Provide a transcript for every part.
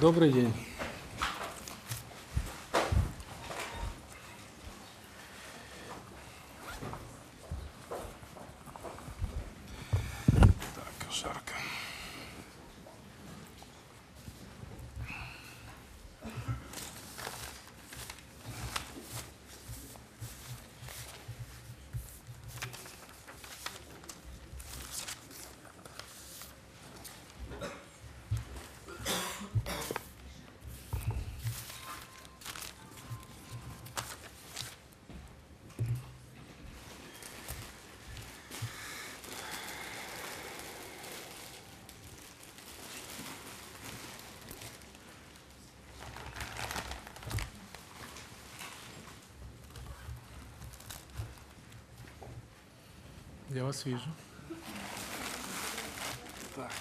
Добрый день. Так, жарко. Я вас вижу. Так.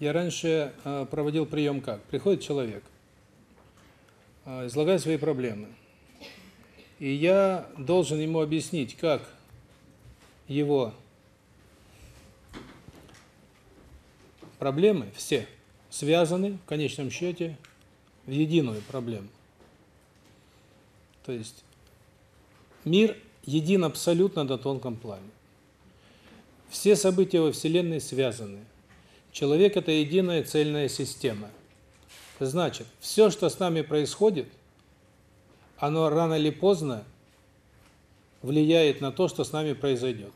Я раньше э, проводил прием как? Приходит человек, э, излагает свои проблемы. И я должен ему объяснить, как его проблемы все связаны в конечном счете в единую проблему. То есть мир един абсолютно на тонком плане. Все события во Вселенной связаны. Человек – это единая цельная система. Значит, все, что с нами происходит, оно рано или поздно влияет на то, что с нами произойдет.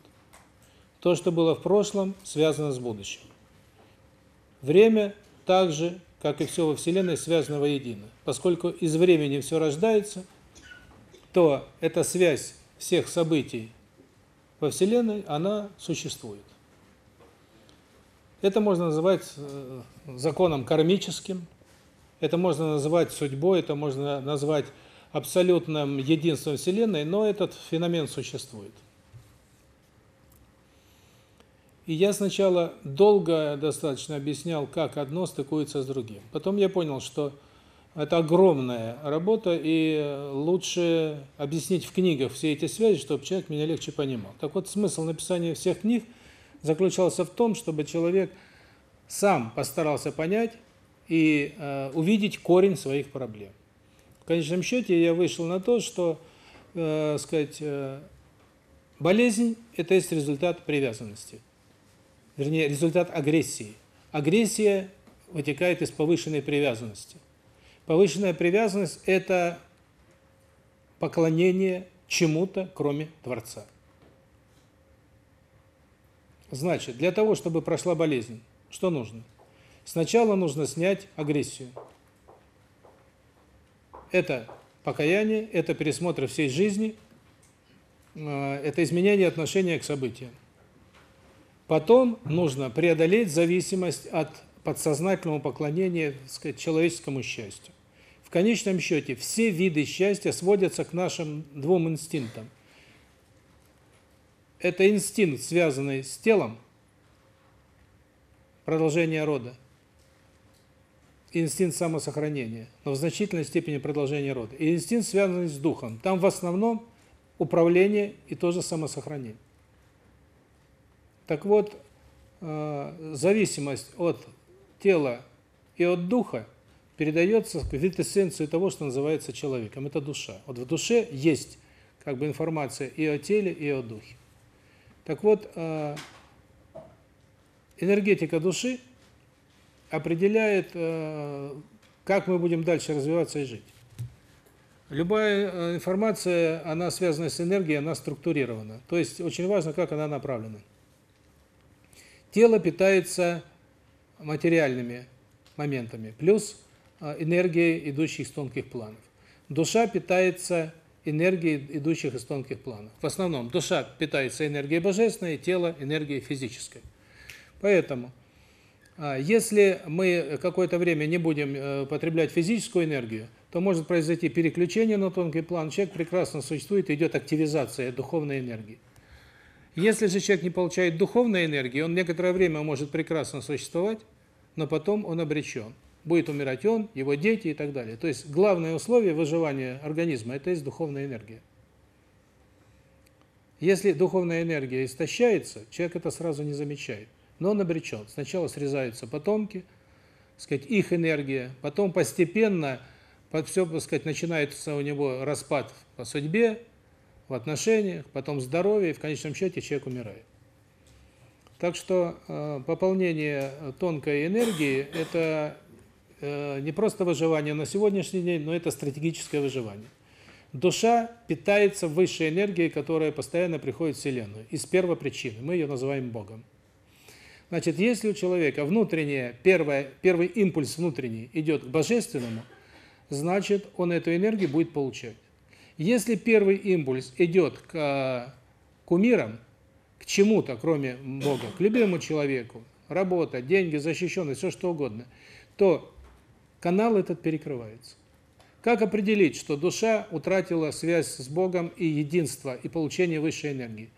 То, что было в прошлом, связано с будущим. Время так же, как и все во Вселенной, связано воедино. Поскольку из времени все рождается, то эта связь всех событий во Вселенной, она существует. Это можно называть э, законом кармическим, это можно назвать судьбой, это можно назвать абсолютным единством Вселенной, но этот феномен существует. И я сначала долго достаточно объяснял, как одно стыкуется с другим. Потом я понял, что это огромная работа, и лучше объяснить в книгах все эти связи, чтобы человек меня легче понимал. Так вот, смысл написания всех книг заключался в том, чтобы человек сам постарался понять и э, увидеть корень своих проблем. В конечном счете я вышел на то, что, э, сказать, э, болезнь – это есть результат привязанности вернее, результат агрессии. Агрессия вытекает из повышенной привязанности. Повышенная привязанность – это поклонение чему-то, кроме Творца. Значит, для того, чтобы прошла болезнь, что нужно? Сначала нужно снять агрессию. Это покаяние, это пересмотр всей жизни, э, это изменение отношения к событиям. Потом нужно преодолеть зависимость от подсознательного поклонения, так сказать, человеческому счастью. В конечном счете все виды счастья сводятся к нашим двум инстинктам. Это инстинкт, связанный с телом, продолжение рода, инстинкт самосохранения, но в значительной степени продолжение рода, и инстинкт, связанный с духом. Там в основном управление и тоже самосохранение. Так вот, э, зависимость от тела и от духа передается в квинтэссенцию того, что называется человеком. Это душа. Вот в душе есть как бы информация и о теле, и о духе. Так вот, э, энергетика души определяет, э, как мы будем дальше развиваться и жить. Любая информация, она связана с энергией, она структурирована. То есть очень важно, как она направлена. Тело питается материальными моментами, плюс а, энергией, идущей из тонких планов. Душа питается энергией, идущих из тонких планов. В основном душа питается энергией божественной, тело энергией физической. Поэтому, а, если мы какое-то время не будем э, потреблять физическую энергию, то может произойти переключение на тонкий план, человек прекрасно существует, идет активизация духовной энергии. Если же человек не получает духовной энергии, он некоторое время может прекрасно существовать, но потом он обречен. Будет умирать он, его дети и так далее. То есть главное условие выживания организма – это есть духовная энергия. Если духовная энергия истощается, человек это сразу не замечает. Но он обречен. Сначала срезаются потомки, сказать, их энергия, потом постепенно под все, сказать, начинается у него распад по судьбе, в отношениях, потом здоровье, и в конечном счете человек умирает. Так что э, пополнение тонкой энергии – это э, не просто выживание на сегодняшний день, но это стратегическое выживание. Душа питается высшей энергией, которая постоянно приходит в Вселенную, из первой причины. Мы ее называем Богом. Значит, если у человека внутреннее, первое, первый импульс внутренний идет к Божественному, значит, он эту энергию будет получать. Если первый импульс идет к кумирам, к чему-то, кроме Бога, к любимому человеку, работа, деньги, защищенность, все что угодно, то канал этот перекрывается. Как определить, что душа утратила связь с Богом и единство, и получение высшей энергии?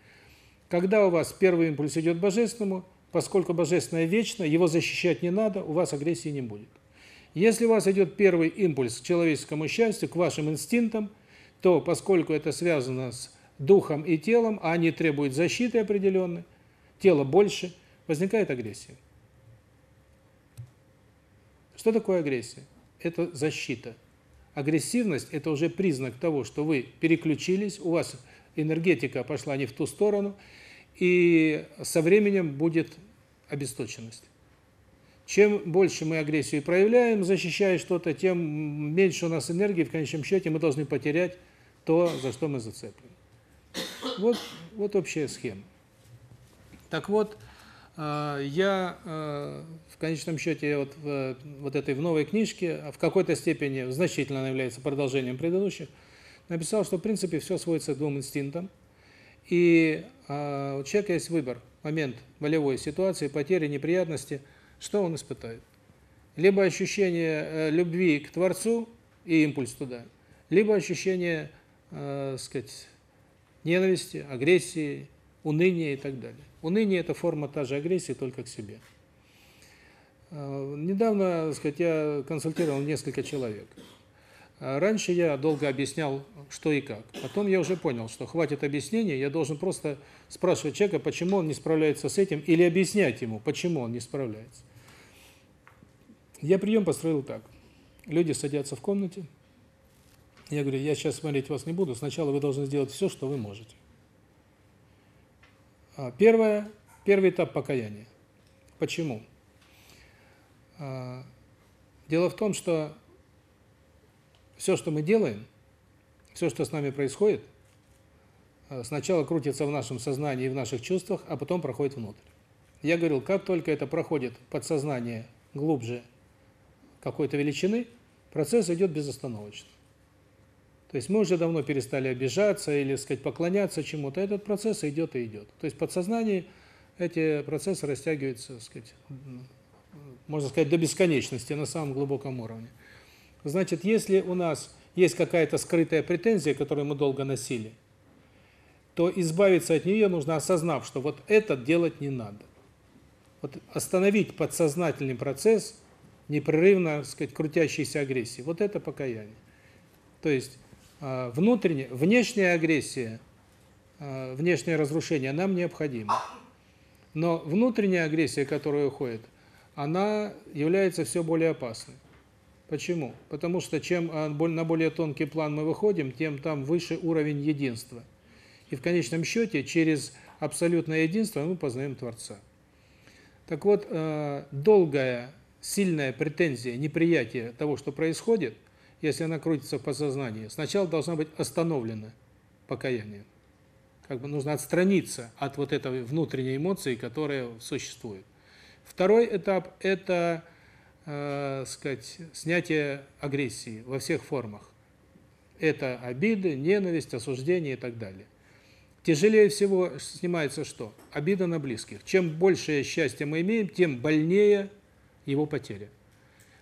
Когда у вас первый импульс идет к Божественному, поскольку Божественное вечно, его защищать не надо, у вас агрессии не будет. Если у вас идет первый импульс к человеческому счастью, к вашим инстинктам, то поскольку это связано с духом и телом, а они требуют защиты определенной, тело больше, возникает агрессия. Что такое агрессия? Это защита. Агрессивность – это уже признак того, что вы переключились, у вас энергетика пошла не в ту сторону, и со временем будет обесточенность. Чем больше мы агрессию проявляем, защищая что-то, тем меньше у нас энергии, в конечном счете мы должны потерять то, за что мы зацеплены. Вот, вот общая схема. Так вот, э, я э, в конечном счете вот в вот этой в новой книжке, в какой-то степени значительно она является продолжением предыдущих, написал, что в принципе все сводится к двум инстинктам. И э, у человека есть выбор, момент болевой ситуации, потери, неприятности, что он испытает. Либо ощущение любви к Творцу и импульс туда, либо ощущение э, сказать, ненависти, агрессии, уныния и так далее. Уныние – это форма та же агрессии, только к себе. Э, недавно, так сказать, я консультировал несколько человек. Э, раньше я долго объяснял, что и как. Потом я уже понял, что хватит объяснения, я должен просто спрашивать человека, почему он не справляется с этим, или объяснять ему, почему он не справляется. Я прием построил так. Люди садятся в комнате, я говорю, я сейчас смотреть вас не буду, сначала вы должны сделать все, что вы можете. А, первое, первый этап покаяния. Почему? А, дело в том, что все, что мы делаем, все, что с нами происходит, а, сначала крутится в нашем сознании и в наших чувствах, а потом проходит внутрь. Я говорил, как только это проходит подсознание глубже какой-то величины, процесс идет безостановочно. То есть мы уже давно перестали обижаться или, сказать, поклоняться чему-то. Этот процесс идет и идет. То есть подсознание эти процессы растягиваются, сказать, можно сказать, до бесконечности на самом глубоком уровне. Значит, если у нас есть какая-то скрытая претензия, которую мы долго носили, то избавиться от нее нужно, осознав, что вот это делать не надо. Вот остановить подсознательный процесс непрерывно, сказать, крутящейся агрессии. Вот это покаяние. То есть внутренняя, внешняя агрессия, а, внешнее разрушение нам необходимо. Но внутренняя агрессия, которая уходит, она является все более опасной. Почему? Потому что чем а, на более тонкий план мы выходим, тем там выше уровень единства. И в конечном счете через абсолютное единство мы познаем Творца. Так вот, долгая, сильная претензия, неприятие того, что происходит – если она крутится в подсознании, сначала должна быть остановлена покаяние. Как бы нужно отстраниться от вот этой внутренней эмоции, которая существует. Второй этап это, э, сказать, снятие агрессии во всех формах. Это обиды, ненависть, осуждение и так далее. Тяжелее всего снимается что? Обида на близких. Чем большее счастье мы имеем, тем больнее его потеря.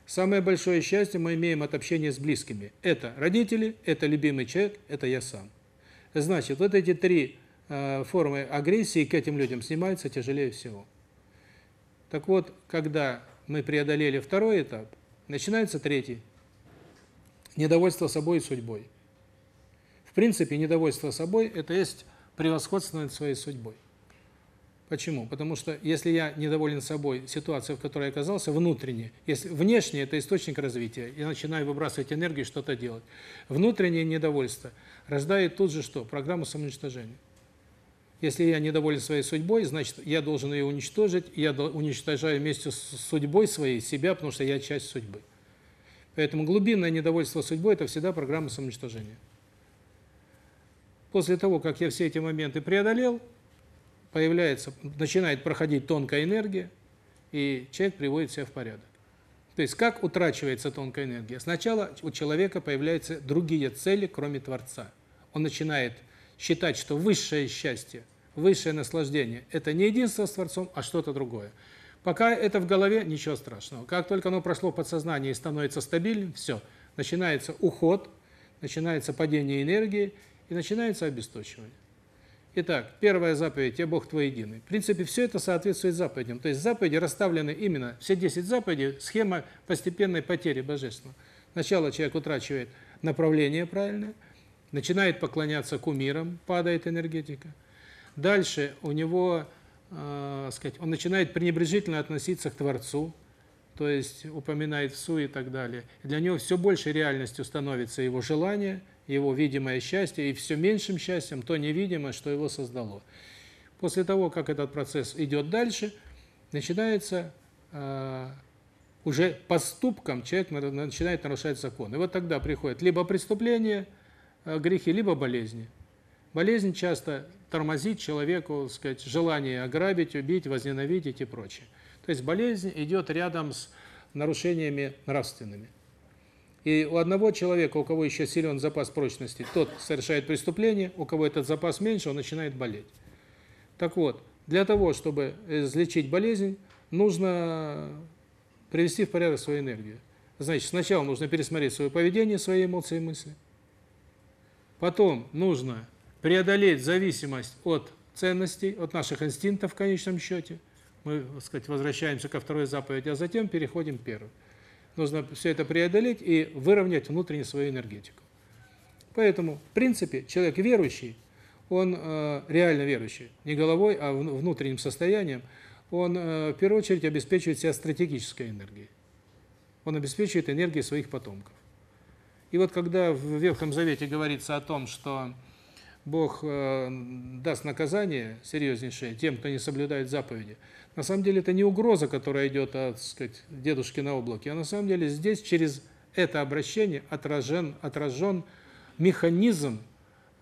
Самое большое счастье мы имеем от общения с близкими. Это родители, это любимый человек, это я сам. Значит, вот эти три э, формы агрессии к этим людям снимаются тяжелее всего. Так вот, когда мы преодолели второй этап, начинается третий. Недовольство собой и судьбой. В принципе, недовольство собой – это есть превосходство над своей судьбой. Почему? Потому что если я недоволен собой, ситуация, в которой я оказался, внутренне, если внешне это источник развития, я начинаю выбрасывать энергию, что-то делать. Внутреннее недовольство рождает тут же что? Программу самоуничтожения. Если я недоволен своей судьбой, значит, я должен ее уничтожить, я уничтожаю вместе с судьбой своей себя, потому что я часть судьбы. Поэтому глубинное недовольство судьбой – это всегда программа самоуничтожения. После того, как я все эти моменты преодолел, появляется, начинает проходить тонкая энергия, и человек приводит себя в порядок. То есть как утрачивается тонкая энергия? Сначала у человека появляются другие цели, кроме Творца. Он начинает считать, что высшее счастье, высшее наслаждение – это не единство с Творцом, а что-то другое. Пока это в голове, ничего страшного. Как только оно прошло подсознание и становится стабильным, все, начинается уход, начинается падение энергии и начинается обесточивание. Итак, первая заповедь «Я Бог твой единый». В принципе, все это соответствует заповедям. То есть заповеди расставлены именно, все 10 заповедей, схема постепенной потери божественного. Сначала человек утрачивает направление правильное, начинает поклоняться кумирам, падает энергетика. Дальше у него, э, сказать, он начинает пренебрежительно относиться к Творцу, то есть упоминает Су и так далее. для него все больше реальностью становится его желание – его видимое счастье, и все меньшим счастьем то невидимое, что его создало. После того, как этот процесс идет дальше, начинается э, уже поступком человек начинает нарушать закон. И вот тогда приходит либо преступление, э, грехи, либо болезни. Болезнь часто тормозит человеку, сказать, желание ограбить, убить, возненавидеть и прочее. То есть болезнь идет рядом с нарушениями нравственными. И у одного человека, у кого еще силен запас прочности, тот совершает преступление, у кого этот запас меньше, он начинает болеть. Так вот, для того, чтобы излечить болезнь, нужно привести в порядок свою энергию. Значит, сначала нужно пересмотреть свое поведение, свои эмоции и мысли. Потом нужно преодолеть зависимость от ценностей, от наших инстинктов в конечном счете. Мы, так сказать, возвращаемся ко второй заповеди, а затем переходим к первой. Нужно все это преодолеть и выровнять внутренне свою энергетику. Поэтому, в принципе, человек верующий, он э, реально верующий, не головой, а внутренним состоянием, он э, в первую очередь обеспечивает себя стратегической энергией. Он обеспечивает энергией своих потомков. И вот когда в Ветхом Завете говорится о том, что Бог э, даст наказание серьезнейшее тем, кто не соблюдает заповеди, на самом деле это не угроза, которая идет от, так сказать, дедушки на облаке, а на самом деле здесь через это обращение отражен отражен механизм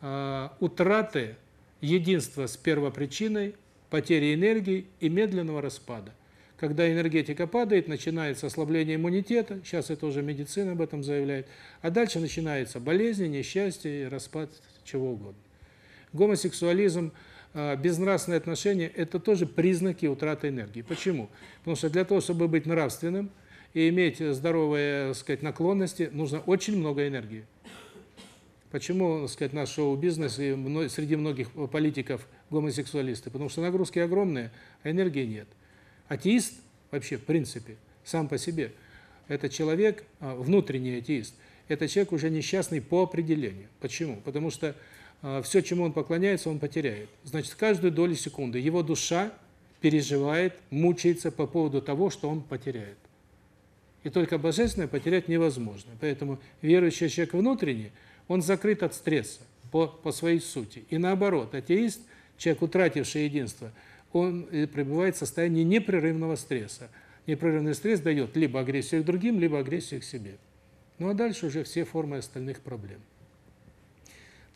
э, утраты единства с первопричиной, потери энергии и медленного распада. Когда энергетика падает, начинается ослабление иммунитета, сейчас это уже медицина об этом заявляет, а дальше начинается болезни, несчастье распад чего угодно. Гомосексуализм а, безнравственные отношения – это тоже признаки утраты энергии. Почему? Потому что для того, чтобы быть нравственным и иметь здоровые, так сказать, наклонности, нужно очень много энергии. Почему, так сказать, наш шоу-бизнес и среди многих политиков гомосексуалисты? Потому что нагрузки огромные, а энергии нет. Атеист вообще, в принципе, сам по себе, это человек, а, внутренний атеист, это человек уже несчастный по определению. Почему? Потому что все, чему он поклоняется, он потеряет. Значит, каждую долю секунды его душа переживает, мучается по поводу того, что он потеряет. И только божественное потерять невозможно. Поэтому верующий человек внутренний, он закрыт от стресса по, по своей сути. И наоборот, атеист, человек, утративший единство, он э, пребывает в состоянии непрерывного стресса. Непрерывный стресс дает либо агрессию к другим, либо агрессию к себе. Ну а дальше уже все формы остальных проблем.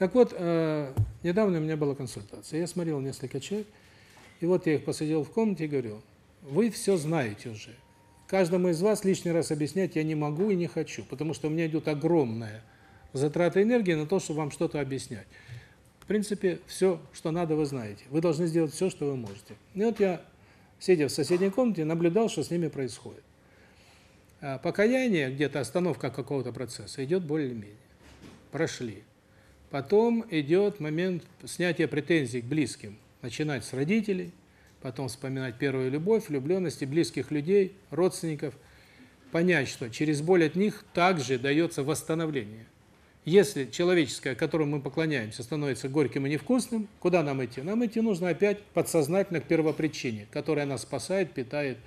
Так вот, э, недавно у меня была консультация. Я смотрел несколько человек, и вот я их посадил в комнате и говорю, вы все знаете уже. Каждому из вас лишний раз объяснять я не могу и не хочу, потому что у меня идет огромная затрата энергии на то, чтобы вам что-то объяснять. В принципе, все, что надо, вы знаете. Вы должны сделать все, что вы можете. И вот я, сидя в соседней комнате, наблюдал, что с ними происходит. А покаяние, где-то остановка какого-то процесса, идет более-менее. Прошли. Потом идет момент снятия претензий к близким. Начинать с родителей, потом вспоминать первую любовь, влюбленности близких людей, родственников. Понять, что через боль от них также дается восстановление. Если человеческое, которому мы поклоняемся, становится горьким и невкусным, куда нам идти? Нам идти нужно опять подсознательно к первопричине, которая нас спасает, питает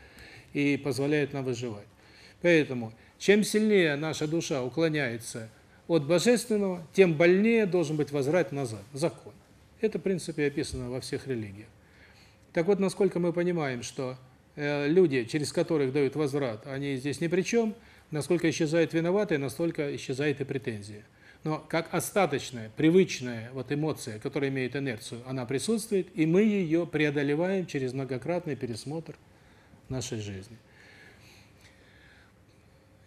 и позволяет нам выживать. Поэтому, чем сильнее наша душа уклоняется от божественного, тем больнее должен быть возврат назад, закон. Это, в принципе, описано во всех религиях. Так вот, насколько мы понимаем, что э, люди, через которых дают возврат, они здесь ни при чем, насколько исчезает виноватые, настолько исчезает и претензия. Но как остаточная, привычная вот эмоция, которая имеет инерцию, она присутствует, и мы ее преодолеваем через многократный пересмотр нашей жизни.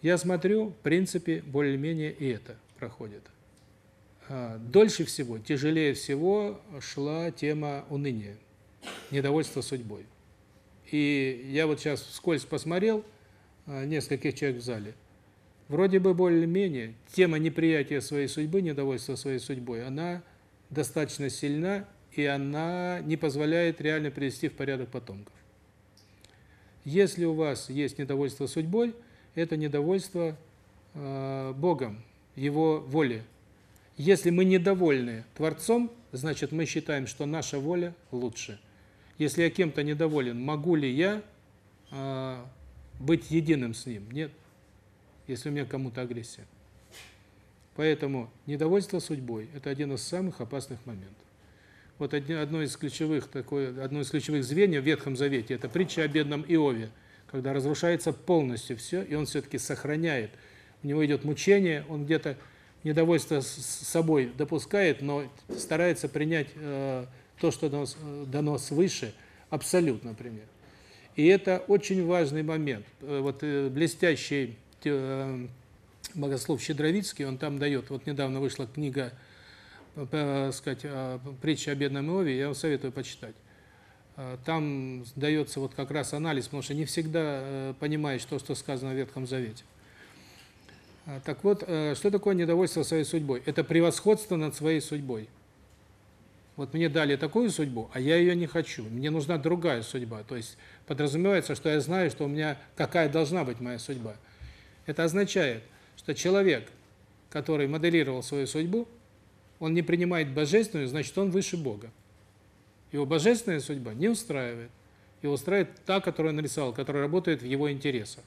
Я смотрю, в принципе, более-менее и это проходит. А, дольше всего, тяжелее всего шла тема уныния, недовольства судьбой. И я вот сейчас вскользь посмотрел а, нескольких человек в зале. Вроде бы более-менее тема неприятия своей судьбы, недовольства своей судьбой, она достаточно сильна, и она не позволяет реально привести в порядок потомков. Если у вас есть недовольство судьбой, это недовольство э, Богом, Его волей. Если мы недовольны Творцом, значит мы считаем, что наша воля лучше. Если я кем-то недоволен, могу ли я э, быть единым с Ним? Нет. Если у меня кому-то агрессия. Поэтому недовольство судьбой – это один из самых опасных моментов. Вот одно из ключевых такое, одно из ключевых звеньев в Ветхом Завете – это притча о бедном Иове, когда разрушается полностью все, и он все-таки сохраняет. У него идет мучение, он где-то недовольство с собой допускает, но старается принять э, то, что дано, дано свыше, абсолютно, например. И это очень важный момент. Э, вот э, блестящий э, богослов Щедровицкий, он там дает, вот недавно вышла книга, э, сказать, притча о бедном Иове, я вам советую почитать. Там дается вот как раз анализ, потому что не всегда понимаешь то, что сказано в Ветхом Завете. А, так вот, э, что такое недовольство своей судьбой? Это превосходство над своей судьбой. Вот мне дали такую судьбу, а я ее не хочу. Мне нужна другая судьба. То есть подразумевается, что я знаю, что у меня какая должна быть моя судьба. Это означает, что человек, который моделировал свою судьбу, он не принимает божественную, значит, он выше Бога. Его божественная судьба не устраивает. Его устраивает та, которую он нарисовал, которая работает в его интересах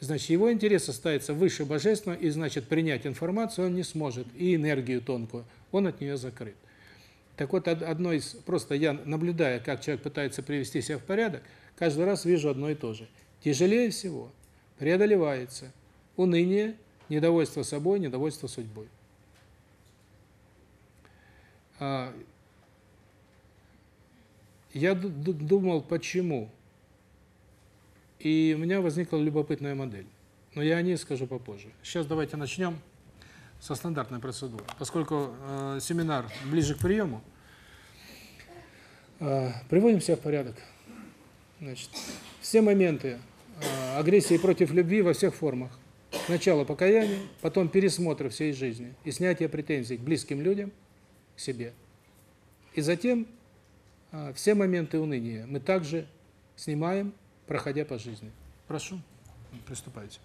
значит, его интерес ставится выше божественного, и значит, принять информацию он не сможет, и энергию тонкую, он от нее закрыт. Так вот, одно из, просто я, наблюдая, как человек пытается привести себя в порядок, каждый раз вижу одно и то же. Тяжелее всего преодолевается уныние, недовольство собой, недовольство судьбой. А, я думал, почему и у меня возникла любопытная модель. Но я о ней скажу попозже. Сейчас давайте начнем со стандартной процедуры. Поскольку э, семинар ближе к приему, э, приводим себя в порядок. Значит, все моменты э, агрессии против любви во всех формах. Сначала покаяние, потом пересмотр всей жизни и снятие претензий к близким людям, к себе. И затем э, все моменты уныния мы также снимаем проходя по жизни. Прошу, приступайте.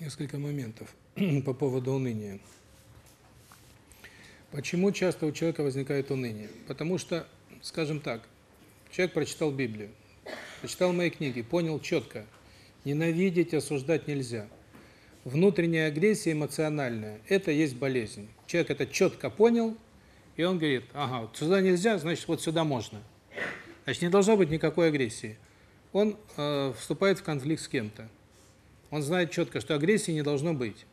Несколько моментов по поводу уныния. Почему часто у человека возникает уныние? Потому что, скажем так, человек прочитал Библию, прочитал мои книги, понял четко, ненавидеть, осуждать нельзя. Внутренняя агрессия эмоциональная – это есть болезнь. Человек это четко понял, и он говорит, ага, вот сюда нельзя, значит, вот сюда можно. Значит, не должно быть никакой агрессии. Он э, вступает в конфликт с кем-то. Он знает четко, что агрессии не должно быть.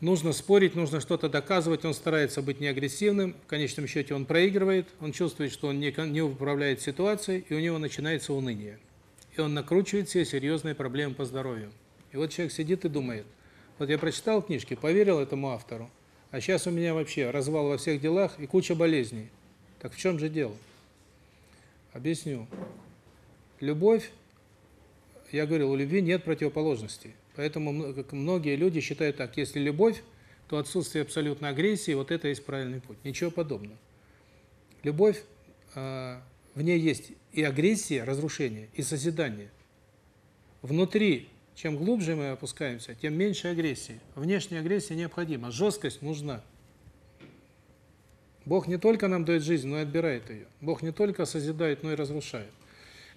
Нужно спорить, нужно что-то доказывать, он старается быть неагрессивным, в конечном счете он проигрывает, он чувствует, что он не, не управляет ситуацией, и у него начинается уныние. И он накручивает все серьезные проблемы по здоровью. И вот человек сидит и думает, вот я прочитал книжки, поверил этому автору, а сейчас у меня вообще развал во всех делах и куча болезней. Так в чем же дело? Объясню. Любовь я говорил, у любви нет противоположностей. Поэтому многие люди считают так, если любовь, то отсутствие абсолютной агрессии, вот это есть правильный путь. Ничего подобного. Любовь, э, в ней есть и агрессия, разрушение, и созидание. Внутри, чем глубже мы опускаемся, тем меньше агрессии. Внешняя агрессия необходима, жесткость нужна. Бог не только нам дает жизнь, но и отбирает ее. Бог не только созидает, но и разрушает.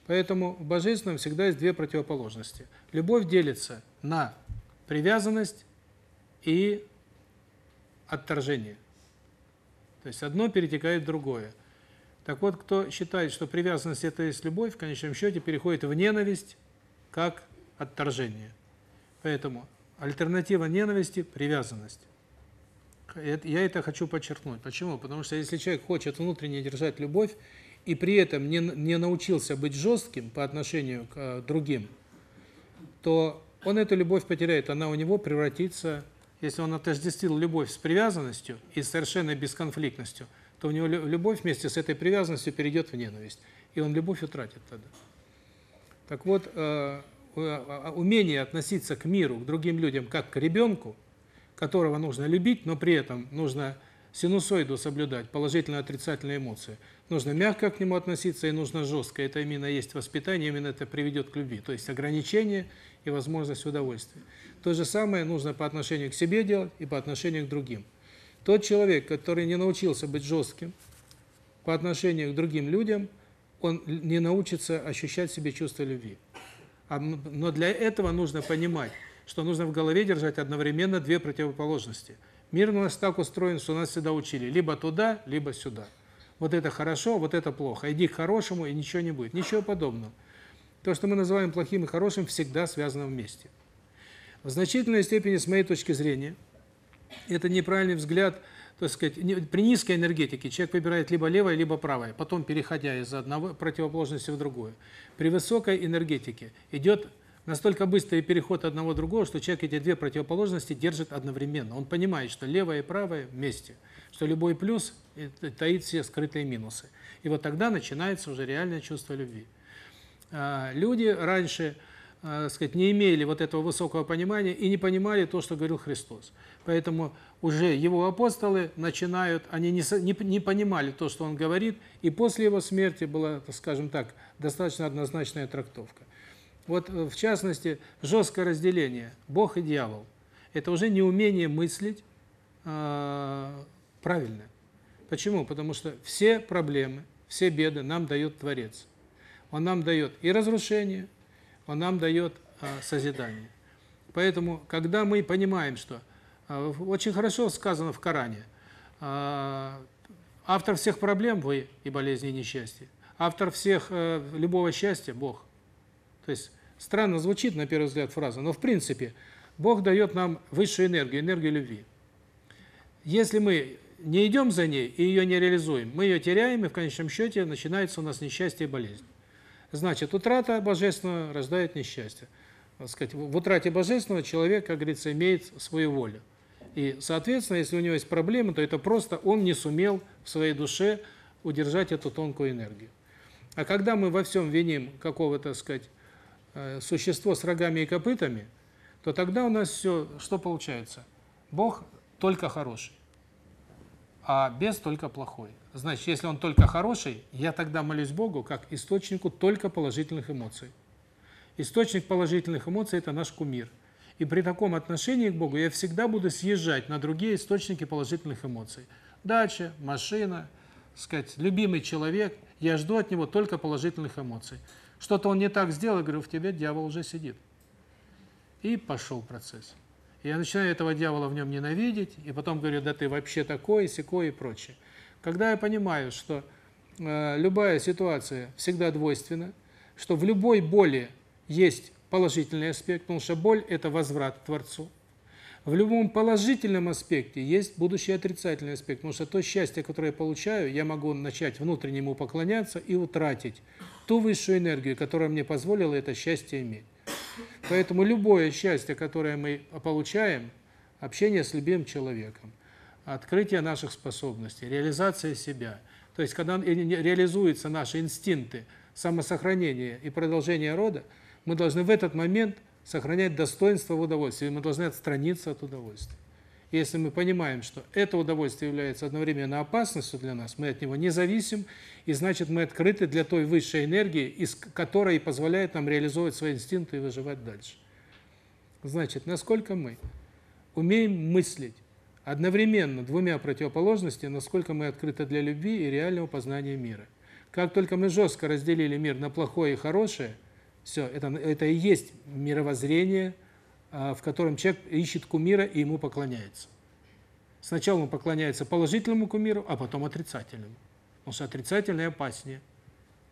Поэтому в божественном всегда есть две противоположности. Любовь делится на привязанность и отторжение. То есть одно перетекает в другое. Так вот, кто считает, что привязанность это есть любовь, в конечном счете переходит в ненависть как отторжение. Поэтому альтернатива ненависти привязанность. Я это хочу подчеркнуть. Почему? Потому что если человек хочет внутренне держать любовь и при этом не, не научился быть жестким по отношению к э, другим, то он эту любовь потеряет, она у него превратится, если он отождествил любовь с привязанностью и совершенной бесконфликтностью, то у него любовь вместе с этой привязанностью перейдет в ненависть, и он любовь утратит тогда. Так вот, э, э, умение относиться к миру, к другим людям, как к ребенку, которого нужно любить, но при этом нужно синусоиду соблюдать, положительные отрицательные эмоции. Нужно мягко к нему относиться и нужно жестко. Это именно есть воспитание, именно это приведет к любви. То есть ограничение и возможность удовольствия. То же самое нужно по отношению к себе делать и по отношению к другим. Тот человек, который не научился быть жестким по отношению к другим людям, он не научится ощущать в себе чувство любви. А но для этого нужно понимать, что нужно в голове держать одновременно две противоположности – Мир у нас так устроен, что нас всегда учили либо туда, либо сюда. Вот это хорошо, вот это плохо. Иди к хорошему, и ничего не будет. Ничего подобного. То, что мы называем плохим и хорошим, всегда связано вместе. В значительной степени, с моей точки зрения, это неправильный взгляд, так сказать, при низкой энергетике человек выбирает либо левое, либо правое, потом переходя из одного противоположности в другую. При высокой энергетике идет настолько быстрый переход одного другого, что человек эти две противоположности держит одновременно. Он понимает, что левое и правое вместе, что любой плюс таит все скрытые минусы. И вот тогда начинается уже реальное чувство любви. А, люди раньше, а, сказать, не имели вот этого высокого понимания и не понимали то, что говорил Христос. Поэтому уже его апостолы начинают, они не не, не понимали то, что он говорит, и после его смерти была, скажем так, достаточно однозначная трактовка. Вот э, в частности, жесткое разделение Бог и дьявол. Это уже неумение мыслить э, правильно. Почему? Потому что все проблемы, все беды нам дает Творец. Он нам дает и разрушение, он нам дает э, созидание. Поэтому, когда мы понимаем, что э, очень хорошо сказано в Коране, э, автор всех проблем вы и болезни и несчастья, автор всех э, любого счастья Бог. То есть Странно звучит на первый взгляд фраза, но в принципе Бог дает нам высшую энергию, энергию любви. Если мы не идем за ней и ее не реализуем, мы ее теряем, и в конечном счете начинается у нас несчастье и болезнь. Значит, утрата божественного рождает несчастье. Так сказать, в утрате божественного человек, как говорится, имеет свою волю. И, соответственно, если у него есть проблемы, то это просто он не сумел в своей душе удержать эту тонкую энергию. А когда мы во всем виним какого-то, так сказать, существо с рогами и копытами, то тогда у нас все, что получается? Бог только хороший, а бес только плохой. Значит, если он только хороший, я тогда молюсь Богу как источнику только положительных эмоций. Источник положительных эмоций – это наш кумир. И при таком отношении к Богу я всегда буду съезжать на другие источники положительных эмоций. Дача, машина, сказать, любимый человек. Я жду от него только положительных эмоций. Что-то он не так сделал, говорю, в тебе дьявол уже сидит. И пошел процесс. Я начинаю этого дьявола в нем ненавидеть, и потом говорю, да ты вообще такой, секой и прочее. Когда я понимаю, что э, любая ситуация всегда двойственна, что в любой боли есть положительный аспект, потому что боль – это возврат к Творцу. В любом положительном аспекте есть будущий отрицательный аспект, потому что то счастье, которое я получаю, я могу начать внутреннему поклоняться и утратить ту высшую энергию, которая мне позволила это счастье иметь. Поэтому любое счастье, которое мы получаем, общение с любимым человеком, открытие наших способностей, реализация себя, то есть когда реализуются наши инстинкты самосохранения и продолжения рода, мы должны в этот момент сохранять достоинство в удовольствии, мы должны отстраниться от удовольствия. Если мы понимаем, что это удовольствие является одновременно опасностью для нас, мы от него не зависим, и значит мы открыты для той высшей энергии, из которой позволяет нам реализовывать свои инстинкты и выживать дальше. Значит, насколько мы умеем мыслить одновременно двумя противоположностями, насколько мы открыты для любви и реального познания мира. Как только мы жестко разделили мир на плохое и хорошее, все, это это и есть мировоззрение, а, в котором человек ищет кумира и ему поклоняется. Сначала он поклоняется положительному кумиру, а потом отрицательному. Потому что отрицательный опаснее.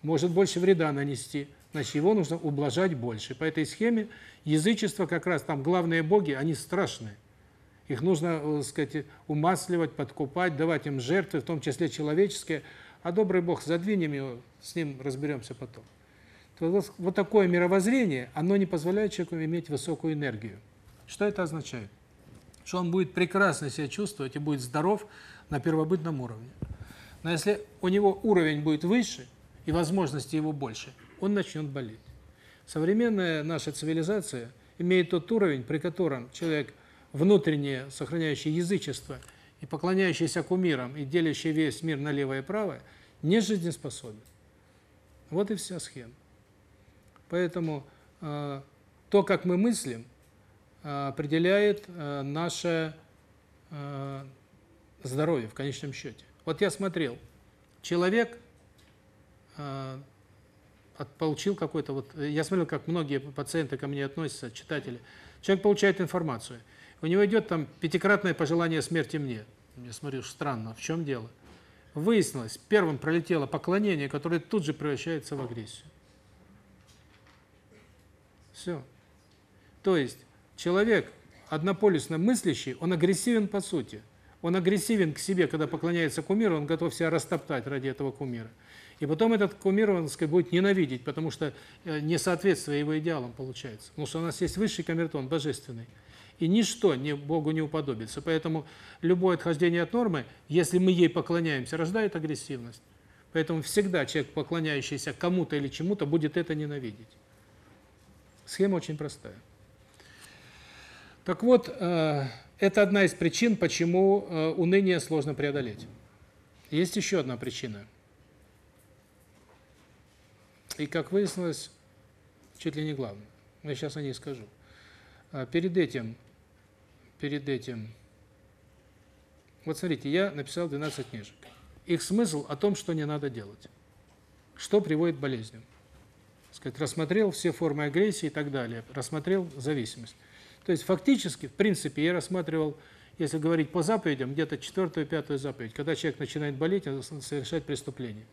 Может больше вреда нанести. Значит, его нужно ублажать больше. По этой схеме язычество как раз там главные боги, они страшные. Их нужно, так э, сказать, умасливать, подкупать, давать им жертвы, в том числе человеческие. А добрый Бог, задвинем его, с ним разберемся потом. Вот, такое мировоззрение, оно не позволяет человеку иметь высокую энергию. Что это означает? Что он будет прекрасно себя чувствовать и будет здоров на первобытном уровне. Но если у него уровень будет выше и возможности его больше, он начнет болеть. Современная наша цивилизация имеет тот уровень, при котором человек внутренне сохраняющий язычество и поклоняющийся кумирам и делящий весь мир на левое и правое, не жизнеспособен. Вот и вся схема. Поэтому э, то, как мы мыслим, э, определяет э, наше здоровье в конечном счете. Вот я смотрел, человек получил какой-то вот я смотрел, как многие пациенты ко мне относятся, читатели. Человек получает информацию. У него идет там пятикратное пожелание смерти мне. Я смотрю, странно, в чем дело? Выяснилось, первым пролетело поклонение, которое тут же превращается в агрессию. Все. То есть человек однополюсно мыслящий, он агрессивен по сути. Он агрессивен к себе, когда поклоняется кумиру, он готов себя растоптать ради этого кумира. И потом этот кумир, он, сказать, будет ненавидеть, потому что э, несоответствие его идеалам получается. Потому что у нас есть высший камертон, божественный. И ничто не Богу не уподобится. Поэтому любое отхождение от нормы, если мы ей поклоняемся, рождает агрессивность. Поэтому всегда человек, поклоняющийся кому-то или чему-то, будет это ненавидеть. Схема очень простая. Так вот, э, это одна из причин, почему э, уныние сложно преодолеть. Есть еще одна причина. И, как выяснилось, чуть ли не главная. Я сейчас о ней скажу. А перед этим, перед этим, вот смотрите, я написал 12 книжек. Их смысл о том, что не надо делать. Что приводит к болезням сказать, рассмотрел все формы агрессии и так далее, рассмотрел зависимость. То есть фактически, в принципе, я рассматривал, если говорить по заповедям, где-то четвертую, пятую заповедь, когда человек начинает болеть, он совершает преступление.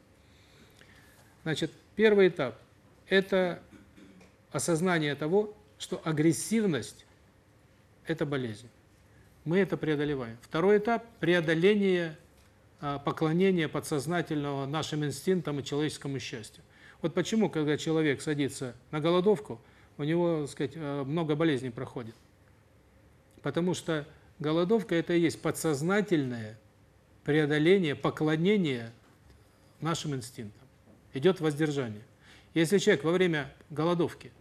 Значит, первый этап – это осознание того, что агрессивность – это болезнь. Мы это преодолеваем. Второй этап – преодоление а, поклонения подсознательного нашим инстинктам и человеческому счастью. Вот почему, когда человек садится на голодовку, у него, так сказать, э, много болезней проходит. Потому что голодовка – это и есть подсознательное преодоление, поклонение нашим инстинктам. Идет воздержание. Если человек во время голодовки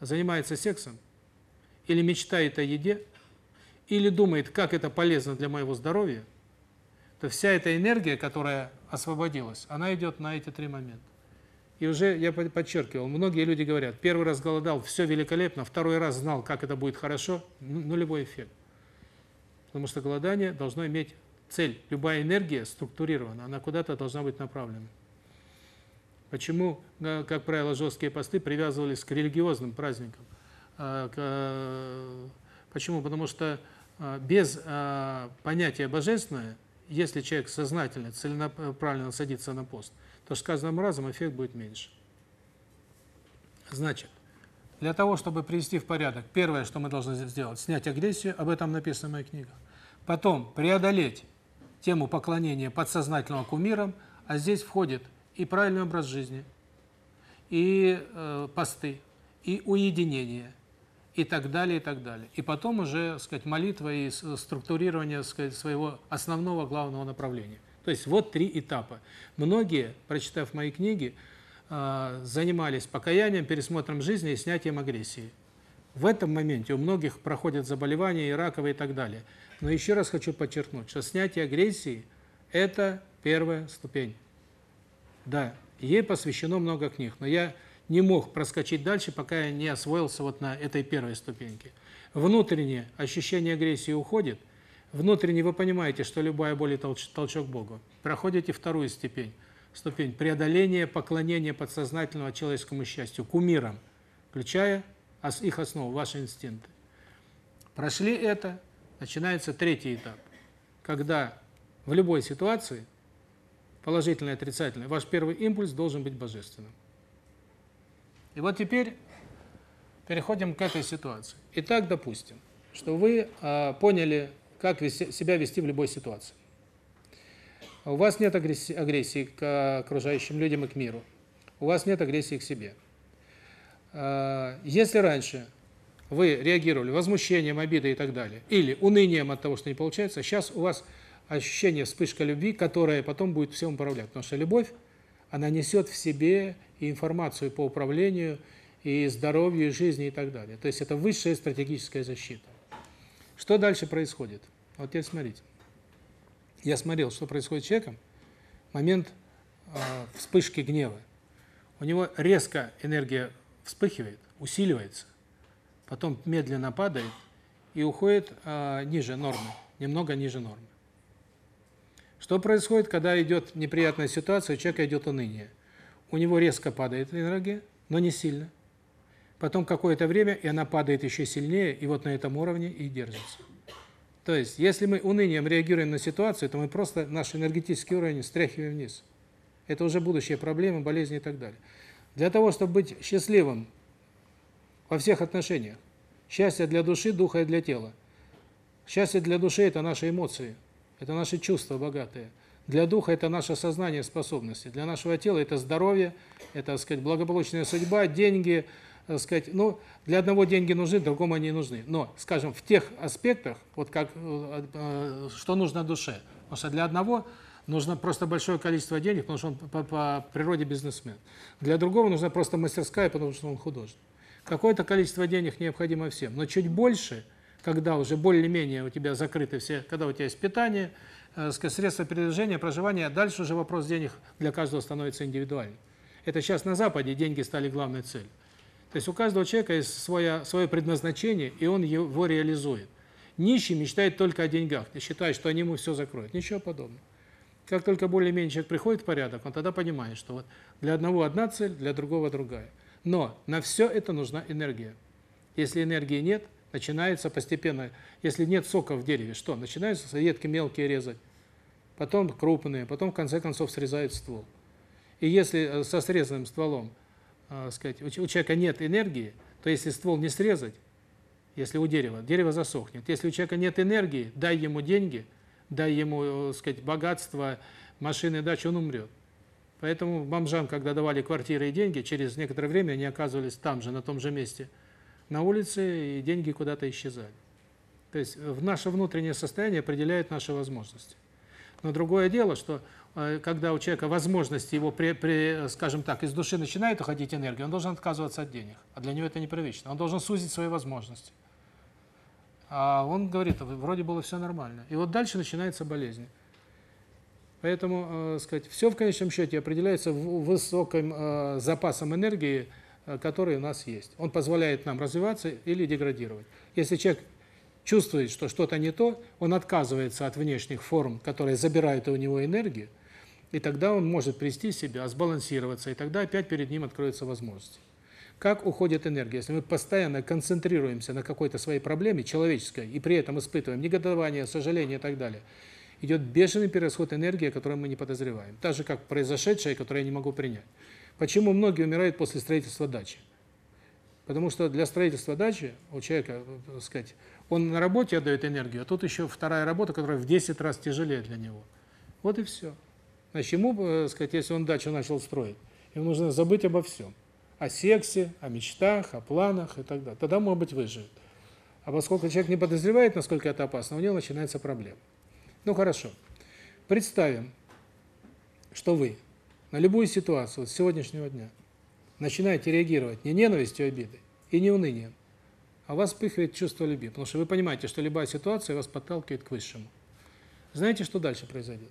занимается сексом, или мечтает о еде, или думает, как это полезно для моего здоровья, то вся эта энергия, которая освободилась, она идет на эти три момента. И уже я подчеркивал, многие люди говорят, первый раз голодал, все великолепно, второй раз знал, как это будет хорошо, нулевой эффект. Потому что голодание должно иметь цель. Любая энергия структурирована, она куда-то должна быть направлена. Почему, как правило, жесткие посты привязывались к религиозным праздникам? А, почему? Потому что э, без понятия божественное, если человек сознательно, целенаправленно садится на пост, то с каждым разом эффект будет меньше. Значит, для того, чтобы привести в порядок, первое, что мы должны сделать, снять агрессию, об этом написано в моей книге. Потом преодолеть тему поклонения подсознательного кумирам, а здесь входит и правильный образ жизни, и э, посты, и уединение, и так далее, и так далее. И потом уже, сказать, молитва и структурирование, сказать, своего основного главного направления. То есть вот три этапа. Многие, прочитав мои книги, э, занимались покаянием, пересмотром жизни и снятием агрессии. В этом моменте у многих проходят заболевания, и раковые, и так далее. Но еще раз хочу подчеркнуть, что снятие агрессии – это первая ступень. Да, ей посвящено много книг, но я не мог проскочить дальше, пока я не освоился вот на этой первой ступеньке. Внутреннее ощущение агрессии уходит, внутренне вы понимаете, что любая боль – толч толчок Богу. Проходите вторую ступень, ступень преодоления, поклонения подсознательного человеческому счастью, кумирам, включая их основу, ваши инстинкты. Прошли это, начинается третий этап, когда в любой ситуации, положительной, отрицательной, ваш первый импульс должен быть божественным. И вот теперь переходим к этой ситуации. Итак, допустим, что вы э, поняли, как себя вести в любой ситуации. У вас нет агрессии, к окружающим людям и к миру. У вас нет агрессии к себе. Э, если раньше вы реагировали возмущением, обидой и так далее, или унынием от того, что не получается, сейчас у вас ощущение вспышка любви, которая потом будет всем управлять. Потому что любовь, она несет в себе и информацию по управлению, и здоровью, и жизни и так далее. То есть это высшая стратегическая защита. Что дальше происходит? Вот теперь смотрите. Я смотрел, что происходит с человеком момент э, вспышки гнева. У него резко энергия вспыхивает, усиливается, потом медленно падает и уходит э, ниже нормы, немного ниже нормы. Что происходит, когда идет неприятная ситуация, у человека идет уныние? У него резко падает энергия, но не сильно. Потом какое-то время, и она падает еще сильнее, и вот на этом уровне и держится. То есть, если мы унынием реагируем на ситуацию, то мы просто наш энергетический уровень стряхиваем вниз. Это уже будущие проблемы, болезни и так далее. Для того, чтобы быть счастливым во всех отношениях, Счастье для души, духа и для тела. Счастье для души – это наши эмоции, это наши чувства богатые. Для духа – это наше сознание, способности. Для нашего тела – это здоровье, это, так сказать, благополучная судьба, деньги, так сказать. Ну, для одного деньги нужны, другому они нужны. Но, скажем, в тех аспектах, вот как, э, э, что нужно душе. Потому что для одного нужно просто большое количество денег, потому что он по, по природе бизнесмен. Для другого нужна просто мастерская, потому что он художник. Какое-то количество денег необходимо всем, но чуть больше, когда уже более-менее у тебя закрыты все, когда у тебя есть питание, э, средства передвижения, проживания, дальше уже вопрос денег для каждого становится индивидуальным. Это сейчас на Западе деньги стали главной целью. То есть у каждого человека есть свое, свое предназначение, и он его реализует. Нищий мечтает только о деньгах, и считает, что они ему все закроют. Ничего подобного. Как только более-менее человек приходит в порядок, он тогда понимает, что вот для одного одна цель, для другого другая. Но на все это нужна энергия. Если энергии нет, начинается постепенно, если нет сока в дереве, что? Начинаются ветки мелкие резать, потом крупные, потом в конце концов срезают ствол. И если э, со срезанным стволом, сказать, у человека нет энергии, то если ствол не срезать, если у дерева, дерево засохнет. Если у человека нет энергии, дай ему деньги, дай ему, э, сказать, богатство, машины, дачу, он умрет. Поэтому бомжам, когда давали квартиры и деньги, через некоторое время они оказывались там же, на том же месте, на улице, и деньги куда-то исчезали. То есть в наше внутреннее состояние определяет наши возможности. Но другое дело, что э, когда у человека возможности его, при, при, скажем так, из души начинает уходить энергия, он должен отказываться от денег. А для него это непривычно. Он должен сузить свои возможности. А он говорит, вроде было все нормально. И вот дальше начинается болезнь. Поэтому, э, сказать, все в конечном счете определяется высоким э, запасом энергии, э, который у нас есть. Он позволяет нам развиваться или деградировать. Если человек чувствует, что что-то не то, он отказывается от внешних форм, которые забирают у него энергию, и тогда он может привести себя, сбалансироваться, и тогда опять перед ним откроются возможности. Как уходит энергия? Если мы постоянно концентрируемся на какой-то своей проблеме человеческой и при этом испытываем негодование, сожаление и так далее, идет бешеный перерасход энергии, о котором мы не подозреваем. Так же, как произошедшее, которое я не могу принять. Почему многие умирают после строительства дачи? Потому что для строительства дачи у человека, так сказать, он на работе отдает энергию, а тут еще вторая работа, которая в 10 раз тяжелее для него. Вот и все. Значит, ему, так сказать, если он дачу начал строить, ему нужно забыть обо всем о сексе, о мечтах, о планах и так далее. Тогда, может быть, выживет. А поскольку человек не подозревает, насколько это опасно, у него начинается проблема. Ну, хорошо. Представим, что вы на любую ситуацию с сегодняшнего дня начинаете реагировать не ненавистью, обидой и не унынием, а вас вспыхивает чувство любви, потому что вы понимаете, что любая ситуация вас подталкивает к высшему. Знаете, что дальше произойдет?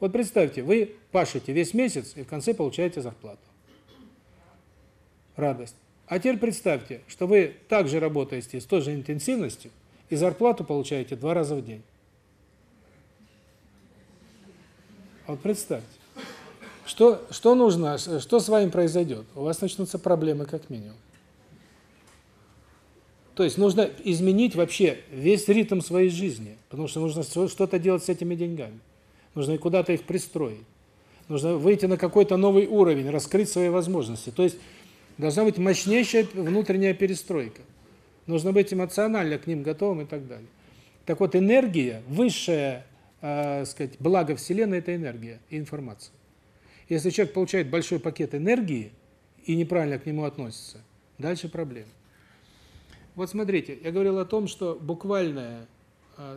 Вот представьте, вы пашете весь месяц и в конце получаете зарплату. Радость. А теперь представьте, что вы также работаете с той же интенсивностью и зарплату получаете два раза в день. Вот представьте. Что, что нужно, что с вами произойдет? У вас начнутся проблемы как минимум. То есть нужно изменить вообще весь ритм своей жизни, потому что нужно что-то делать с этими деньгами. Нужно куда-то их пристроить. Нужно выйти на какой-то новый уровень, раскрыть свои возможности. То есть должна быть мощнейшая внутренняя перестройка. Нужно быть эмоционально к ним готовым и так далее. Так вот, энергия, высшее, э, сказать, благо Вселенной – это энергия и информация. Если человек получает большой пакет энергии и неправильно к нему относится, дальше проблемы. Вот смотрите, я говорил о том, что буквальное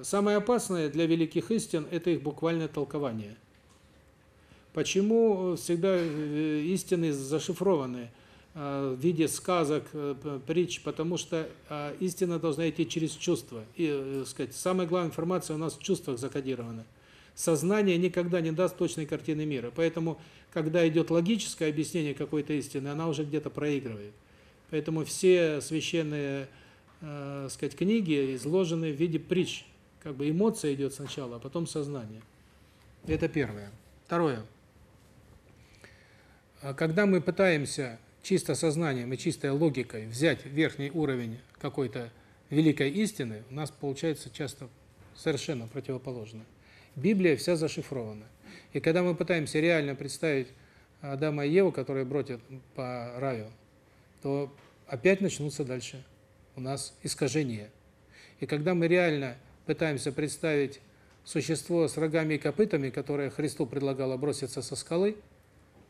самое опасное для великих истин – это их буквальное толкование. Почему всегда э, истины зашифрованы а, в виде сказок, э, притч? Потому что а, истина должна идти через чувства. И, э, сказать, самая главная информация у нас в чувствах закодирована. Сознание никогда не даст точной картины мира. Поэтому, когда идет логическое объяснение какой-то истины, она уже где-то проигрывает. Поэтому все священные, э, сказать, книги изложены в виде притч как бы эмоция идет сначала, а потом сознание. Это первое. Второе. А когда мы пытаемся чисто сознанием и чистой логикой взять верхний уровень какой-то великой истины, у нас получается часто совершенно противоположно. Библия вся зашифрована. И когда мы пытаемся реально представить Адама и Еву, которые бродят по раю, то опять начнутся дальше у нас искажения. И когда мы реально пытаемся представить существо с рогами и копытами, которое Христу предлагало броситься со скалы,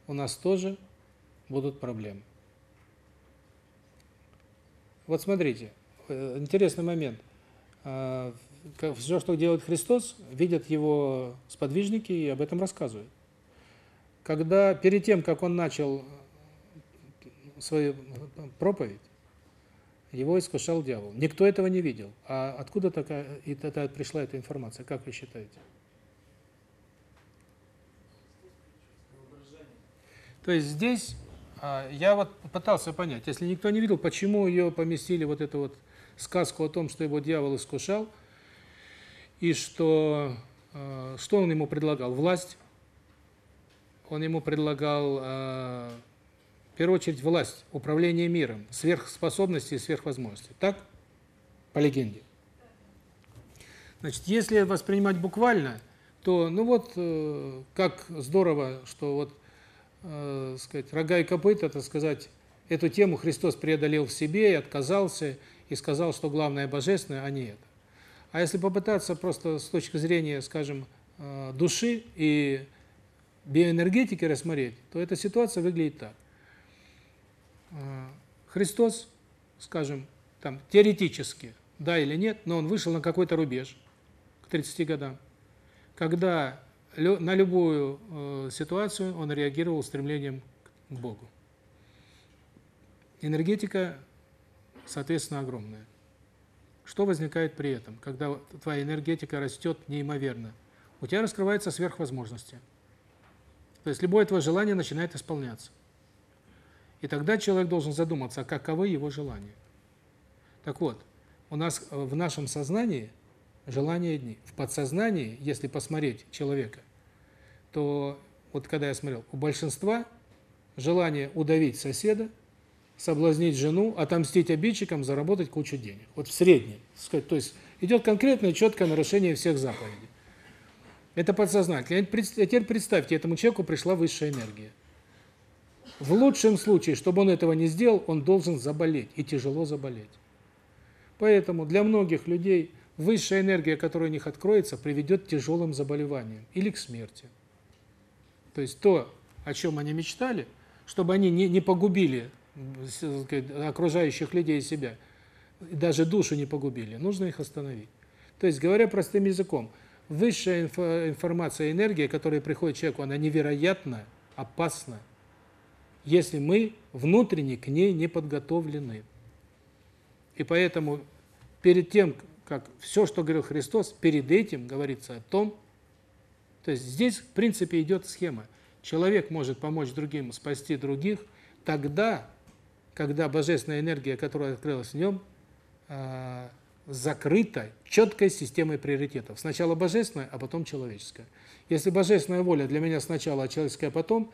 у нас тоже будут проблемы. Вот смотрите, э, интересный момент. А, Все, что делает Христос, видят его сподвижники и об этом рассказывают. Когда перед тем, как он начал свою проповедь, его искушал дьявол. Никто этого не видел. А откуда такая и тогда пришла эта информация, как вы считаете? То есть здесь а, я вот пытался понять, если никто не видел, почему ее поместили вот эту вот сказку о том, что его дьявол искушал, и что а, что он ему предлагал? Власть. Он ему предлагал а, в первую очередь власть, управление миром, сверхспособности и сверхвозможности. Так? По легенде. Значит, если воспринимать буквально, то, ну вот, э, как здорово, что вот, э, сказать, рога и копыта, так сказать, эту тему Христос преодолел в себе и отказался, и сказал, что главное божественное, а не это. А если попытаться просто с точки зрения, скажем, э, души и биоэнергетики рассмотреть, то эта ситуация выглядит так. А, Христос, скажем, там теоретически, да или нет, но он вышел на какой-то рубеж к 30 годам, когда на любую э, ситуацию он реагировал стремлением к Богу. Энергетика, соответственно, огромная. что возникает при этом, когда твоя энергетика растет неимоверно? У тебя раскрываются сверхвозможности. То есть любое твое желание начинает исполняться. И тогда человек должен задуматься, а каковы его желания. Так вот, у нас э, в нашем сознании желания одни. В подсознании, если посмотреть человека, то вот когда я смотрел, у большинства желание удавить соседа, соблазнить жену, отомстить обидчикам, заработать кучу денег. Вот в среднем, сказать, то есть идет конкретное четкое нарушение всех заповедей. Это подсознательно. А теперь представьте, этому человеку пришла высшая энергия. В лучшем случае, чтобы он этого не сделал, он должен заболеть, и тяжело заболеть. Поэтому для многих людей высшая энергия, которая у них откроется, приведет к тяжелым заболеваниям или к смерти. То есть то, о чем они мечтали, чтобы они не, не погубили окружающих людей и себя, даже душу не погубили, нужно их остановить. То есть, говоря простым языком, высшая информация, энергия, которая приходит человеку, она невероятно опасна, если мы внутренне к ней не подготовлены. И поэтому перед тем, как все, что говорил Христос, перед этим говорится о том, то есть здесь, в принципе, идет схема. Человек может помочь другим, спасти других, тогда, когда божественная энергия, которая открылась в нем, а, закрыта четкой системой приоритетов. Сначала божественная, а потом человеческая. Если божественная воля для меня сначала, а человеческая потом,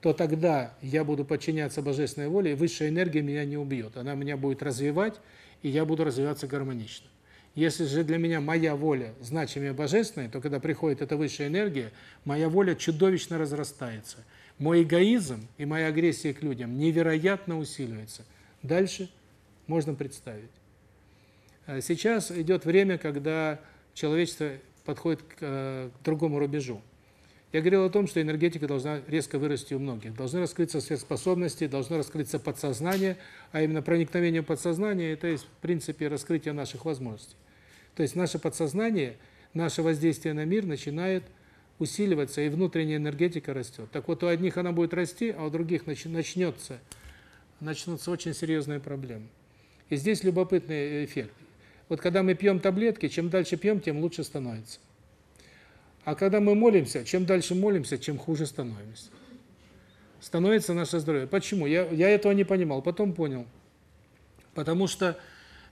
то тогда я буду подчиняться божественной воле, и высшая энергия меня не убьет. Она меня будет развивать, и я буду развиваться гармонично. Если же для меня моя воля значимее божественной, то когда приходит эта высшая энергия, моя воля чудовищно разрастается. Мой эгоизм и моя агрессия к людям невероятно усиливается. Дальше можно представить. А сейчас идет время, когда человечество подходит к, э, к другому рубежу. Я говорил о том, что энергетика должна резко вырасти у многих. Должны раскрыться сверхспособности, должно раскрыться подсознание, а именно проникновение подсознания – это, в принципе, раскрытие наших возможностей. То есть наше подсознание, наше воздействие на мир начинает усиливаться, и внутренняя энергетика растет. Так вот, у одних она будет расти, а у других начнется, начнутся очень серьезные проблемы. И здесь любопытный эффект. Вот когда мы пьем таблетки, чем дальше пьем, тем лучше становится. А когда мы молимся, чем дальше молимся, чем хуже становимся. Становится наше здоровье. Почему? Я, я этого не понимал, потом понял. Потому что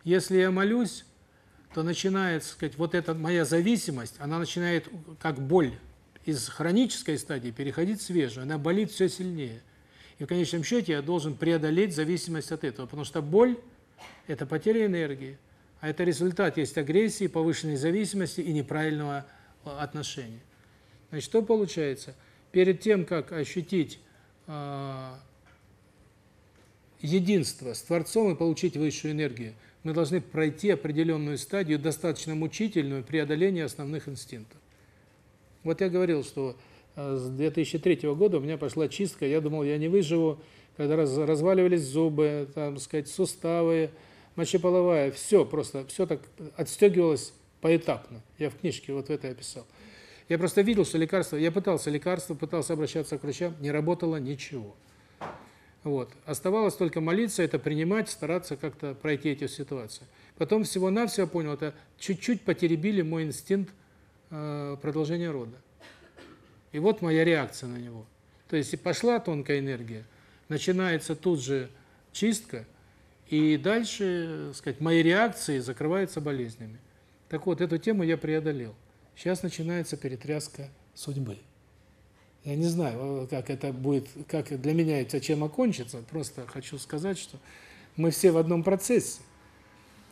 если я молюсь, то начинает, сказать, вот эта моя зависимость, она начинает как боль из хронической стадии переходить в свежую. Она болит все сильнее. И в конечном счете я должен преодолеть зависимость от этого, потому что боль – это потеря энергии, а это результат есть агрессии, повышенной зависимости и неправильного отношения. Значит, что получается? Перед тем, как ощутить э, единство с Творцом и получить высшую энергию, мы должны пройти определенную стадию, достаточно мучительную, преодоления основных инстинктов. Вот я говорил, что с 2003 года у меня пошла чистка, я думал, я не выживу, когда раз, разваливались зубы, там, сказать, суставы, мочеполовая, все просто, все так отстегивалось поэтапно. Я в книжке вот это описал. Я просто видел, что лекарства, я пытался лекарства, пытался обращаться к врачам, не работало ничего. Вот. Оставалось только молиться, это принимать, стараться как-то пройти эти ситуации. Потом всего-навсего понял, это чуть-чуть потеребили мой инстинкт э, продолжения рода. И вот моя реакция на него. То есть и пошла тонкая энергия, начинается тут же чистка, и дальше, сказать, мои реакции закрываются болезнями. Так вот, эту тему я преодолел. Сейчас начинается перетряска судьбы. Я не знаю, как это будет, как для меня это чем окончится, просто хочу сказать, что мы все в одном процессе.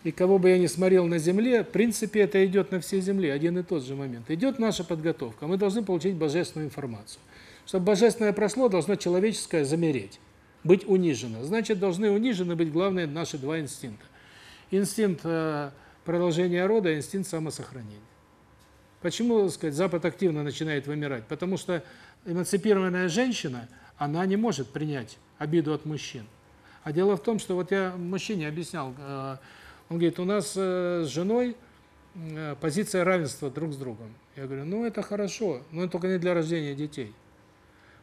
И кого бы я ни смотрел на земле, в принципе, это идет на всей земле, один и тот же момент. Идет наша подготовка, мы должны получить божественную информацию. Чтобы божественное прошло, должно человеческое замереть, быть унижено. Значит, должны унижены быть главные наши два инстинкта. Инстинкт э, продолжения рода, инстинкт самосохранения. Почему, так сказать, Запад активно начинает вымирать? Потому что эмансипированная женщина, она не может принять обиду от мужчин. А дело в том, что вот я мужчине объяснял, э, он говорит, у нас э, с женой э, позиция равенства друг с другом. Я говорю, ну это хорошо, но только не для рождения детей.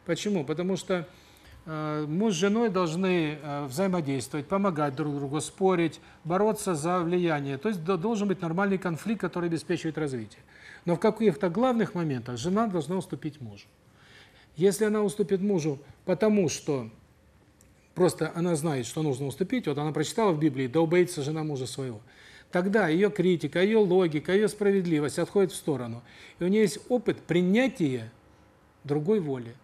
Почему? Потому что муж с женой должны э, взаимодействовать, помогать друг другу, спорить, бороться за влияние. То есть должен быть нормальный конфликт, который обеспечивает развитие. Но в каких-то главных моментах жена должна уступить мужу. Если она уступит мужу потому, что просто она знает, что нужно уступить, вот она прочитала в Библии «Да убоится жена мужа своего», тогда ее критика, ее логика, ее справедливость отходит в сторону. И у нее есть опыт принятия другой воли.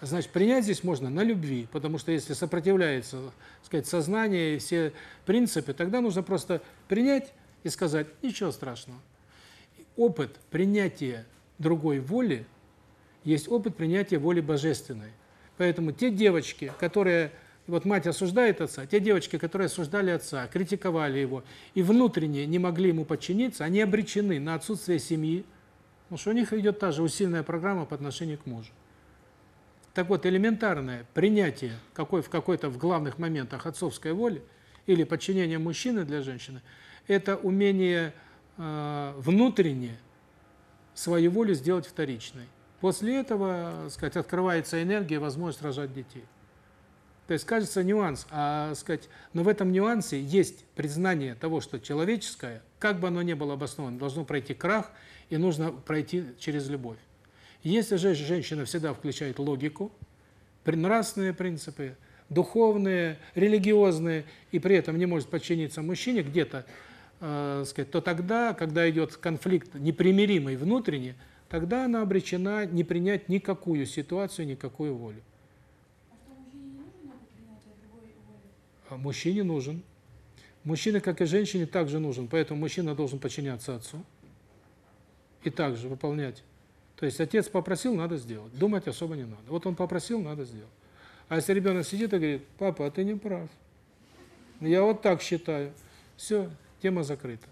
Значит, принять здесь можно на любви, потому что если сопротивляется, сказать, сознание и все принципы, тогда нужно просто принять и сказать, ничего страшного. Опыт принятия другой воли есть опыт принятия воли божественной. Поэтому те девочки, которые вот мать осуждает отца, те девочки, которые осуждали отца, критиковали его и внутренне не могли ему подчиниться, они обречены на отсутствие семьи, потому что у них идет та же усиленная программа по отношению к мужу. Так вот, элементарное принятие какой в какой-то в главных моментах отцовской воли или подчинение мужчины для женщины это умение э, внутренне свою волю сделать вторичной. После этого, сказать, открывается энергия, возможность рожать детей. То есть кажется нюанс, а сказать, но в этом нюансе есть признание того, что человеческое, как бы оно ни было обосновано, должно пройти крах и нужно пройти через любовь. Если же женщина всегда включает логику, нравственные принципы, духовные, религиозные, и при этом не может подчиниться мужчине где-то, э, сказать, то тогда, когда идет конфликт непримиримый внутренний, тогда она обречена не принять никакую ситуацию, никакую волю. А мужчине нужен. Мужчине, как и женщине, также нужен. Поэтому мужчина должен подчиняться отцу и также выполнять. То есть отец попросил, надо сделать. Думать особо не надо. Вот он попросил, надо сделать. А если ребенок сидит и говорит, папа, а ты не прав. Я вот так считаю. Все, тема закрыта.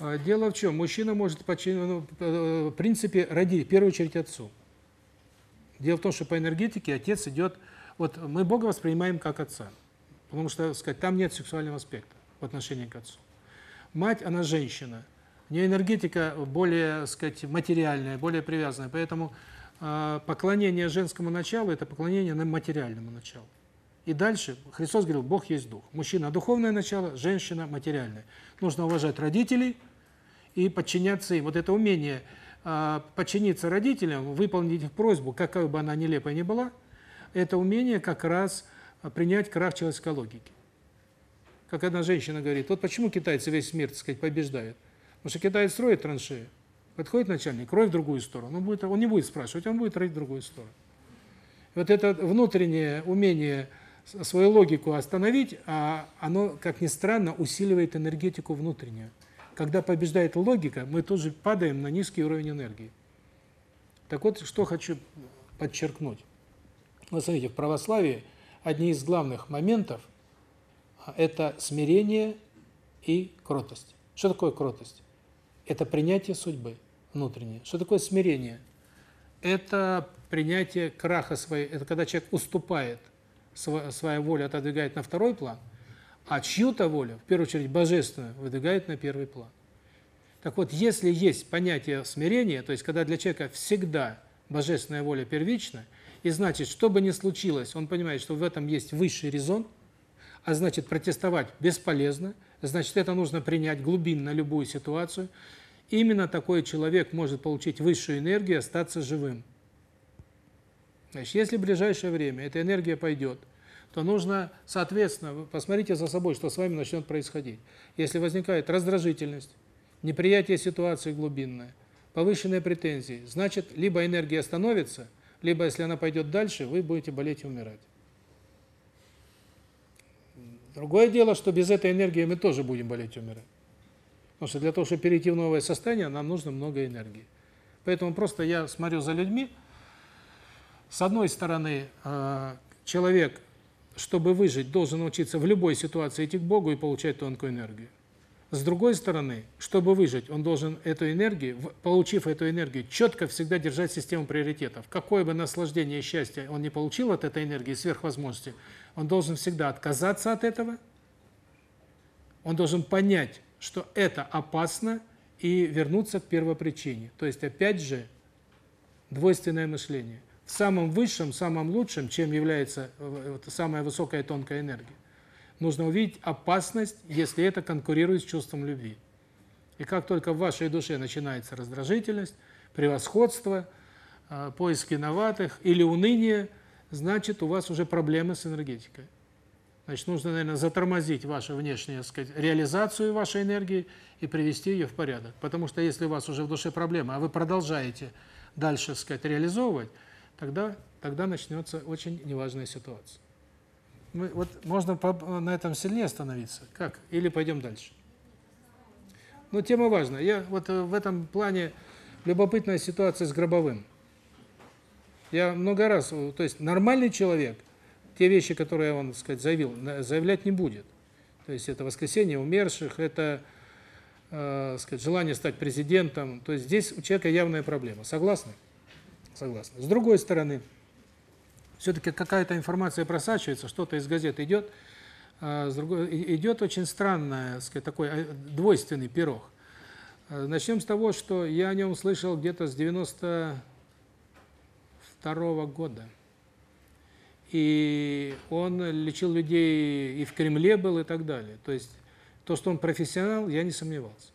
А дело в чем? Мужчина может подчиниться, ну, э, в принципе, родить, в первую очередь, отцу. Дело в том, что по энергетике отец идет... Вот мы Бога воспринимаем как отца, потому что, сказать, там нет сексуального аспекта в отношении к отцу. Мать, она женщина. У нее энергетика более, сказать, материальная, более привязанная. Поэтому э, поклонение женскому началу – это поклонение на материальному началу. И дальше Христос говорил, Бог есть Дух. Мужчина – духовное начало, женщина – материальное. Нужно уважать родителей – и подчиняться им. Вот это умение э, подчиниться родителям, выполнить их просьбу, какая бы она нелепая ни была, это умение как раз принять крах человеческой логики. Как одна женщина говорит, вот почему китайцы весь мир, так сказать, побеждают. Потому что китаец строит траншеи, подходит начальник, рой в другую сторону. Он, будет, он не будет спрашивать, он будет рыть в другую сторону. И вот это внутреннее умение свою логику остановить, а оно, как ни странно, усиливает энергетику внутреннюю. Когда побеждает логика, мы тут же падаем на низкий уровень энергии. Так вот, что хочу подчеркнуть. Вот смотрите, в православии одни из главных моментов – это смирение и кротость. Что такое кротость? Это принятие судьбы внутреннее. Что такое смирение? Это принятие краха своей, это когда человек уступает, свою волю отодвигает на второй план – а чью-то волю, в первую очередь божественную, выдвигает на первый план. Так вот, если есть понятие смирения, то есть когда для человека всегда божественная воля первична, и значит, что бы ни случилось, он понимает, что в этом есть высший резон, а значит, протестовать бесполезно, значит, это нужно принять глубинно любую ситуацию, именно такой человек может получить высшую энергию и остаться живым. Значит, если в ближайшее время эта энергия пойдет – то нужно, соответственно, посмотрите за собой, что с вами начнет происходить. Если возникает раздражительность, неприятие ситуации глубинное, повышенные претензии, значит, либо энергия остановится, либо, если она пойдет дальше, вы будете болеть и умирать. Другое дело, что без этой энергии мы тоже будем болеть и умирать. Потому что для того, чтобы перейти в новое состояние, нам нужно много энергии. Поэтому просто я смотрю за людьми. С одной стороны, э, человек чтобы выжить, должен научиться в любой ситуации идти к Богу и получать тонкую энергию. С другой стороны, чтобы выжить, он должен эту энергию, получив эту энергию, четко всегда держать систему приоритетов. Какое бы наслаждение и счастье он не получил от этой энергии, сверхвозможности, он должен всегда отказаться от этого, он должен понять, что это опасно, и вернуться к первопричине. То есть, опять же, двойственное мышление. В самом высшем, самом лучшем, чем является э, самая высокая тонкая энергия, нужно увидеть опасность, если это конкурирует с чувством любви. И как только в вашей душе начинается раздражительность, превосходство, э, поиск виноватых или уныние, значит, у вас уже проблемы с энергетикой. Значит, нужно, наверное, затормозить вашу внешнюю, сказать, реализацию вашей энергии и привести ее в порядок. Потому что если у вас уже в душе проблема, а вы продолжаете дальше, сказать, реализовывать, тогда тогда начнется очень неважная ситуация. Мы, вот можно на этом сильнее остановиться. Как? Или пойдем дальше? Но ну, тема важная. Я вот э, в этом плане любопытная ситуация с Гробовым. Я много раз, э, то есть нормальный человек те вещи, которые я вам, так сказать, заявил, заявлять не будет. То есть это воскресение умерших, это э, сказать, желание стать президентом. То есть здесь у человека явная проблема. Согласны? Согласны. С другой стороны, все таки какая-то информация просачивается, что-то из газет идет, а э, с другой идет очень странное, сказать, такой э, двойственный пирог. Начнем с того, что я о нем слышал где-то с 90 1992 года. И он лечил людей и в Кремле был, и так далее. То есть то, что он профессионал, я не сомневался.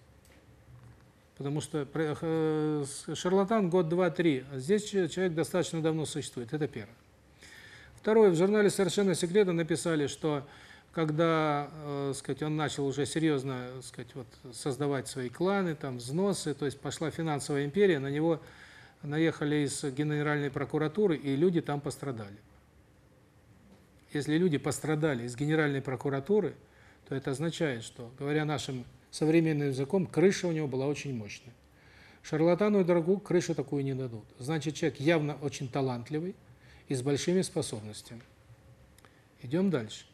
Потому что э, э, шарлатан год, два, три. А здесь человек достаточно давно существует. Это первое. Второе. В журнале «Совершенно секретно» написали, что когда, э, сказать, он начал уже серьезно, э, сказать, вот создавать свои кланы, там взносы, то есть пошла финансовая империя, на него наехали из Генеральной прокуратуры, и люди там пострадали. Если люди пострадали из Генеральной прокуратуры, то это означает, что, говоря нашим современным языком, крыша у него была очень мощная. Шарлатану и дорогу крышу такую не дадут. Значит, человек явно очень талантливый и с большими способностями. Идем дальше.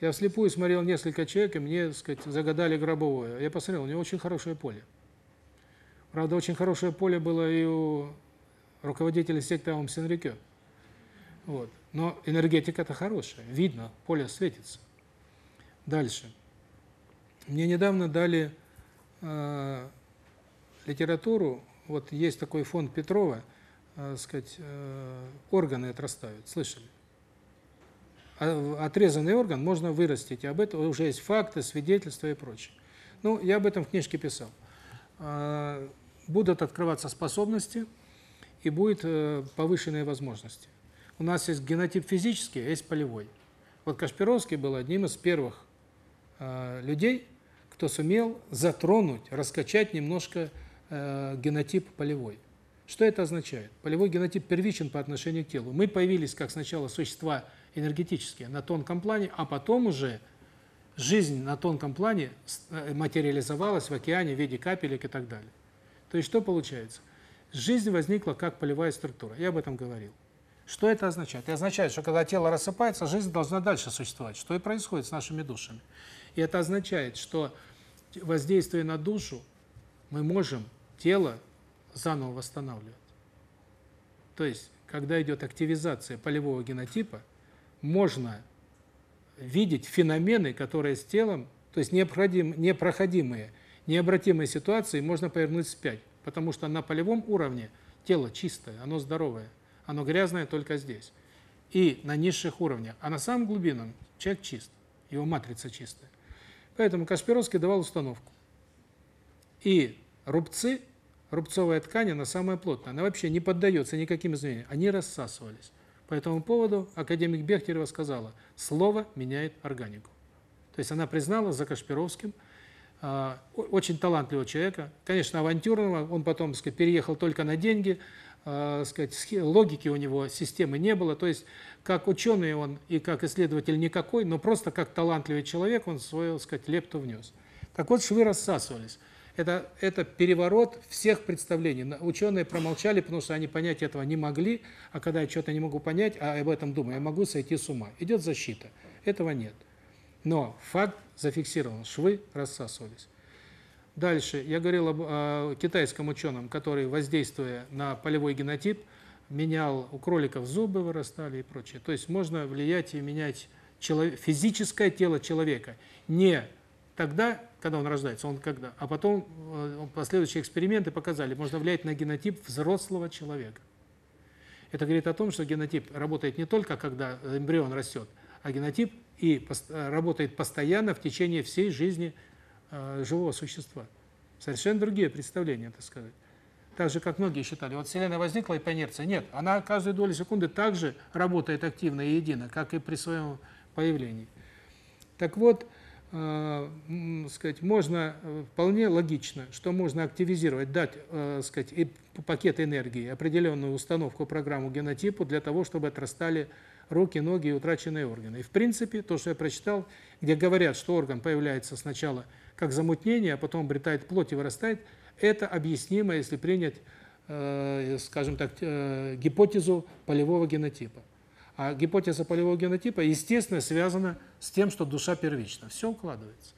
Я вслепую смотрел несколько человек, и мне, так сказать, загадали гробовое. Я посмотрел, у него очень хорошее поле. Правда, очень хорошее поле было и у руководителя секты Аум Сенрикё. Вот. Но энергетика-то хорошая, видно, поле светится. Дальше. Мне недавно дали э, литературу, вот есть такой фонд Петрова, э, сказать, э, органы отрастают, слышали? А, отрезанный орган можно вырастить, и об этом уже есть факты, свидетельства и прочее. Ну, я об этом в книжке писал. Э, будут открываться способности, и будет э, повышенные возможности. У нас есть генотип физический, а есть полевой. Вот Кашпировский был одним из первых э, людей, кто сумел затронуть, раскачать немножко э, генотип полевой. Что это означает? Полевой генотип первичен по отношению к телу. Мы появились как сначала существа энергетические на тонком плане, а потом уже жизнь на тонком плане э, материализовалась в океане в виде капелек и так далее. То есть что получается? Жизнь возникла как полевая структура. Я об этом говорил. Что это означает? Это означает, что когда тело рассыпается, жизнь должна дальше существовать, что и происходит с нашими душами. И это означает, что воздействуя на душу, мы можем тело заново восстанавливать. То есть, когда идет активизация полевого генотипа, можно видеть феномены, которые с телом, то есть непроходимые, необратимые ситуации можно повернуть вспять, потому что на полевом уровне тело чистое, оно здоровое. Оно грязное только здесь. И на низших уровнях. А на самом глубинном человек чист. Его матрица чистая. Поэтому Кашпировский давал установку. И рубцы, рубцовая ткань, она самая плотная. Она вообще не поддается никаким изменениям. Они рассасывались. По этому поводу академик Бехтерева сказала, слово меняет органику. То есть она признала за Кашпировским, очень талантливого человека, конечно, авантюрного, он потом, сказать, переехал только на деньги, э, сказать, логики у него, системы не было. То есть, как ученый он и как исследователь никакой, но просто как талантливый человек он свою, сказать, лепту внес. Так вот, швы рассасывались. Это, это переворот всех представлений. Ученые промолчали, потому что они понять этого не могли, а когда я что-то не могу понять, а об этом думаю, я могу сойти с ума. Идет защита. Этого нет. Но факт зафиксирован, швы рассасывались. Дальше я говорил об о китайском ученом, который, воздействуя на полевой генотип, менял у кроликов зубы вырастали и прочее. То есть можно влиять и менять человек, физическое тело человека. Не тогда, когда он рождается, он когда, а потом э, последующие эксперименты показали, можно влиять на генотип взрослого человека. Это говорит о том, что генотип работает не только когда эмбрион растет, а генотип и работает постоянно в течение всей жизни э, живого существа. Совершенно другие представления, так сказать. Так же, как многие считали, вот Вселенная возникла и по инерции. Нет, она каждую долю секунды также работает активно и едино, как и при своем появлении. Так вот, э, сказать, можно э, вполне логично, что можно активизировать, дать, э, сказать, пакет энергии, определенную установку, программу генотипу для того, чтобы отрастали руки, ноги и утраченные органы. И в принципе, то, что я прочитал, где говорят, что орган появляется сначала как замутнение, а потом обретает плоть и вырастает, это объяснимо, если принять, э, скажем так, э, гипотезу полевого генотипа. А гипотеза полевого генотипа, естественно, связана с тем, что душа первична. Все укладывается.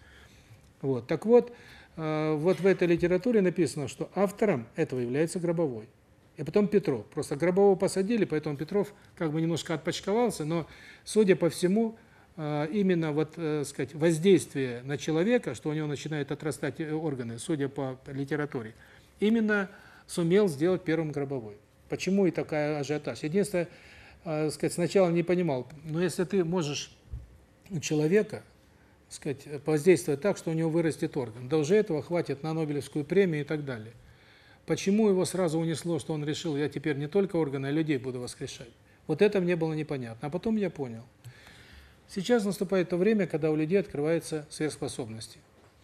Вот. Так вот, э, вот в этой литературе написано, что автором этого является Гробовой. И потом Петров. Просто Гробового посадили, поэтому Петров как бы немножко отпочковался, но, судя по всему, э, именно вот, э, сказать, воздействие на человека, что у него начинают отрастать э, органы, судя по литературе, именно сумел сделать первым Гробовой. Почему и такая ажиотаж? Единственное, сказать, сначала не понимал, но если ты можешь у человека, сказать, воздействовать так, что у него вырастет орган, да уже этого хватит на Нобелевскую премию и так далее. Почему его сразу унесло, что он решил, я теперь не только органы, а людей буду воскрешать? Вот это мне было непонятно. А потом я понял. Сейчас наступает то время, когда у людей открываются сверхспособности.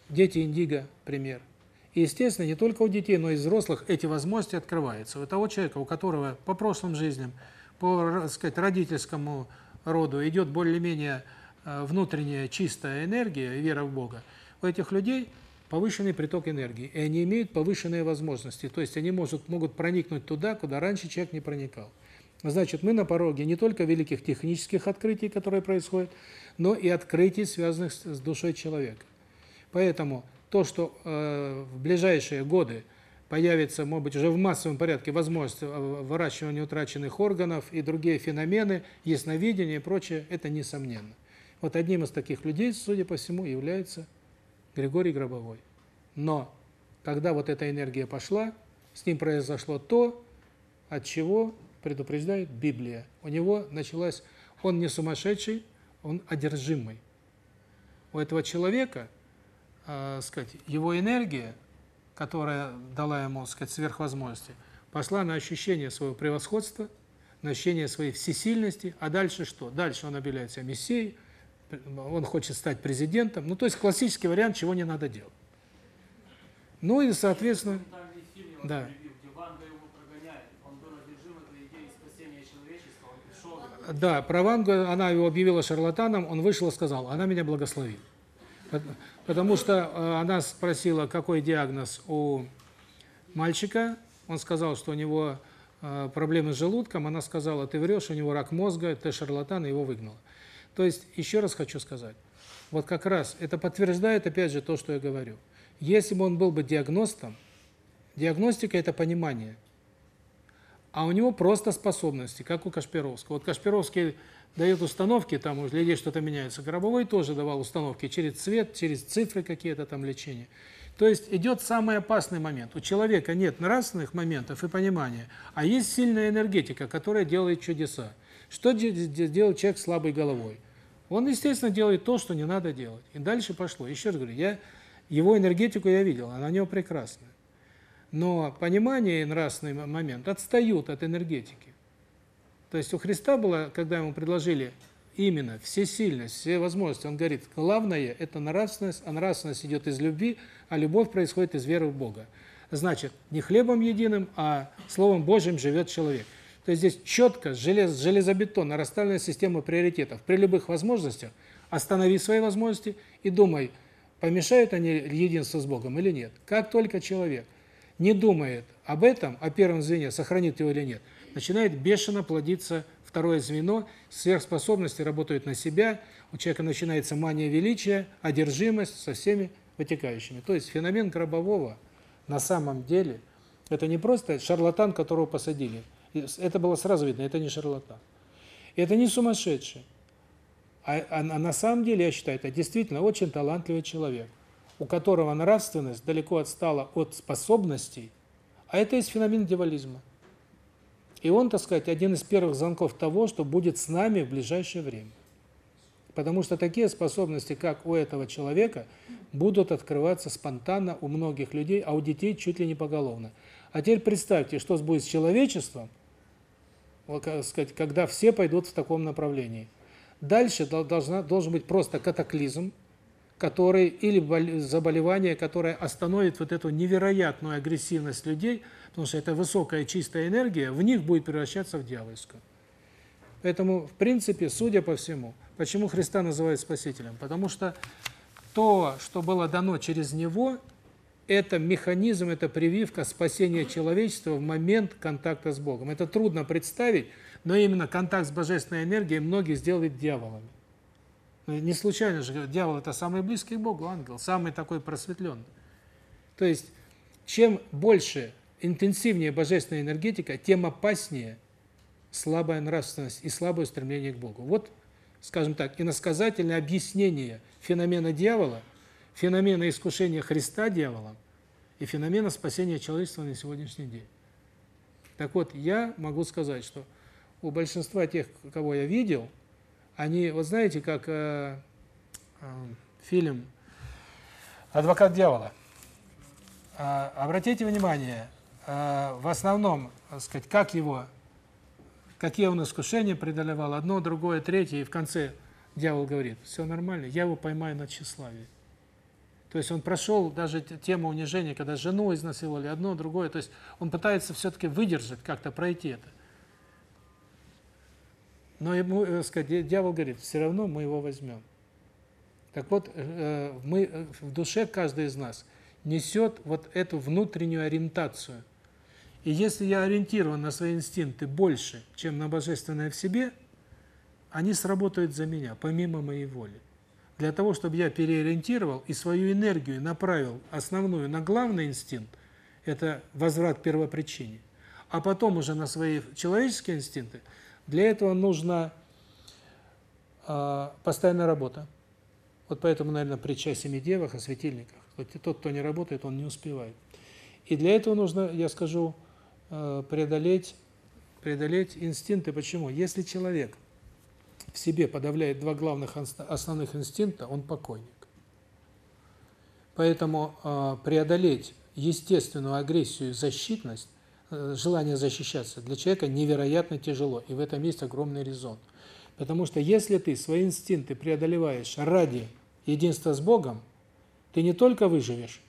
Дети индиго – пример. И, естественно, не только у детей, но и взрослых эти возможности открываются. У того человека, у которого по прошлым жизням, по, сказать, родительскому роду идет более-менее э, внутренняя чистая энергия и вера в Бога, у этих людей – повышенный приток энергии, и они имеют повышенные возможности, то есть они могут, могут проникнуть туда, куда раньше человек не проникал. Значит, мы на пороге не только великих технических открытий, которые происходят, но и открытий, связанных с душой человека. Поэтому то, что э, в ближайшие годы появится, может быть, уже в массовом порядке возможность э, выращивания утраченных органов и другие феномены, ясновидение и прочее, это несомненно. Вот одним из таких людей, судя по всему, является Григорий Гробовой. Но когда вот эта энергия пошла, с ним произошло то, от чего предупреждает Библия. У него началась, он не сумасшедший, он одержимый. У этого человека, э, сказать, его энергия, которая дала ему, сказать, сверхвозможности, пошла на ощущение своего превосходства, на ощущение своей всесильности, а дальше что? Дальше он объявляет мессией, он хочет стать президентом. Ну, то есть классический вариант, чего не надо делать. Ну и, соответственно... Да. Да, про Вангу она его объявила шарлатаном, он вышел и сказал, она меня благословит. Потому что э, она спросила, какой диагноз у мальчика, он сказал, что у него э, проблемы с желудком, она сказала, ты врешь, у него рак мозга, ты шарлатан, и его выгнала. То есть, еще раз хочу сказать, вот как раз это подтверждает, опять же, то, что я говорю. Если бы он был бы диагностом, диагностика – это понимание, а у него просто способности, как у Кашпировского. Вот Кашпировский дает установки, там у людей что-то меняется. Гробовой тоже давал установки через цвет, через цифры какие-то там лечения. То есть идет самый опасный момент. У человека нет нравственных моментов и понимания, а есть сильная энергетика, которая делает чудеса. Что делает человек слабой головой? Он, естественно, делает то, что не надо делать. И дальше пошло. Еще раз говорю, я его энергетику я видел, она у него прекрасная. Но понимание и нравственный момент отстают от энергетики. То есть у Христа было, когда ему предложили именно всесильность, все возможности, он говорит, главное – это нравственность, а нравственность идет из любви, а любовь происходит из веры в Бога. Значит, не хлебом единым, а Словом Божьим живет человек. То есть здесь четко, желез, железобетонно расставленная система приоритетов. При любых возможностях останови свои возможности и думай, помешают они единству с Богом или нет. Как только человек не думает об этом, о первом звене, сохранит его или нет, начинает бешено плодиться второе звено, сверхспособности работают на себя, у человека начинается мания величия, одержимость со всеми вытекающими. То есть феномен гробового на самом деле это не просто шарлатан, которого посадили – это было сразу видно, это не шарлатан. Это не сумасшедший. А, а, а на самом деле, я считаю, это действительно очень талантливый человек, у которого нравственность далеко отстала от способностей, а это есть феномен дьяволизма. И он, так сказать, один из первых звонков того, что будет с нами в ближайшее время. Потому что такие способности, как у этого человека, будут открываться спонтанно у многих людей, а у детей чуть ли не поголовно. А теперь представьте, что будет с человечеством, сказать, когда все пойдут в таком направлении. Дальше должна, должен быть просто катаклизм, который или заболевание, которое остановит вот эту невероятную агрессивность людей, потому что это высокая чистая энергия, в них будет превращаться в дьявольскую. Поэтому, в принципе, судя по всему, почему Христа называют Спасителем? Потому что то, что было дано через Него, это механизм, это прививка спасения человечества в момент контакта с Богом. Это трудно представить, но именно контакт с божественной энергией многие сделают дьяволами. Ну, не случайно же дьявол это самый близкий к Богу ангел, самый такой просветленный. То есть, чем больше, интенсивнее божественная энергетика, тем опаснее слабая нравственность и слабое стремление к Богу. Вот, скажем так, иносказательное объяснение феномена дьявола, феномена искушения Христа дьяволом и феномена спасения человечества на сегодняшний день. Так вот, я могу сказать, что у большинства тех, кого я видел, они, вот знаете, как э, э, фильм «Адвокат дьявола». Э, обратите внимание, э, в основном, так сказать, как его, какие он искушения преодолевал, одно, другое, третье, и в конце дьявол говорит, все нормально, я его поймаю на тщеславие. То есть он прошел даже тему унижения, когда жену изнасиловали, одно, другое. То есть он пытается все-таки выдержать, как-то пройти это. Но ему, э, сказать, дьявол говорит, все равно мы его возьмем. Так вот, э, мы э, в душе каждый из нас несет вот эту внутреннюю ориентацию. И если я ориентирован на свои инстинкты больше, чем на божественное в себе, они сработают за меня, помимо моей воли. Для того, чтобы я переориентировал и свою энергию направил основную на главный инстинкт, это возврат первопричине, а потом уже на свои человеческие инстинкты – для этого нужна э, постоянная работа. Вот поэтому, наверное, притча о семи девах, о светильниках. Тот, кто не работает, он не успевает. И для этого нужно, я скажу, э, преодолеть, преодолеть инстинкты. Почему? Если человек в себе подавляет два главных основных инстинкта, он покойник. Поэтому э, преодолеть естественную агрессию защитность Э, желание защищаться для человека невероятно тяжело, и в этом есть огромный резон. Потому что если ты свои инстинкты преодолеваешь ради единства с Богом, ты не только выживешь,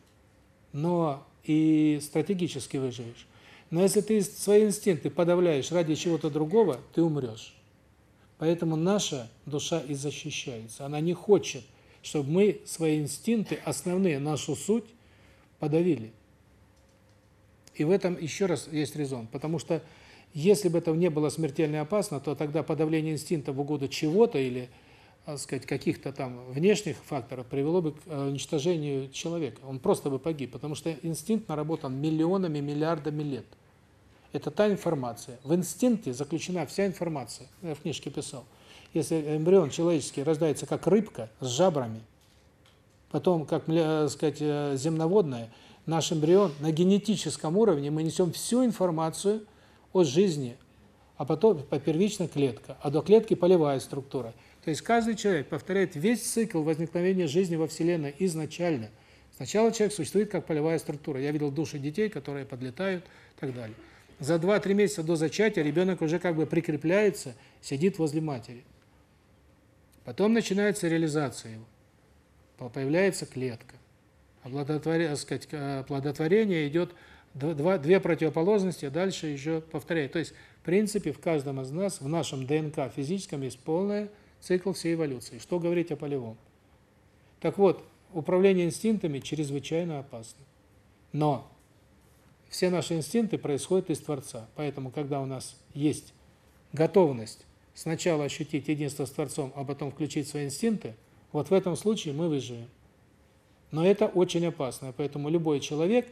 но и стратегически выживешь. Но если ты свои инстинкты подавляешь ради чего-то другого, ты умрешь. Поэтому наша душа и защищается. Она не хочет, чтобы мы свои инстинкты, основные, нашу суть, подавили. И в этом еще раз есть резон, потому что если бы это не было смертельно опасно, то тогда подавление инстинкта в угоду чего-то или, сказать, каких-то там внешних факторов привело бы к э, уничтожению человека. Он просто бы погиб, потому что инстинкт наработан миллионами, миллиардами лет. Это та информация. В инстинкте заключена вся информация. Я в книжке писал. Если эмбрион человеческий рождается как рыбка с жабрами, потом как, э, сказать, э, земноводная, наш эмбрион, на генетическом уровне мы несем всю информацию о жизни, а потом по первичной клетка, а до клетки полевая структура. То есть каждый человек повторяет весь цикл возникновения жизни во Вселенной изначально. Сначала человек существует как полевая структура. Я видел души детей, которые подлетают и так далее. За 2-3 месяца до зачатия ребенок уже как бы прикрепляется, сидит возле матери. Потом начинается реализация его. Появляется клетка. Оплодотворение, сказать, оплодотворение идет два, две противоположности, а дальше еще повторяет. То есть, в принципе, в каждом из нас, в нашем ДНК физическом есть полный цикл всей эволюции. Что говорить о полевом? Так вот, управление инстинктами чрезвычайно опасно. Но все наши инстинкты происходят из Творца. Поэтому, когда у нас есть готовность сначала ощутить единство с Творцом, а потом включить свои инстинкты, вот в этом случае мы выживем. Но это очень опасно, поэтому любой человек,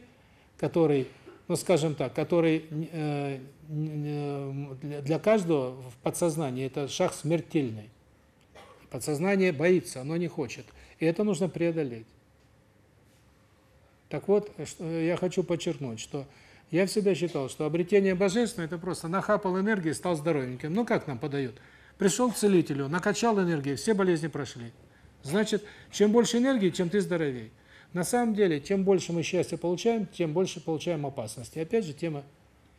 который, ну скажем так, который э, для каждого в подсознании это шаг смертельный. Подсознание боится, оно не хочет. И это нужно преодолеть. Так вот, я хочу подчеркнуть, что Я всегда считал, что обретение божественного – это просто нахапал энергии, стал здоровеньким. Ну, как нам подают? Пришел к целителю, накачал энергии, все болезни прошли. Значит, чем больше энергии, тем ты здоровее. На самом деле, чем больше мы счастья получаем, тем больше получаем опасности. Опять же, тема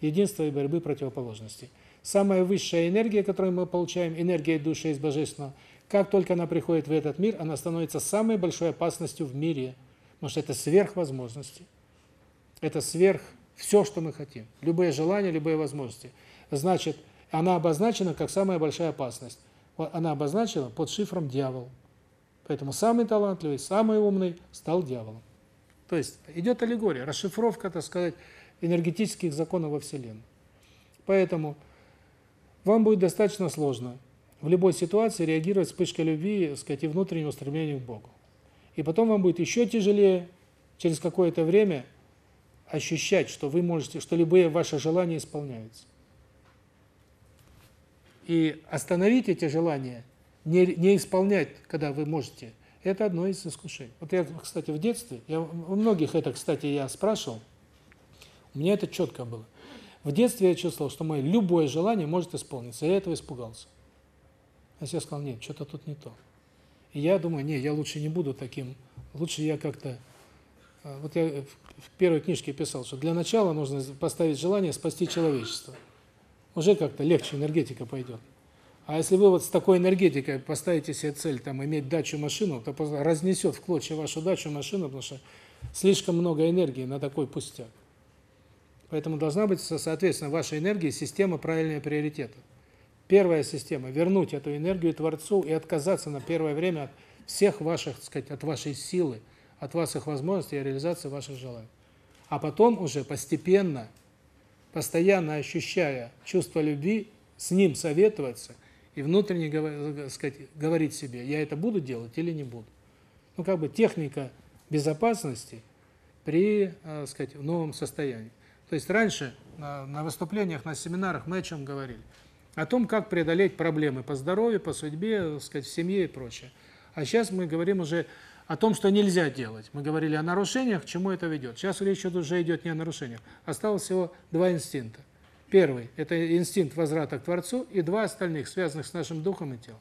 единства и борьбы противоположностей. Самая высшая энергия, которую мы получаем, энергия души из Божественного, как только она приходит в этот мир, она становится самой большой опасностью в мире, потому что это сверхвозможности. Это сверх все, что мы хотим. Любые желания, любые возможности. Значит, она обозначена как самая большая опасность. Она обозначена под шифром дьявол. Поэтому самый талантливый, самый умный стал дьяволом. То есть идет аллегория, расшифровка, так сказать, энергетических законов во Вселенной. Поэтому вам будет достаточно сложно в любой ситуации реагировать вспышкой любви, так сказать, и внутреннего стремления к Богу. И потом вам будет еще тяжелее через какое-то время ощущать, что вы можете, что любые ваши желания исполняются. И остановить эти желания, не, не исполнять, когда вы можете, это одно из искушений. Вот я, кстати, в детстве, я, у многих это, кстати, я спрашивал, у меня это четко было. В детстве я чувствовал, что мое любое желание может исполниться, я этого испугался. А я сказал, нет, что-то тут не то. Я думаю, не, я лучше не буду таким, лучше я как-то... А, вот я в первой книжке писал, что для начала нужно поставить желание спасти человечество. Уже как-то легче энергетика пойдет. А если вы вот с такой энергетикой поставите себе цель там иметь дачу, машину, то разнесет в клочья вашу дачу, машину, потому что слишком много энергии на такой пустяк. Поэтому должна быть, соответственно, ваша энергия система правильного приоритета. Первая система вернуть эту энергию творцу и отказаться на первое время от всех ваших, так сказать, от вашей силы, от ваших возможностей и реализации ваших желаний. А потом уже постепенно, постоянно ощущая чувство любви, с ним советоваться и внутренне, сказать, говорить себе, я это буду делать или не буду. Ну, как бы техника безопасности при, так сказать, новом состоянии. То есть раньше на, на выступлениях, на семинарах мы о чем говорили? О том, как преодолеть проблемы по здоровью, по судьбе, сказать, в семье и прочее. А сейчас мы говорим уже о том, что нельзя делать. Мы говорили о нарушениях, к чему это ведет. Сейчас речь уже идет не о нарушениях. Осталось всего два инстинкта. Первый – это инстинкт возврата к Творцу, и два остальных, связанных с нашим духом и телом.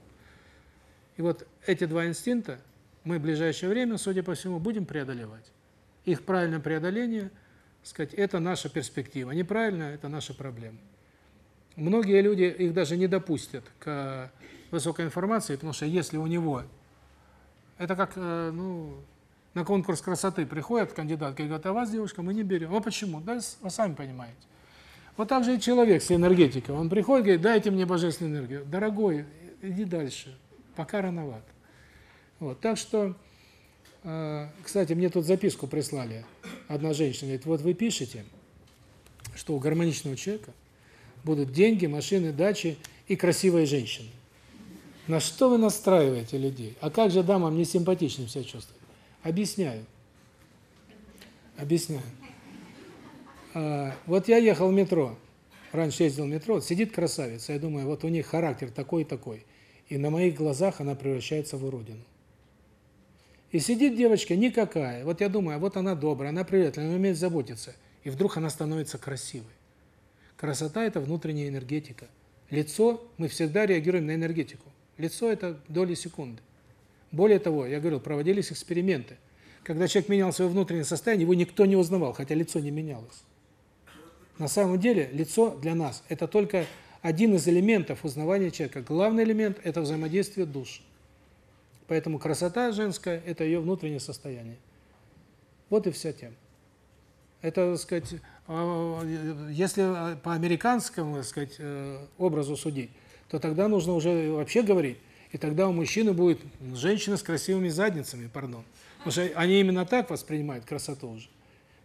И вот эти два инстинкта мы в ближайшее время, судя по всему, будем преодолевать. Их правильное преодоление, сказать, это наша перспектива. Неправильно – это наша проблема. Многие люди их даже не допустят к высокой информации, потому что если у него это как, э, ну, на конкурс красоты приходят кандидатки и говорят, а вас, девушка, мы не берем. А почему? Да, вы сами понимаете. Вот так же и человек с энергетикой. Он приходит и говорит, дайте мне божественную энергию. Дорогой, иди дальше, пока рановато. Вот, так что, э, кстати, мне тут записку прислали. Одна женщина говорит, вот вы пишете, что у гармоничного человека будут деньги, машины, дачи и красивые женщины. На что вы настраиваете людей? А как же дамам не симпатичным себя чувствовать? Объясняю. Объясняю. А, вот я ехал в метро, раньше ездил в метро, вот сидит красавица, я думаю, вот у них характер такой и такой. И на моих глазах она превращается в уродину. И сидит девочка никакая, вот я думаю, вот она добрая, она приветливая, она умеет заботиться. И вдруг она становится красивой. Красота – это внутренняя энергетика. Лицо, мы всегда реагируем на энергетику. Лицо – это доли секунды. Более того, я говорил, проводились эксперименты. Когда человек менял свое внутреннее состояние, его никто не узнавал, хотя лицо не менялось. На самом деле, лицо для нас – это только один из элементов узнавания человека. Главный элемент – это взаимодействие душ. Поэтому красота женская – это ее внутреннее состояние. Вот и вся тема. Это, так сказать, а, если по американскому, так сказать, э, образу судить, то тогда нужно уже вообще говорить, и тогда у мужчины будет женщина с красивыми задницами, пардон. Потому что они именно так воспринимают красоту уже.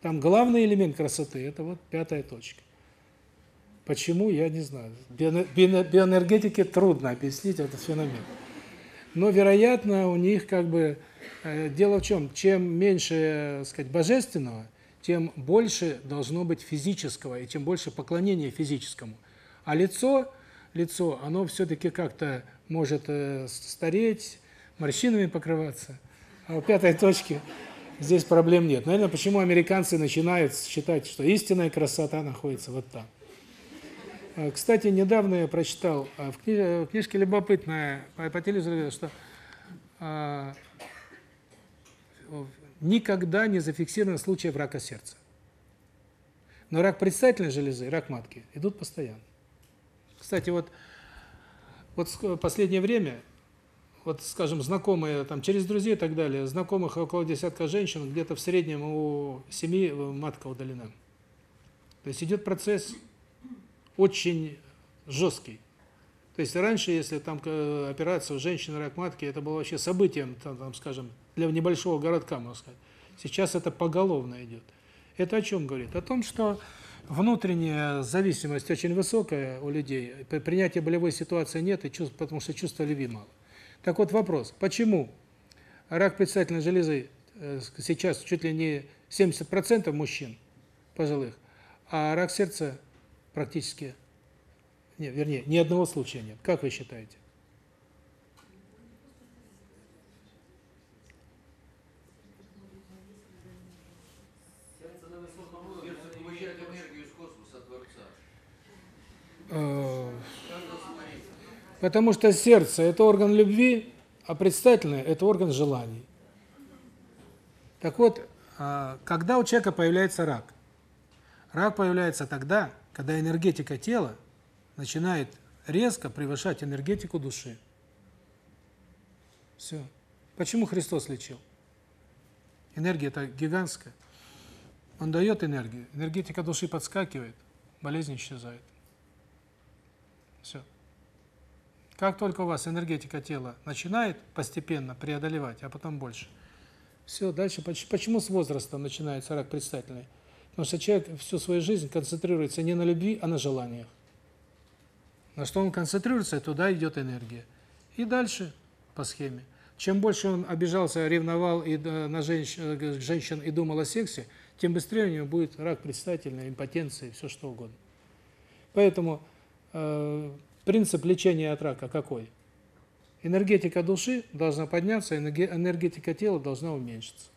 Там главный элемент красоты – это вот пятая точка. Почему, я не знаю. Биоэнергетике трудно объяснить этот феномен. Но, вероятно, у них как бы… Э, дело в чем? Чем меньше, э, сказать, божественного, тем больше должно быть физического, и тем больше поклонения физическому. А лицо лицо, оно все-таки как-то может э, стареть, морщинами покрываться. А у пятой точки Здесь проблем нет. Наверное, почему американцы начинают считать, что истинная красота находится вот там. А, кстати, недавно я прочитал а, в книжке любопытная по телевизору, что а, никогда не зафиксировано случаев рака сердца. Но рак предстательной железы, рак матки идут постоянно. Кстати, вот вот в последнее время вот, скажем, знакомые там через друзей и так далее, знакомых около десятка женщин, где-то в среднем у семьи матка удалена. То есть идет процесс очень жесткий. То есть раньше, если там операция у женщины рак матки, это было вообще событием, там, там скажем, для небольшого городка, можно сказать. Сейчас это поголовно идет. Это о чем говорит? О том, что внутренняя зависимость очень высокая у людей, принятия болевой ситуации нет, и чувств, потому что чувства любви мало. Так вот вопрос, почему рак предстательной железы э, сейчас чуть ли не 70% мужчин пожилых, а рак сердца практически, нет, вернее, ни одного случая нет. Как вы считаете? Э, потому что сердце – это орган любви, а предстательное – это орган желаний. Так вот, а, когда у человека появляется рак? Рак появляется тогда, когда энергетика тела начинает резко превышать энергетику души. Все. Почему Христос лечил? Энергия это гигантская. Он дает энергию, энергетика души подскакивает, болезнь исчезает. Все. Как только у вас энергетика тела начинает постепенно преодолевать, а потом больше, все, дальше, почему с возрастом начинается рак предстательный? Потому что человек всю свою жизнь концентрируется не на любви, а на желаниях. На что он концентрируется, туда идет энергия. И дальше по схеме. Чем больше он обижался, ревновал и э, на женщин, э, женщин и думал о сексе, тем быстрее у него будет рак предстательный, импотенция, все что угодно. Поэтому принцип лечения от рака какой? Энергетика души должна подняться, энергетика тела должна уменьшиться.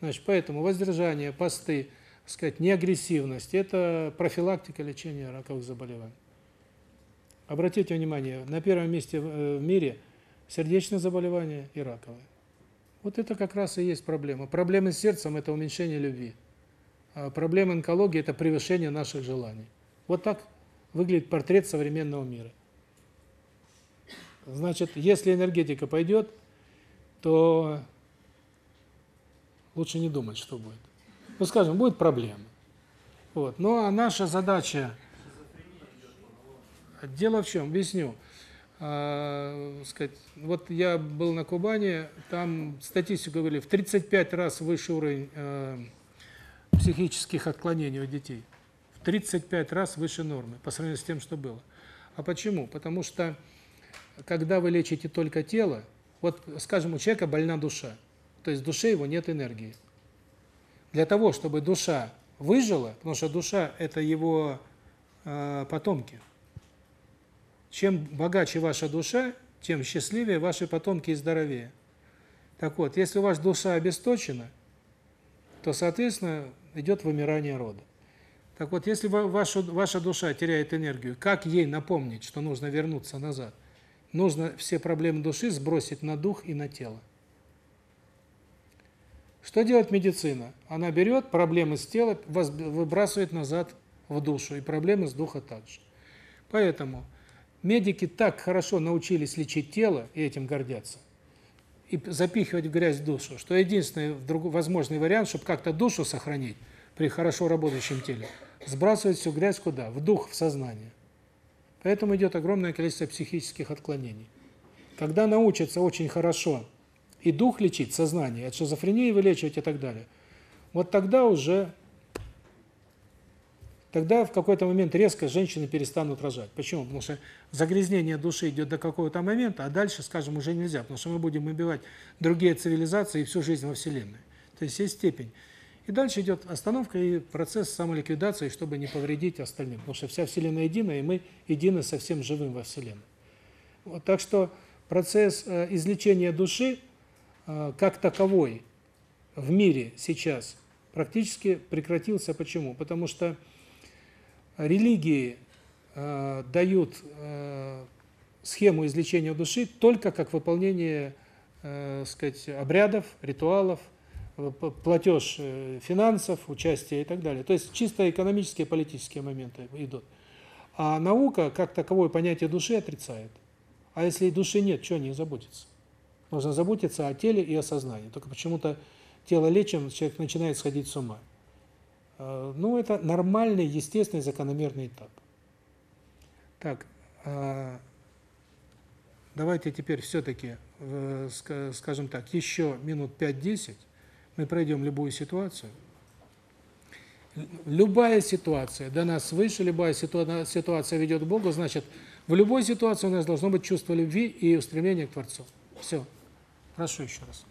Значит, поэтому воздержание, посты, сказать, неагрессивность – это профилактика лечения раковых заболеваний. Обратите внимание, на первом месте в э, мире сердечные заболевания и раковые. Вот это как раз и есть проблема. Проблемы с сердцем – это уменьшение любви. А проблема онкологии – это превышение наших желаний. Вот так выглядит портрет современного мира. Значит, если энергетика пойдет, то лучше не думать, что будет. Ну, скажем, будет проблема. Вот. Ну, а наша задача... Дело в чем? Объясню. А, сказать, вот я был на Кубани, там статистику говорили, в 35 раз выше уровень э, психических отклонений у детей. 35 раз выше нормы по сравнению с тем, что было. А почему? Потому что когда вы лечите только тело, вот, скажем, у человека больна душа, то есть в душе его нет энергии. Для того, чтобы душа выжила, потому что душа – это его э, потомки. Чем богаче ваша душа, тем счастливее ваши потомки и здоровее. Так вот, если у вас душа обесточена, то, соответственно, идет вымирание рода. Так вот, если ваша, ваша душа теряет энергию, как ей напомнить, что нужно вернуться назад? Нужно все проблемы души сбросить на дух и на тело. Что делает медицина? Она берет проблемы с тела, выбрасывает назад в душу, и проблемы с духа также. Поэтому медики так хорошо научились лечить тело, и этим гордятся, и запихивать в грязь душу, что единственный возможный вариант, чтобы как-то душу сохранить при хорошо работающем теле – сбрасывает всю грязь куда? В дух, в сознание. Поэтому идет огромное количество психических отклонений. Когда научатся очень хорошо и дух лечить, сознание, от шизофрении вылечивать и так далее, вот тогда уже, тогда в какой-то момент резко женщины перестанут рожать. Почему? Потому что загрязнение души идет до какого-то момента, а дальше, скажем, уже нельзя, потому что мы будем убивать другие цивилизации и всю жизнь во Вселенной. То есть есть степень. И дальше идет остановка и процесс самоликвидации, чтобы не повредить остальным. Потому что вся Вселенная едина, и мы едины со всем живым во Вселенной. Вот, так что процесс э, излечения души э, как таковой, в мире сейчас практически прекратился. Почему? Потому что религии э, дают э, схему излечения души только как выполнение, э, сказать, обрядов, ритуалов, платеж э, финансов, участие и так далее. То есть чисто экономические, политические моменты идут. А наука, как таковое понятие души, отрицает. А если души нет, что о них заботиться? Нужно заботиться о теле и о сознании. Только почему-то тело лечим, человек начинает сходить с ума. Э, ну, это нормальный, естественный, закономерный этап. Так, э, давайте теперь все-таки, э, скажем так, еще минут 5-10 мы пройдем любую ситуацию. Любая ситуация до нас выше, любая ситуация ведет к Богу, значит, в любой ситуации у нас должно быть чувство любви и устремление к Творцу. Все. Прошу еще раз.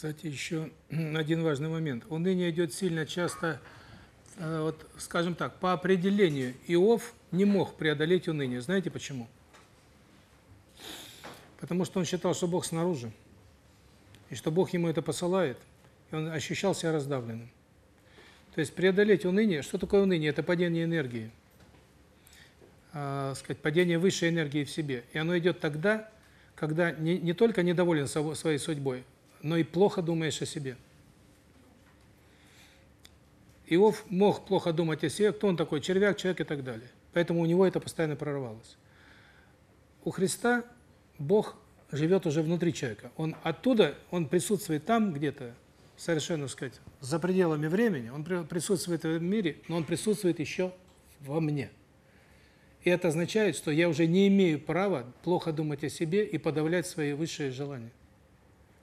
Кстати, еще один важный момент. Уныние идет сильно часто, э, вот, скажем так, по определению Иов не мог преодолеть уныние. Знаете почему? Потому что он считал, что Бог снаружи, и что Бог ему это посылает, и он ощущал себя раздавленным. То есть преодолеть уныние, что такое уныние? Это падение энергии. А, сказать, падение высшей энергии в себе. И оно идет тогда, когда не, не только недоволен своей судьбой, но и плохо думаешь о себе. Иов мог плохо думать о себе, кто он такой, червяк, человек и так далее. Поэтому у него это постоянно прорывалось. У Христа Бог живет уже внутри человека. Он оттуда, он присутствует там где-то, совершенно, сказать, за пределами времени, он присутствует в этом мире, но он присутствует еще во мне. И это означает, что я уже не имею права плохо думать о себе и подавлять свои высшие желания.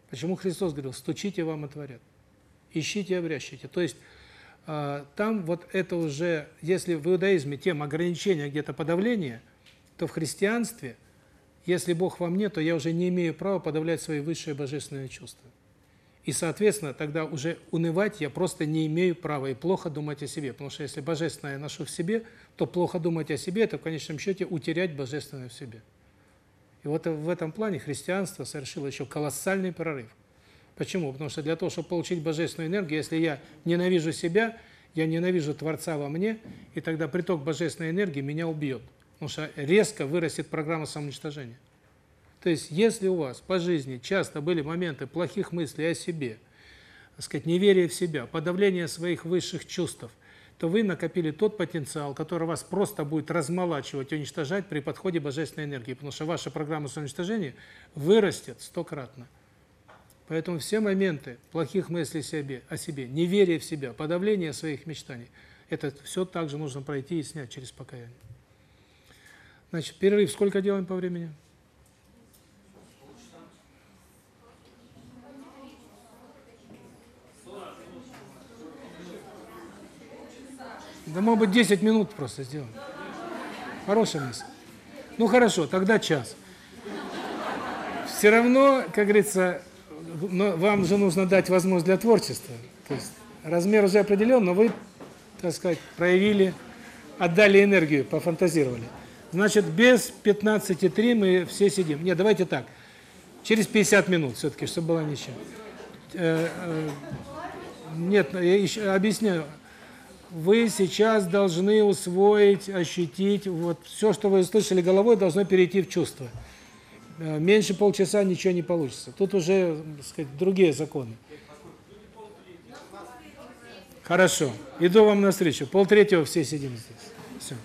Почему Христос говорил, стучите, вам отворят, ищите, обрящите. То есть э, там вот это уже, если в иудаизме тема ограничения где-то подавления, то в христианстве, если Бог во мне, то я уже не имею права подавлять свои высшие божественные чувства. И, соответственно, тогда уже унывать я просто не имею права и плохо думать о себе. Потому что если божественное я ношу в себе, то плохо думать о себе – это в конечном счете утерять божественное в себе. И вот в этом плане христианство совершило еще колоссальный прорыв. Почему? Потому что для того, чтобы получить божественную энергию, если я ненавижу себя, я ненавижу Творца во мне, и тогда приток божественной энергии меня убьет. Потому что резко вырастет программа самоуничтожения. То есть, если у вас по жизни часто были моменты плохих мыслей о себе, так сказать, неверия в себя, подавления своих высших чувств, то вы накопили тот потенциал, который вас просто будет размолачивать, уничтожать при подходе божественной энергии, потому что ваша программа самоуничтожения вырастет стократно. Поэтому все моменты плохих мыслей себе, о себе, неверия в себя, подавления своих мечтаний, это все также нужно пройти и снять через покаяние. Значит, перерыв сколько делаем по времени? Да, может быть, 10 минут просто сделаем. Хорошая мысль. Ну, хорошо, тогда час. Все равно, как говорится, вам же нужно дать возможность для творчества. То есть размер уже определен, но вы, так сказать, проявили, отдали энергию, пофантазировали. Значит, без 15.3 мы все сидим. Нет, давайте так. Через 50 минут все-таки, чтобы было ничего. Э, э, нет, я еще объясняю вы сейчас должны усвоить, ощутить, вот все, что вы слышали головой, должно перейти в чувство. Э, меньше полчаса ничего не получится. Тут уже, так сказать, другие законы. Хорошо. Иду вам навстречу. Полтретьего все сидим здесь. Все.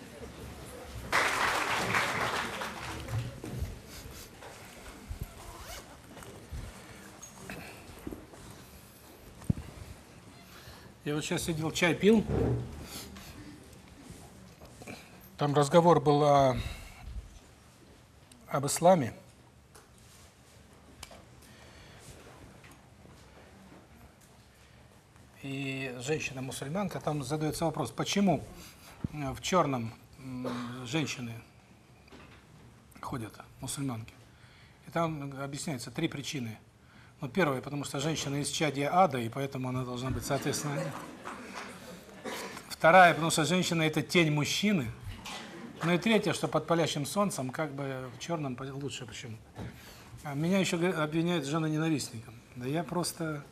Я вот сейчас сидел, чай пил. Там разговор был о, об исламе. И женщина-мусульманка, там задается вопрос, почему в черном женщины ходят, мусульманки. И там объясняется три причины – ну, первое, потому что женщина из чадия ада, и поэтому она должна быть, соответственно... Вторая, потому что женщина – это тень мужчины. Ну и третье, что под палящим солнцем, как бы в черном лучше почему. А меня еще обвиняют жена ненавистником. Да я просто,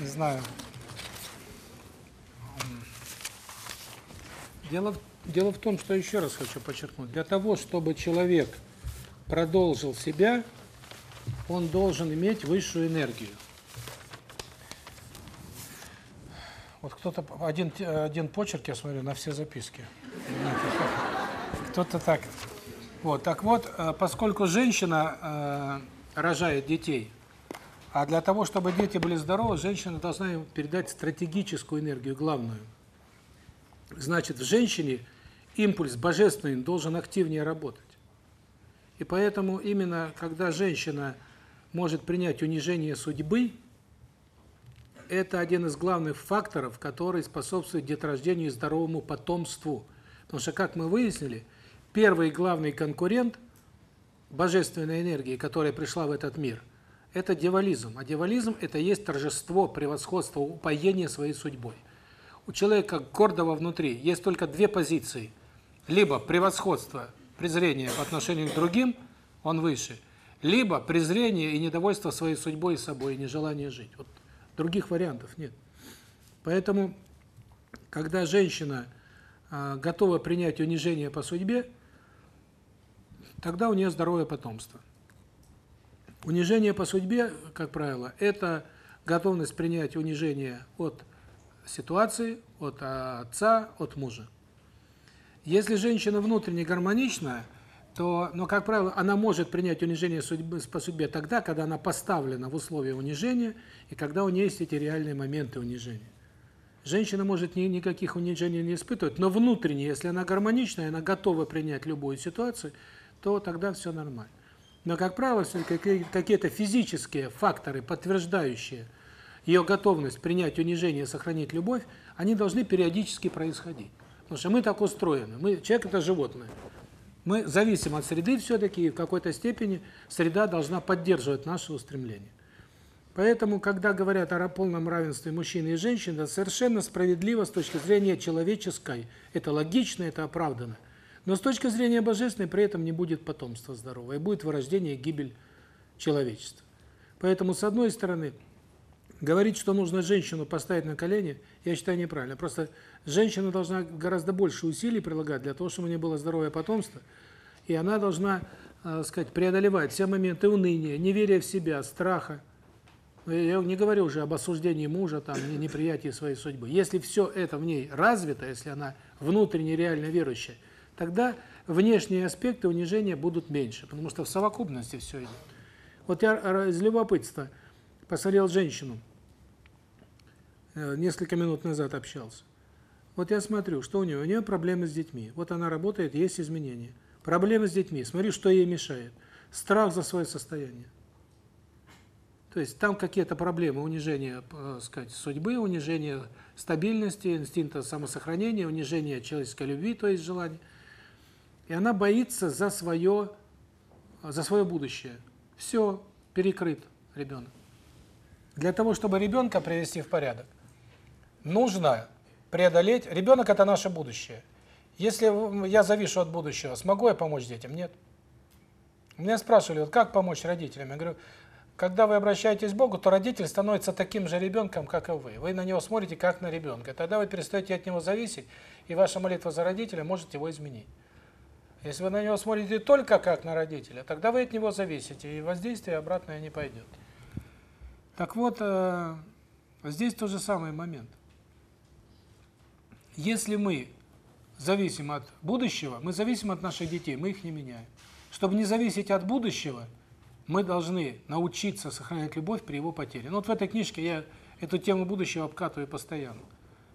не знаю. Дело, дело в том, что еще раз хочу подчеркнуть. Для того, чтобы человек продолжил себя, он должен иметь высшую энергию. Вот кто-то один один почерк я смотрю на все записки. Кто-то так. Вот, так вот, э, поскольку женщина э, рожает детей, а для того, чтобы дети были здоровы, женщина должна им передать стратегическую энергию, главную. Значит, в женщине импульс божественный должен активнее работать. И поэтому именно когда женщина может принять унижение судьбы, это один из главных факторов, который способствует деторождению и здоровому потомству. Потому что, как мы выяснили, первый главный конкурент божественной энергии, которая пришла в этот мир, это девализм. А девализм – это есть торжество, превосходство, упоение своей судьбой. У человека гордого внутри есть только две позиции. Либо превосходство, презрение по отношению к другим, он выше, либо презрение и недовольство своей судьбой и собой, и нежелание жить. Вот других вариантов нет. Поэтому, когда женщина э, готова принять унижение по судьбе, тогда у нее здоровое потомство. Унижение по судьбе, как правило, это готовность принять унижение от ситуации, от отца, от мужа. Если женщина внутренне гармоничная, то, но, как правило, она может принять унижение судьбы, по судьбе тогда, когда она поставлена в условия унижения и когда у нее есть эти реальные моменты унижения. Женщина может ни, никаких унижений не испытывать, но внутренне, если она гармоничная, она готова принять любую ситуацию, то тогда все нормально. Но, как правило, какие-то физические факторы, подтверждающие ее готовность принять унижение, сохранить любовь, они должны периодически происходить. Потому что мы так устроены. Мы человек это животное. Мы зависим от среды все-таки, и в какой-то степени среда должна поддерживать наши устремления. Поэтому, когда говорят о полном равенстве мужчины и женщины, это совершенно справедливо с точки зрения человеческой. Это логично, это оправдано. Но с точки зрения божественной при этом не будет потомства здорового, и будет вырождение и гибель человечества. Поэтому, с одной стороны, говорить, что нужно женщину поставить на колени, я считаю неправильно. Просто женщина должна гораздо больше усилий прилагать для того, чтобы у нее было здоровое потомство, и она должна, э, сказать, преодолевать все моменты уныния, неверия в себя, страха. Я не говорю уже об осуждении мужа, там, неприятии своей судьбы. Если все это в ней развито, если она внутренне реально верующая, тогда внешние аспекты унижения будут меньше, потому что в совокупности все идет. Вот я из любопытства посмотрел женщину, э, несколько минут назад общался. Вот я смотрю, что у нее? У нее проблемы с детьми. Вот она работает, есть изменения. Проблемы с детьми. Смотри, что ей мешает. Страх за свое состояние. То есть там какие-то проблемы, унижение, э, сказать, судьбы, унижение стабильности, инстинкта самосохранения, унижение человеческой любви, то есть желания. И она боится за свое за свое будущее. Все перекрыт ребенок. Для того, чтобы ребенка привести в порядок, нужно преодолеть ребенок это наше будущее. Если я завишу от будущего, смогу я помочь детям? Нет. Меня спрашивали, вот как помочь родителям? Я говорю, когда вы обращаетесь к Богу, то родитель становится таким же ребенком, как и вы. Вы на него смотрите как на ребенка. Тогда вы перестаете от него зависеть, и ваша молитва за родителя может его изменить. Если вы на него смотрите только как на родителя, тогда вы от него зависите, и воздействие обратное не пойдет. Так вот, э, здесь тот же самый момент. Если мы зависим от будущего, мы зависим от наших детей, мы их не меняем. Чтобы не зависеть от будущего, мы должны научиться сохранять любовь при его потере. Ну вот в этой книжке я эту тему будущего обкатываю постоянно.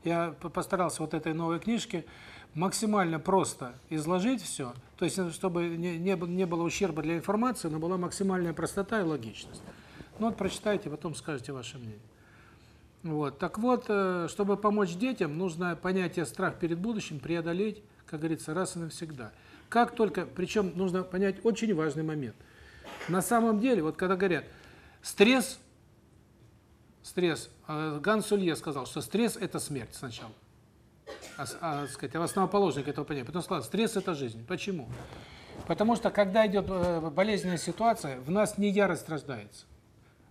Я постарался вот этой новой книжке максимально просто изложить все, то есть э, чтобы не, не, было ущерба для информации, но была максимальная простота и логичность. Ну вот прочитайте, потом скажете ваше мнение. Вот. Так вот, э, чтобы помочь детям, нужно понятие страх перед будущим преодолеть, как говорится, раз и навсегда. Как только, причем нужно понять очень важный момент. На самом деле, вот когда говорят, стресс, стресс, э, Ганс Сулье сказал, что стресс – это смерть сначала а, а, сказать, основоположник этого понятия. Потом сказал, стресс – это жизнь. Почему? Потому что, когда идет э, болезненная ситуация, в нас не ярость рождается.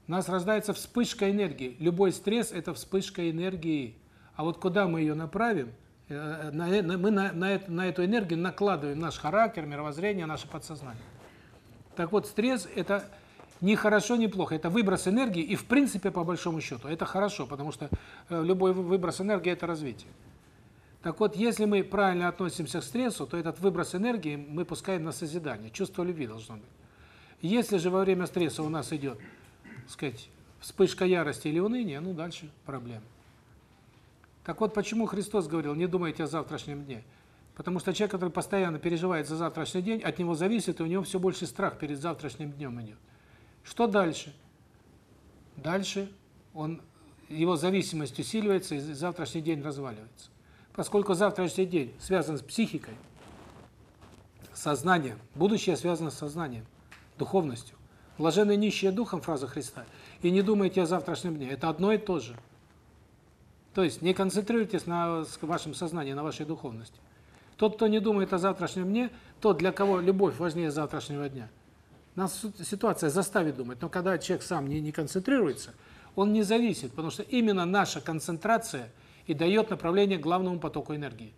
Нас рождается вспышка энергии. Любой стресс – это вспышка энергии. А вот куда мы ее направим, э, э, мы на, на, эту энергию накладываем наш характер, мировоззрение, наше подсознание. Так вот, стресс – это не хорошо, не плохо. Это выброс энергии, и в принципе, по большому счету, это хорошо, потому что любой выброс энергии – это развитие. Так вот, если мы правильно относимся к стрессу, то этот выброс энергии мы пускаем на созидание. Чувство любви должно быть. Если же во время стресса у нас идет, сказать, вспышка ярости или уныния, ну дальше проблема. Так вот, почему Христос говорил, не думайте о завтрашнем дне? Потому что человек, который постоянно переживает за завтрашний день, от него зависит, и у него все больше страх перед завтрашним днем идет. Что дальше? Дальше он его зависимость усиливается, и завтрашний день разваливается. Поскольку завтрашний день связан с психикой, сознанием, будущее связано с сознанием, духовностью, Блаженные нищие духом, фраза Христа, и не думайте о завтрашнем дне. Это одно и то же. То есть не концентрируйтесь на вашем сознании, на вашей духовности. Тот, кто не думает о завтрашнем дне, тот, для кого любовь важнее завтрашнего дня. Нас ситуация заставит думать, но когда человек сам не, не концентрируется, он не зависит, потому что именно наша концентрация и дает направление главному потоку энергии.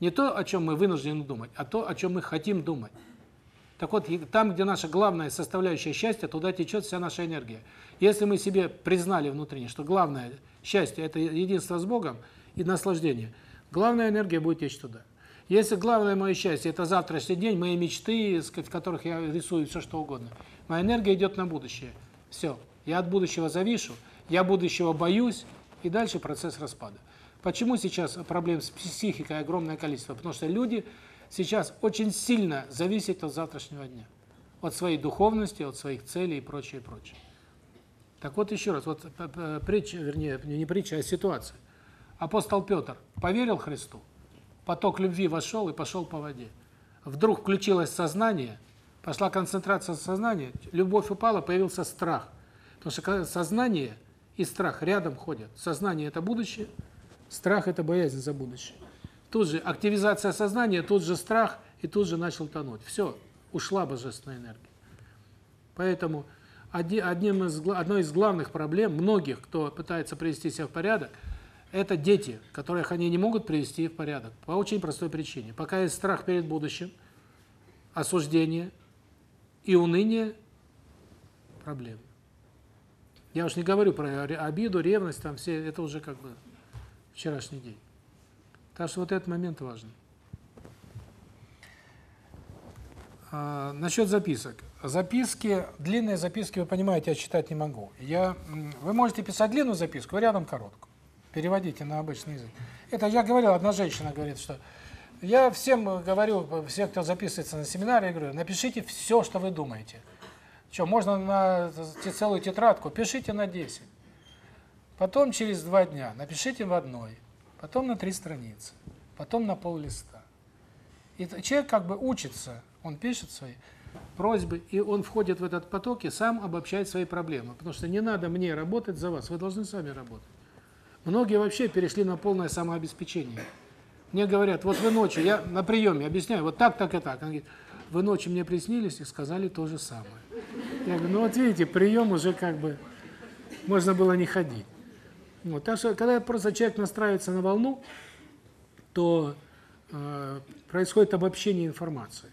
Не то, о чем мы вынуждены думать, а то, о чем мы хотим думать. Так вот, там, где наша главная составляющая счастья, туда течет вся наша энергия. Если мы себе признали внутренне, что главное счастье – это единство с Богом и наслаждение, главная энергия будет течь туда. Если главное мое счастье – это завтрашний день, мои мечты, в которых я рисую все что угодно, моя энергия идет на будущее. Все, я от будущего завишу, я будущего боюсь, и дальше процесс распада. Почему сейчас проблем с психикой огромное количество? Потому что люди сейчас очень сильно зависят от завтрашнего дня. От своей духовности, от своих целей и прочее, прочее. Так вот еще раз, вот притча, вернее, не притча, а ситуация. Апостол Петр поверил Христу, поток любви вошел и пошел по воде. Вдруг включилось сознание, пошла концентрация сознания, любовь упала, появился страх. Потому что сознание и страх рядом ходят. Сознание – это будущее, страх – это боязнь за будущее. Тут же активизация сознания, тут же страх, и тут же начал тонуть. Все, ушла божественная энергия. Поэтому одним из, одной из главных проблем многих, кто пытается привести себя в порядок – это дети, которых они не могут привести в порядок. По очень простой причине. Пока есть страх перед будущим, осуждение и уныние – проблемы. Я уж не говорю про обиду, ревность, там все, это уже как бы вчерашний день. Так что вот этот момент важен. А, насчет записок. Записки, длинные записки, вы понимаете, я читать не могу. Я, вы можете писать длинную записку, рядом короткую переводите на обычный язык. Это я говорил, одна женщина говорит, что я всем говорю, все, кто записывается на семинары, я говорю, напишите все, что вы думаете. Что, можно на целую тетрадку, пишите на 10. Потом через два дня напишите в одной, потом на три страницы, потом на пол листа. И человек как бы учится, он пишет свои просьбы, и он входит в этот поток и сам обобщает свои проблемы. Потому что не надо мне работать за вас, вы должны сами работать. Многие вообще перешли на полное самообеспечение. Мне говорят, вот вы ночью, я на приеме объясняю, вот так, так и так. Он говорит, вы ночью мне приснились и сказали то же самое. Я говорю, ну вот видите, прием уже как бы, можно было не ходить. Вот, так что, когда просто человек настраивается на волну, то э, происходит обобщение информации.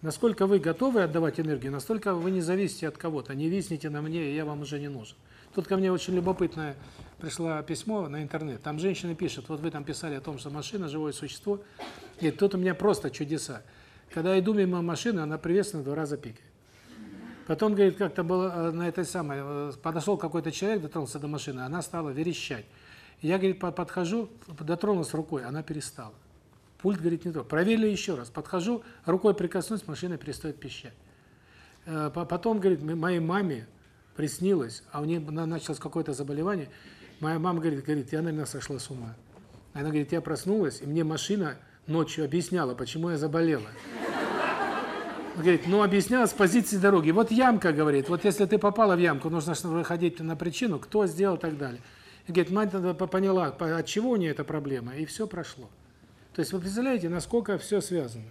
Насколько вы готовы отдавать энергию, настолько вы не зависите от кого-то, не висните на мне, я вам уже не нужен. Тут ко мне очень любопытное пришло письмо на интернет. Там женщина пишет, вот вы там писали о том, что машина – живое существо. И тут у меня просто чудеса. Когда я иду мимо машины, она приветственно два раза пикает. Потом, говорит, как-то было э, на этой самой, э, подошел какой-то человек, дотронулся до машины, она стала верещать. Я, говорит, подхожу, дотронулась рукой, она перестала. Пульт, говорит, не то. Проверили еще раз. Подхожу, рукой прикоснусь, машина перестает пищать. Э, потом, говорит, моей маме приснилось, а у нее началось какое-то заболевание, моя мама говорит, говорит, я, наверное, сошла с ума. Она говорит, я проснулась, и мне машина ночью объясняла, почему я заболела. Говорит, ну, объясняла с позиции дороги. Вот ямка, говорит, вот если ты попала в ямку, нужно выходить на причину, кто сделал и так далее. И говорит, мать поняла, от чего у нее эта проблема, и все прошло. То есть вы представляете, насколько все связано.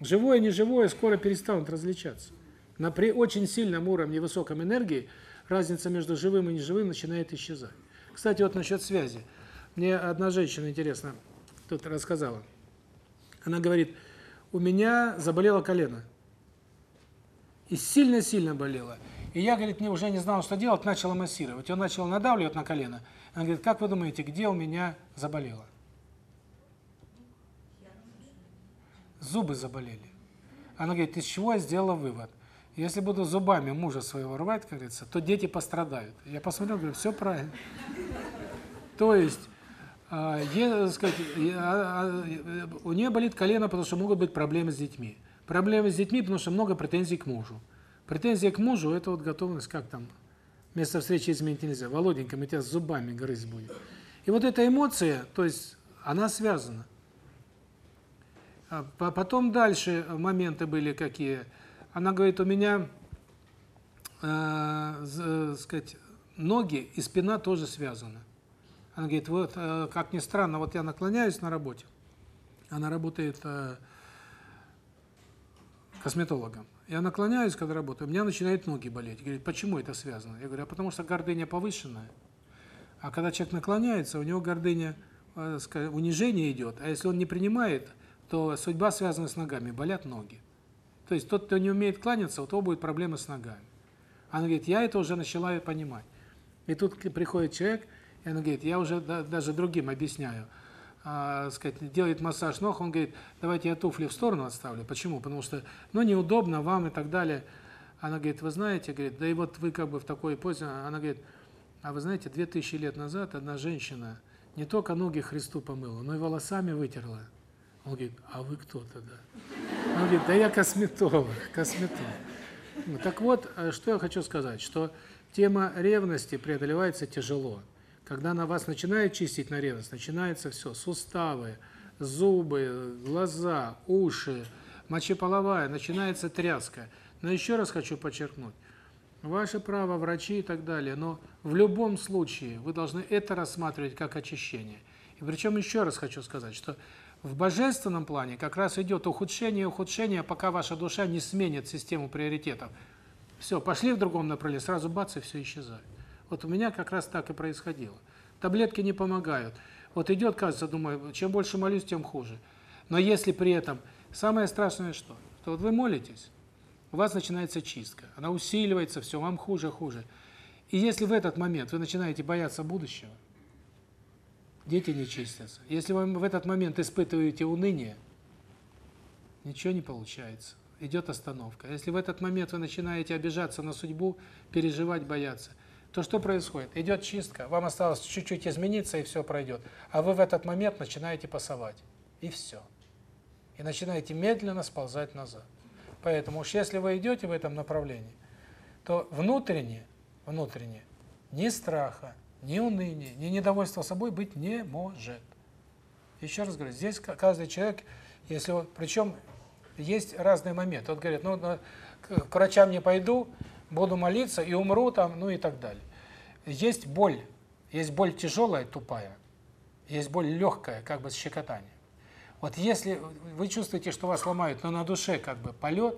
Живое неживое скоро перестанут различаться. На при очень сильном уровне высоком энергии разница между живым и неживым начинает исчезать. Кстати, вот насчет связи. Мне одна женщина, интересно, тут рассказала. Она говорит, у меня заболело колено. И сильно-сильно болело. И я, говорит, мне уже не знал, что делать, начала массировать. Он начал надавливать на колено. Она говорит, как вы думаете, где у меня заболело? Зубы заболели. Она говорит, из чего я сделала вывод? Если буду зубами мужа своего рвать, как говорится, то дети пострадают. Я посмотрел, говорю, все правильно. То есть, я, сказать, а, у нее болит колено, потому что могут быть проблемы с детьми. Проблемы с детьми, потому что много претензий к мужу. Претензия к мужу – это вот готовность, как там, место встречи изменить нельзя. Володенька, мы тебя зубами грызть будем. И вот эта эмоция, то есть, она связана. Потом дальше моменты были какие – она говорит, у меня э, сказать, ноги и спина тоже связаны. Она говорит, вот, э, как ни странно, вот я наклоняюсь на работе, она работает э, косметологом. Я наклоняюсь, когда работаю, у меня начинают ноги болеть. Говорит, почему это связано? Я говорю, а потому что гордыня повышенная. А когда человек наклоняется, у него гордыня, э, унижение идет. А если он не принимает, то судьба связана с ногами, болят ноги. То есть тот, кто не умеет кланяться, у того будет проблемы с ногами. Она говорит, я это уже начала понимать. И тут приходит человек, и она говорит, я уже даже другим объясняю, а, сказать, делает массаж ног, он говорит, давайте я туфли в сторону отставлю. Почему? Потому что, ну, неудобно вам и так далее. Она говорит, вы знаете, говорит, да и вот вы как бы в такой позе, она говорит, а вы знаете, две тысячи лет назад одна женщина не только ноги Христу помыла, но и волосами вытерла. Он говорит, а вы кто тогда? Он говорит, да я косметолог, косметолог. Ну, так вот, э, что я хочу сказать, что тема ревности преодолевается тяжело. Когда на вас начинает чистить на ревность, начинается все, суставы, зубы, глаза, уши, мочеполовая, начинается тряска. Но еще раз хочу подчеркнуть, ваше право, врачи и так далее, но в любом случае вы должны это рассматривать как очищение. И причем еще раз хочу сказать, что в божественном плане как раз идет ухудшение ухудшение, пока ваша душа не сменит систему приоритетов. Все, пошли в другом направлении, сразу бац, и все исчезает. Вот у меня как раз так и происходило. Таблетки не помогают. Вот идет, кажется, думаю, чем больше молюсь, тем хуже. Но если при этом самое страшное что? Что вот вы молитесь, у вас начинается чистка. Она усиливается, все, вам хуже, хуже. И если в этот момент вы начинаете бояться будущего, дети не чистятся. Если вы в этот момент испытываете уныние, ничего не получается. Идет остановка. Если в этот момент вы начинаете обижаться на судьбу, переживать, бояться, то что происходит? Идет чистка, вам осталось чуть-чуть измениться, и все пройдет. А вы в этот момент начинаете пасовать. И все. И начинаете медленно сползать назад. Поэтому уж если вы идете в этом направлении, то внутренне, внутренне, ни страха, ни уныния, ни недовольства собой быть не может. Еще раз говорю, здесь каждый человек, если он, причем есть разные моменты. Вот говорят, ну, к врачам не пойду, буду молиться и умру там, ну и так далее. Есть боль, есть боль тяжелая, тупая, есть боль легкая, как бы с щекотанием. Вот если вы чувствуете, что вас ломают, но на душе как бы полет,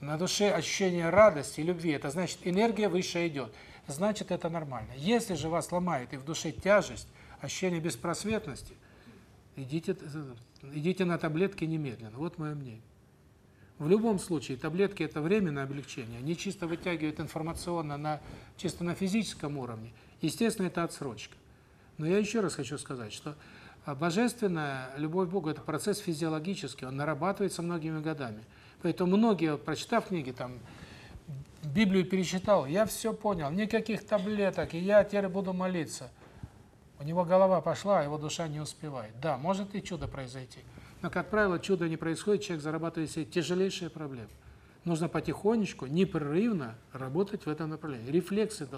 на душе ощущение радости, любви, это значит энергия выше идет. Значит, это нормально. Если же вас ломает и в душе тяжесть, ощущение беспросветности, идите идите на таблетки немедленно. Вот мое мнение. В любом случае, таблетки – это временное облегчение. Они чисто вытягивают информационно на чисто на физическом уровне. Естественно, это отсрочка. Но я еще раз хочу сказать, что а, божественная любовь Богу – это процесс физиологический, он нарабатывается многими годами. Поэтому многие, прочитав книги, там, Библию перечитал, я все понял, никаких таблеток, и я теперь буду молиться. У него голова пошла, а его душа не успевает. Да, может и чудо произойти. Но, как правило, чудо не происходит, человек зарабатывает себе тяжелейшие проблемы. Нужно потихонечку, непрерывно работать в этом направлении. Рефлексы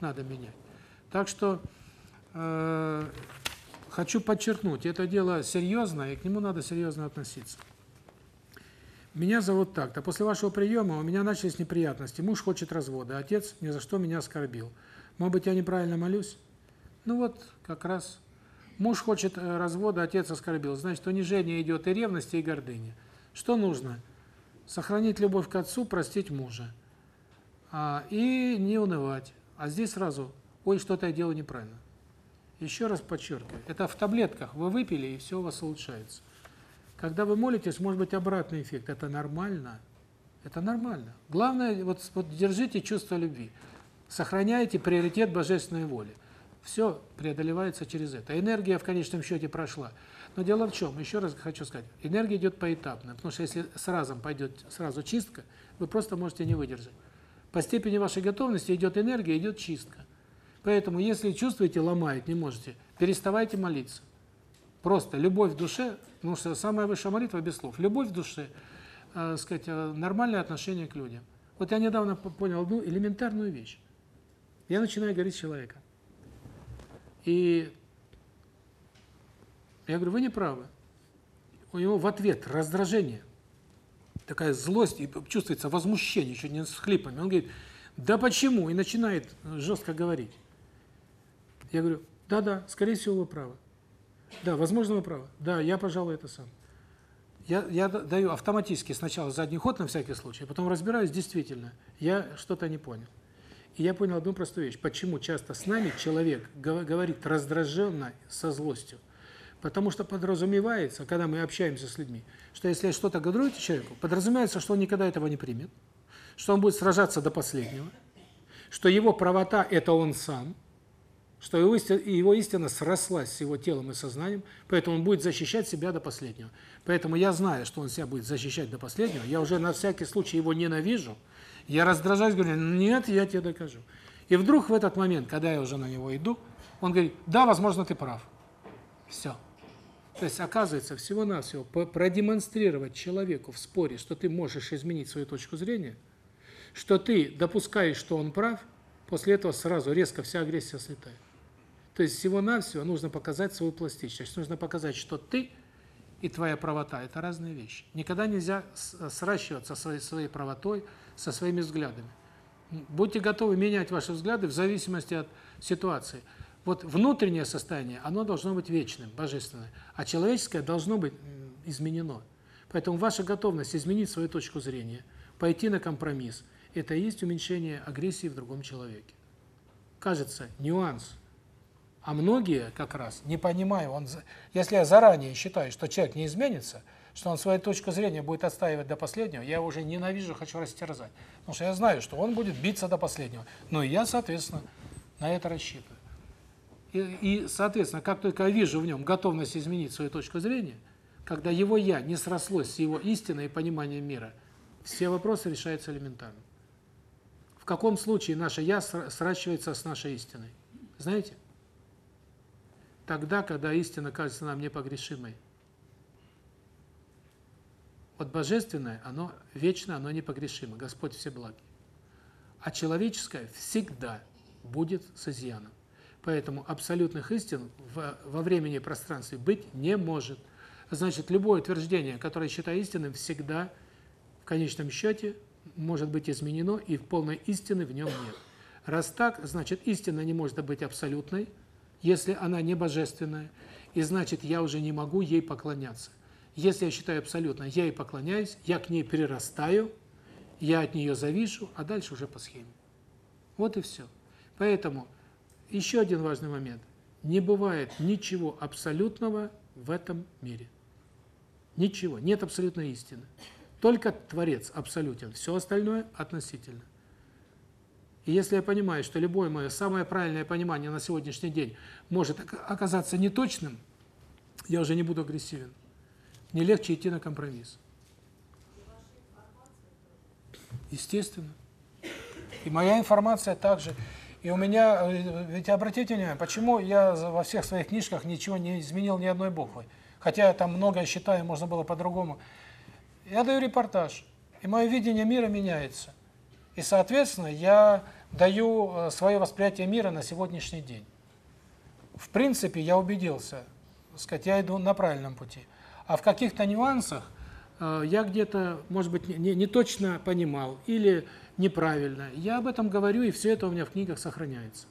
надо менять. Так что э, хочу подчеркнуть, это дело серьезное, и к нему надо серьезно относиться. Меня зовут так-то. После вашего приема у меня начались неприятности. Муж хочет развода, отец ни за что меня оскорбил. Может быть, я неправильно молюсь? Ну вот, как раз Муж хочет э, развода, отец оскорбил. Значит, унижение идет и ревности, и гордыни. Что нужно? Сохранить любовь к отцу, простить мужа. А, и не унывать. А здесь сразу, ой, что-то я делаю неправильно. Еще раз подчеркиваю, это в таблетках. Вы выпили, и все у вас улучшается. Когда вы молитесь, может быть обратный эффект. Это нормально. Это нормально. Главное, вот, вот держите чувство любви. Сохраняйте приоритет божественной воли. Все преодолевается через это. Энергия в конечном счете прошла. Но дело в чем? Еще раз хочу сказать. Энергия идет поэтапно. Потому что если сразу пойдет сразу чистка, вы просто можете не выдержать. По степени вашей готовности идет энергия, идет чистка. Поэтому, если чувствуете, ломает, не можете, переставайте молиться. Просто любовь в душе, потому что самая высшая молитва без слов. Любовь в душе, э, сказать, э, нормальное отношение к людям. Вот я недавно понял одну элементарную вещь. Я начинаю говорить с человеком. И я говорю, вы не правы. У него в ответ раздражение. такая злость, и чувствуется возмущение, чуть не с хлипами. Он говорит, да почему? И начинает жестко говорить. Я говорю, да-да, скорее всего, вы правы. Да, возможно, вы правы. Да, я, пожалуй, это сам. Я, я даю автоматически сначала задний ход на всякий случай, а потом разбираюсь, действительно, я что-то не понял. И я понял одну простую вещь. Почему часто с нами человек говорит раздраженно, со злостью? Потому что подразумевается, когда мы общаемся с людьми, что если я что-то говорю человеку, подразумевается, что он никогда этого не примет, что он будет сражаться до последнего, что его правота – это он сам – что его истина, его истина срослась с его телом и сознанием, поэтому он будет защищать себя до последнего. Поэтому я знаю, что он себя будет защищать до последнего, я уже на всякий случай его ненавижу, я раздражаюсь, говорю, нет, я тебе докажу. И вдруг в этот момент, когда я уже на него иду, он говорит, да, возможно, ты прав. Все. То есть, оказывается, всего-навсего продемонстрировать человеку в споре, что ты можешь изменить свою точку зрения, что ты допускаешь, что он прав, после этого сразу резко вся агрессия слетает. То есть всего-навсего нужно показать свою пластичность, нужно показать, что ты и твоя правота – это разные вещи. Никогда нельзя сращиваться своей, своей правотой, со своими взглядами. Будьте готовы менять ваши взгляды в зависимости от ситуации. Вот внутреннее состояние, оно должно быть вечным, божественным, а человеческое должно быть изменено. Поэтому ваша готовность изменить свою точку зрения, пойти на компромисс – это и есть уменьшение агрессии в другом человеке. Кажется, нюанс – а многие как раз, не понимая, он, если я заранее считаю, что человек не изменится, что он свою точку зрения будет отстаивать до последнего, я уже ненавижу, хочу растерзать. Потому что я знаю, что он будет биться до последнего. Но я, соответственно, на это рассчитываю. И, и, соответственно, как только я вижу в нем готовность изменить свою точку зрения, когда его «я» не срослось с его истиной и пониманием мира, все вопросы решаются элементарно. В каком случае наше «я» сращивается с нашей истиной? Знаете? тогда, когда истина кажется нам непогрешимой. Вот божественное, оно вечно, оно непогрешимо, Господь всеблагий. А человеческое всегда будет с изъяном. Поэтому абсолютных истин во времени и пространстве быть не может. Значит, любое утверждение, которое считаю истинным, всегда в конечном счете может быть изменено, и полной истины в нем нет. Раз так, значит, истина не может быть абсолютной, если она не божественная, и значит, я уже не могу ей поклоняться. Если я считаю абсолютно, я ей поклоняюсь, я к ней прирастаю, я от нее завишу, а дальше уже по схеме. Вот и все. Поэтому еще один важный момент. Не бывает ничего абсолютного в этом мире. Ничего. Нет абсолютной истины. Только Творец абсолютен. Все остальное относительно. И если я понимаю, что любое мое самое правильное понимание на сегодняшний день может оказаться неточным, я уже не буду агрессивен. Мне легче идти на компромисс. Естественно. И моя информация также. И у меня, э, ведь обратите внимание, почему я во всех своих книжках ничего не изменил ни одной буквы. Хотя там многое считаю, можно было по-другому. Я даю репортаж, и мое видение мира меняется. И, соответственно, я даю э, свое восприятие мира на сегодняшний день. В принципе, я убедился, сказать, я иду на правильном пути. А в каких-то нюансах э, я где-то, может быть, не, не точно понимал или неправильно. Я об этом говорю, и все это у меня в книгах сохраняется.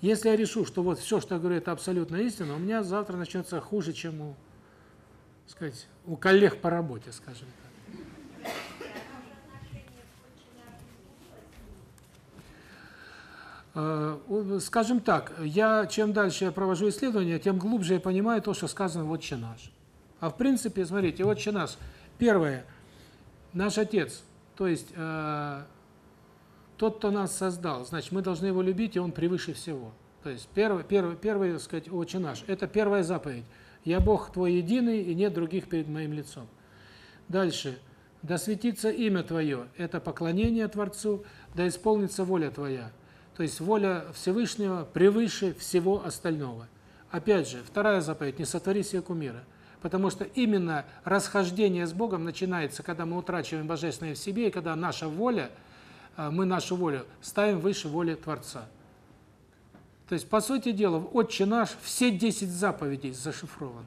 Если я решу, что вот все, что я говорю, это абсолютно истина, у меня завтра начнется хуже, чем у, сказать, у коллег по работе, скажем так. Э, скажем так, я чем дальше я провожу исследования, тем глубже я понимаю то, что сказано в «Отче наш». А в принципе, смотрите, «Отче наш», первое, наш Отец, то есть э, тот, кто нас создал, значит, мы должны его любить, и он превыше всего. То есть первый, первый, первый, так сказать, «Отче наш» – это первая заповедь. «Я Бог твой единый, и нет других перед моим лицом». Дальше. «Да светится имя Твое» – это поклонение Творцу, «Да исполнится воля Твоя». То есть воля Всевышнего превыше всего остального. Опять же, вторая заповедь – не сотвори себе кумира. Потому что именно расхождение с Богом начинается, когда мы утрачиваем Божественное в себе, и когда наша воля, э, мы нашу волю ставим выше воли Творца. То есть, по сути дела, в «Отче наш» все 10 заповедей зашифрованы.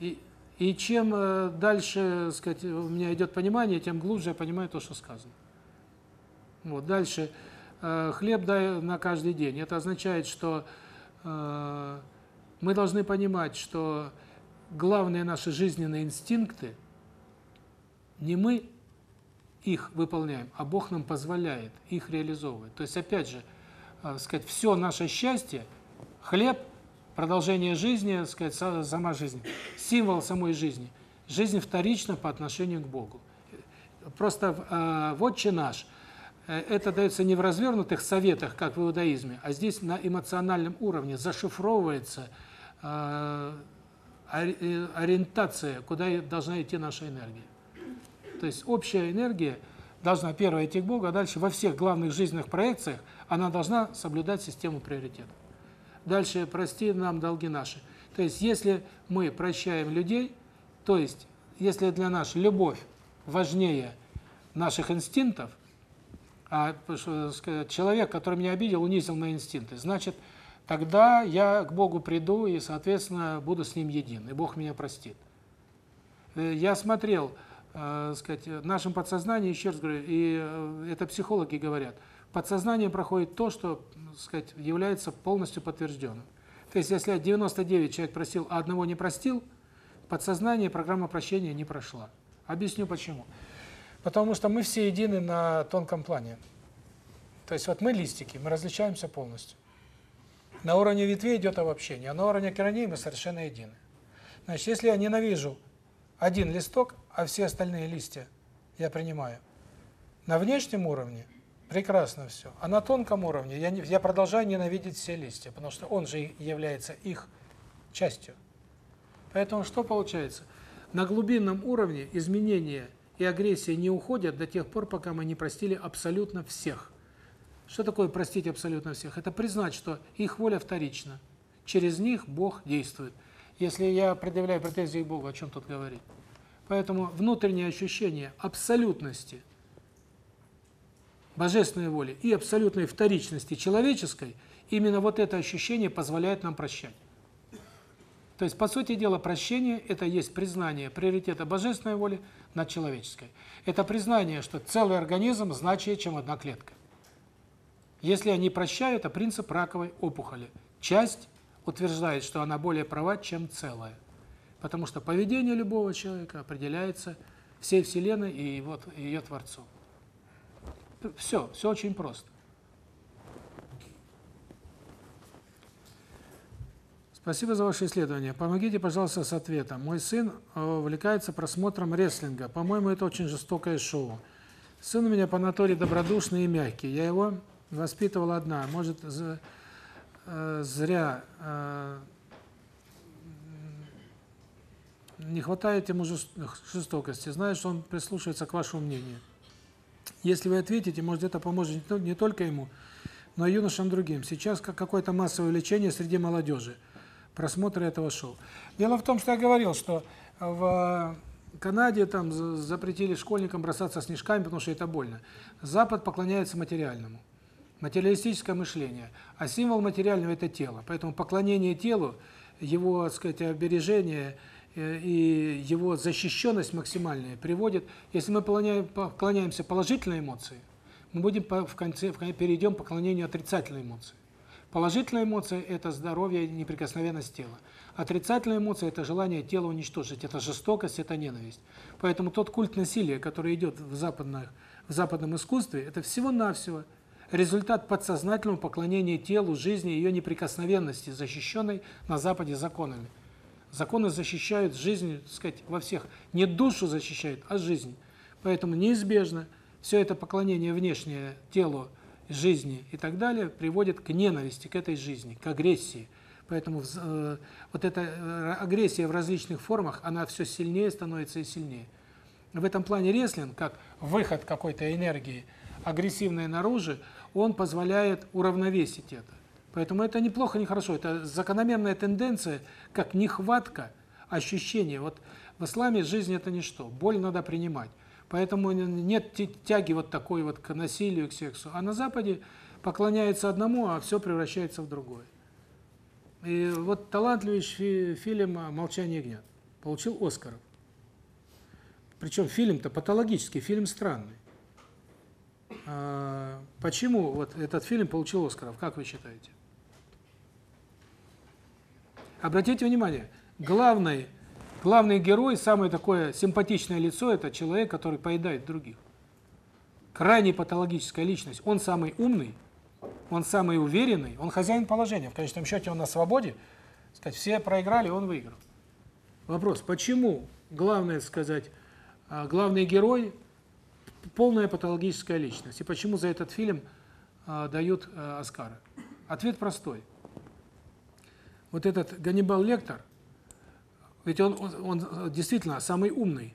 И, И чем э, дальше, сказать, у меня идет понимание, тем глубже я понимаю то, что сказано. Вот дальше э, хлеб дай на каждый день. Это означает, что э, мы должны понимать, что главные наши жизненные инстинкты не мы их выполняем, а Бог нам позволяет их реализовывать. То есть опять же, сказать, все наше счастье, хлеб продолжение жизни, сказать, сама жизнь, символ самой жизни. Жизнь вторична по отношению к Богу. Просто э, «Вотче наш» э, это дается не в развернутых советах, как в иудаизме, а здесь на эмоциональном уровне зашифровывается э, э, ориентация, куда должна идти наша энергия. То есть общая энергия должна первая идти к Богу, а дальше во всех главных жизненных проекциях она должна соблюдать систему приоритетов. Дальше прости нам долги наши. То есть если мы прощаем людей, то есть если для нас любовь важнее наших инстинктов, а человек, который меня обидел, унизил мои инстинкты, значит, тогда я к Богу приду и, соответственно, буду с Ним един, и Бог меня простит. Э, я смотрел, э, сказать, в нашем подсознании, еще раз говорю, и э, это психологи говорят, подсознание проходит то, что сказать, является полностью подтвержденным. То есть, если 99 человек просил, а одного не простил, подсознание программа прощения не прошла. Объясню почему. Потому что мы все едины на тонком плане. То есть вот мы листики, мы различаемся полностью. На уровне ветвей идет обобщение, а на уровне корней мы совершенно едины. Значит, если я ненавижу один листок, а все остальные листья я принимаю, на внешнем уровне Прекрасно все. А на тонком уровне я, я продолжаю ненавидеть все листья, потому что он же является их частью. Поэтому что получается? На глубинном уровне изменения и агрессия не уходят до тех пор, пока мы не простили абсолютно всех. Что такое простить абсолютно всех? Это признать, что их воля вторична. Через них Бог действует. Если я предъявляю претензии к Богу, о чем тут говорить? Поэтому внутреннее ощущение абсолютности – божественной воли и абсолютной вторичности человеческой, именно вот это ощущение позволяет нам прощать. То есть, по сути дела, прощение – это есть признание приоритета божественной воли над человеческой. Это признание, что целый организм значит, чем одна клетка. Если я не прощаю, это принцип раковой опухоли. Часть утверждает, что она более права, чем целая. Потому что поведение любого человека определяется всей Вселенной и вот ее Творцом. Все, все очень просто. Спасибо за ваше исследование. Помогите, пожалуйста, с ответом. Мой сын э, увлекается просмотром рестлинга. По-моему, это очень жестокое шоу. Сын у меня по натуре добродушный и мягкий. Я его воспитывала одна. Может, э, зря э, не хватает ему жестокости. Знаешь, он прислушивается к вашему мнению. Если вы ответите, может, это поможет не только ему, но и юношам другим. Сейчас какое-то массовое лечение среди молодежи, просмотр этого шоу. Дело в том, что я говорил, что в Канаде там запретили школьникам бросаться снежками, потому что это больно. Запад поклоняется материальному. Материалистическое мышление. А символ материального – это тело. Поэтому поклонение телу, его, так сказать, обережение – Э, и его защищенность максимальная приводит, если мы поклоняемся положительной эмоции, мы будем в конце перейдем к поклонению отрицательной эмоции. Положительная эмоция это здоровье, неприкосновенность тела. Отрицательная эмоция это желание тело уничтожить, это жестокость, это ненависть. Поэтому тот культ насилия, который идет в западных в западном искусстве, это всего-навсего результат подсознательного поклонения телу, жизни, ее неприкосновенности, защищенной на западе законами. Законы защищают жизнь, так сказать, во всех. Не душу защищают, а жизнь. Поэтому неизбежно все это поклонение внешнее телу, жизни и так далее приводит к ненависти к этой жизни, к агрессии. Поэтому э, вот эта э, агрессия в различных формах, она все сильнее становится и сильнее. В этом плане рестлинг, как выход какой-то энергии агрессивной наружу, он позволяет уравновесить это. Поэтому это неплохо, не хорошо. Это закономерная тенденция, как нехватка ощущения. Вот в исламе жизнь это ничто. Боль надо принимать. Поэтому нет тяги вот такой вот к насилию, к сексу. А на Западе поклоняется одному, а все превращается в другое. И вот талантливый фильм «Молчание ягнят». получил Оскаров. Причем фильм-то патологический, фильм странный. А, почему вот этот фильм получил Оскаров, как вы считаете? Обратите внимание, главный главный герой, самое такое симпатичное лицо это человек, который поедает других. Крайне патологическая личность. Он самый умный, он самый уверенный, он хозяин положения. В конечном счете он на свободе. Сказать, все проиграли, он выиграл. Вопрос: почему главное сказать, а, главный герой полная патологическая личность. И почему за этот фильм э, дают э, Оскары? Ответ простой. Вот этот Ганнибал Лектор, ведь он, он, он действительно самый умный.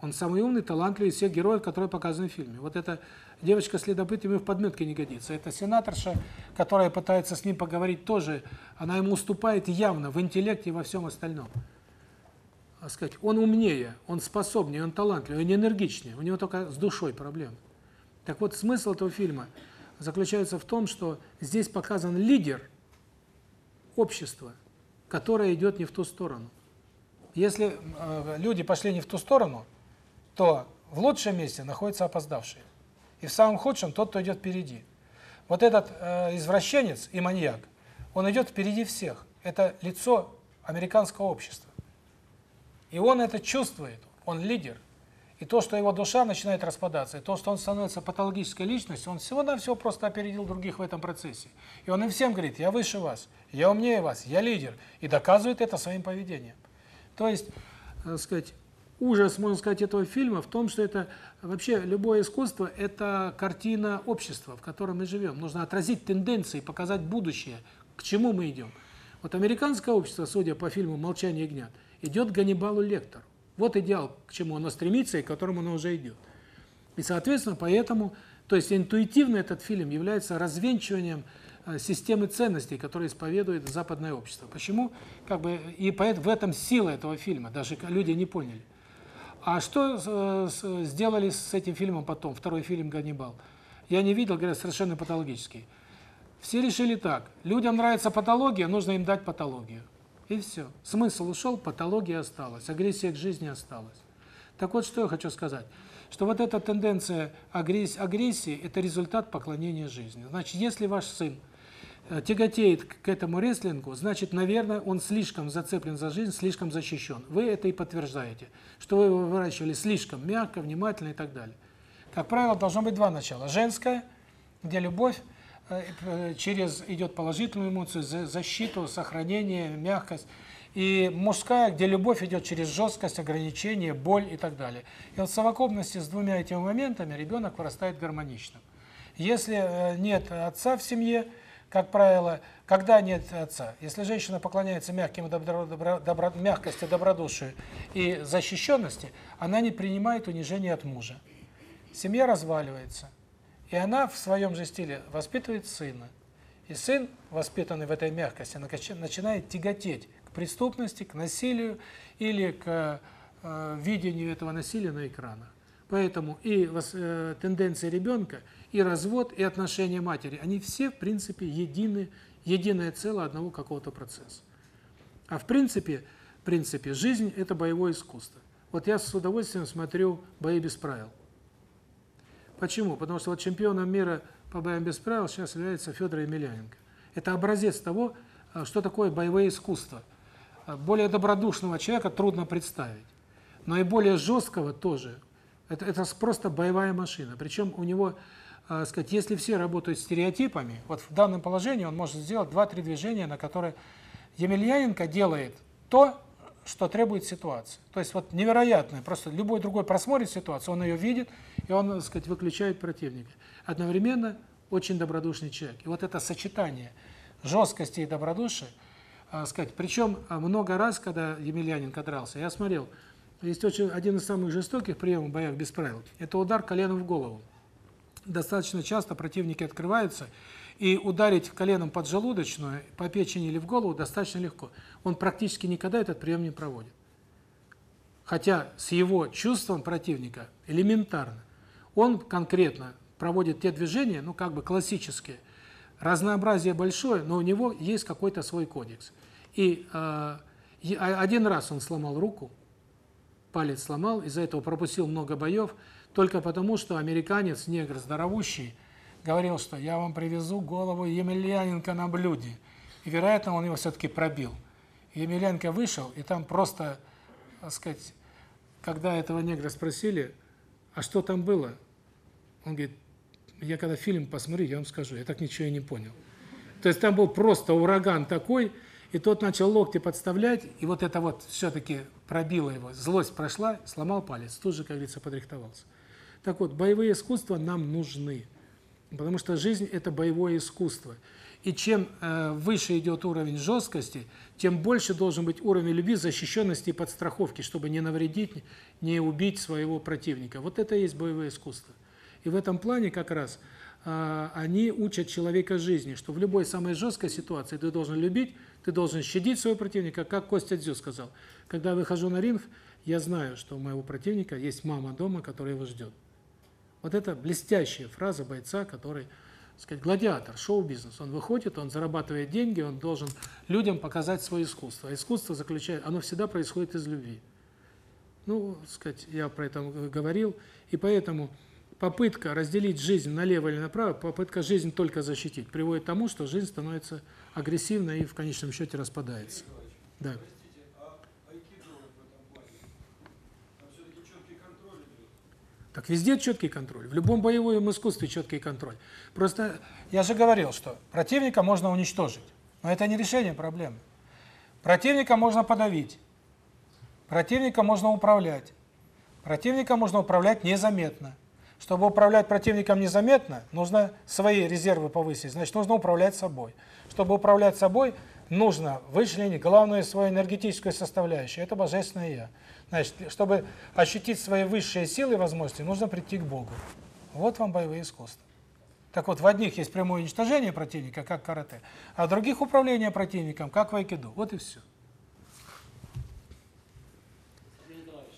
Он самый умный, талантливый из всех героев, которые показаны в фильме. Вот эта девочка-следопыт ему в подметке не годится. Это сенаторша, которая пытается с ним поговорить тоже, она ему уступает явно в интеллекте и во всем остальном так сказать, он умнее, он способнее, он талантливее, он энергичнее, у него только с душой проблемы. Так вот, смысл этого фильма заключается в том, что здесь показан лидер общества, которое идет не в ту сторону. Если э, люди пошли не в ту сторону, то в лучшем месте находится опоздавший. И в самом худшем тот, кто идет впереди. Вот этот э, извращенец и маньяк, он идет впереди всех. Это лицо американского общества. И он это чувствует, он лидер. И то, что его душа начинает распадаться, и то, что он становится патологической личностью, он всего-навсего просто опередил других в этом процессе. И он им всем говорит, я выше вас, я умнее вас, я лидер. И доказывает это своим поведением. То есть, так сказать, ужас, можно сказать, этого фильма в том, что это вообще любое искусство – это картина общества, в котором мы живем. Нужно отразить тенденции, показать будущее, к чему мы идем. Вот американское общество, судя по фильму «Молчание ягнят», идет Ганнибалу Лектору. Вот идеал, к чему оно стремится и к которому оно уже идет. И, соответственно, поэтому, то есть интуитивно этот фильм является развенчиванием э, системы ценностей, которые исповедует западное общество. Почему? Как бы и поэтому в этом сила этого фильма, даже люди не поняли. А что э, сделали с этим фильмом потом, второй фильм Ганнибал? Я не видел, говорят, совершенно патологический. Все решили так: людям нравится патология, нужно им дать патологию. И все. Смысл ушел, патология осталась, агрессия к жизни осталась. Так вот, что я хочу сказать. Что вот эта тенденция агрессии, агрессии – это результат поклонения жизни. Значит, если ваш сын э, тяготеет к этому рестлингу, значит, наверное, он слишком зацеплен за жизнь, слишком защищен. Вы это и подтверждаете, что вы его выращивали слишком мягко, внимательно и так далее. Как правило, должно быть два начала. Женское, где любовь, через идет положительную эмоцию, защиту, сохранение, мягкость. И мужская, где любовь идет через жесткость, ограничение, боль и так далее. И вот в совокупности с двумя этими моментами ребенок вырастает гармоничным. Если э, нет отца в семье, как правило, когда нет отца, если женщина поклоняется мягким добро, добро, добро, мягкости, добродушию и защищенности, она не принимает унижения от мужа. Семья разваливается. И она в своем же стиле воспитывает сына. И сын, воспитанный в этой мягкости, начинает тяготеть к преступности, к насилию или к э, видению этого насилия на экранах. Поэтому и э, тенденции ребенка, и развод, и отношения матери, они все, в принципе, едины, единое целое одного какого-то процесса. А в принципе, в принципе, жизнь – это боевое искусство. Вот я с удовольствием смотрю «Бои без правил». Почему? Потому что вот чемпионом мира по боям без правил сейчас является Федор Емельяненко. Это образец того, э, что такое боевое искусство. Э, более добродушного человека трудно представить, но и более жесткого тоже. Это, это просто боевая машина. Причем у него, э, сказать, если все работают стереотипами, вот в данном положении он может сделать два-три движения, на которые Емельяненко делает то, что требует ситуация. То есть вот невероятное, просто любой другой просмотрит ситуацию, он ее видит, и он, так сказать, выключает противника. Одновременно очень добродушный человек. И вот это сочетание жесткости и добродушия, а, сказать, причем а, много раз, когда Емельяненко дрался, я смотрел, есть очень один из самых жестоких приемов в боях без правил. Это удар коленом в голову. Достаточно часто противники открываются, и ударить коленом под желудочную, по печени или в голову достаточно легко. Он практически никогда этот прием не проводит. Хотя с его чувством противника элементарно. Он конкретно проводит те движения, ну как бы классические. Разнообразие большое, но у него есть какой-то свой кодекс. И э, Один раз он сломал руку, палец сломал, из-за этого пропустил много боев, только потому, что американец, негр здоровущий, говорил, что я вам привезу голову Емельяненко на блюде. И, вероятно, он его все-таки пробил. Емельяненко вышел, и там просто, так сказать, когда этого негра спросили, а что там было, он говорит, я когда фильм посмотрю, я вам скажу, я так ничего и не понял. То есть там был просто ураган такой, и тот начал локти подставлять, и вот это вот все-таки пробило его, злость прошла, сломал палец, тут же, как говорится, подрихтовался. Так вот, боевые искусства нам нужны, потому что жизнь – это боевое искусство. И чем э, выше идет уровень жесткости, тем больше должен быть уровень любви, защищенности и подстраховки, чтобы не навредить, не убить своего противника. Вот это и есть боевое искусство. И в этом плане как раз э, они учат человека жизни, что в любой самой жесткой ситуации ты должен любить, ты должен щадить своего противника, как Костя Дзю сказал. Когда я выхожу на ринг, я знаю, что у моего противника есть мама дома, которая его ждет. Вот это блестящая фраза бойца, который сказать, гладиатор, шоу-бизнес. Он выходит, он зарабатывает деньги, он должен людям показать свое искусство. А искусство заключает, оно всегда происходит из любви. Ну, сказать, я про это говорил, и поэтому попытка разделить жизнь налево или направо, попытка жизнь только защитить, приводит к тому, что жизнь становится агрессивной и в конечном счете распадается. Да. Так везде четкий контроль. В любом боевом искусстве четкий контроль. Просто я же говорил, что противника можно уничтожить. Но это не решение проблемы. Противника можно подавить. Противника можно управлять. Противника можно управлять незаметно. Чтобы управлять противником незаметно, нужно свои резервы повысить, значит, нужно управлять собой. Чтобы управлять собой, нужно вычленить главную свою энергетическую составляющую, это Божественное Я. Значит, чтобы ощутить свои высшие силы и возможности, нужно прийти к Богу. Вот вам боевые искусства. Так вот, в одних есть прямое уничтожение противника, как карате, а в других управление противником, как в айкидо. Вот и все.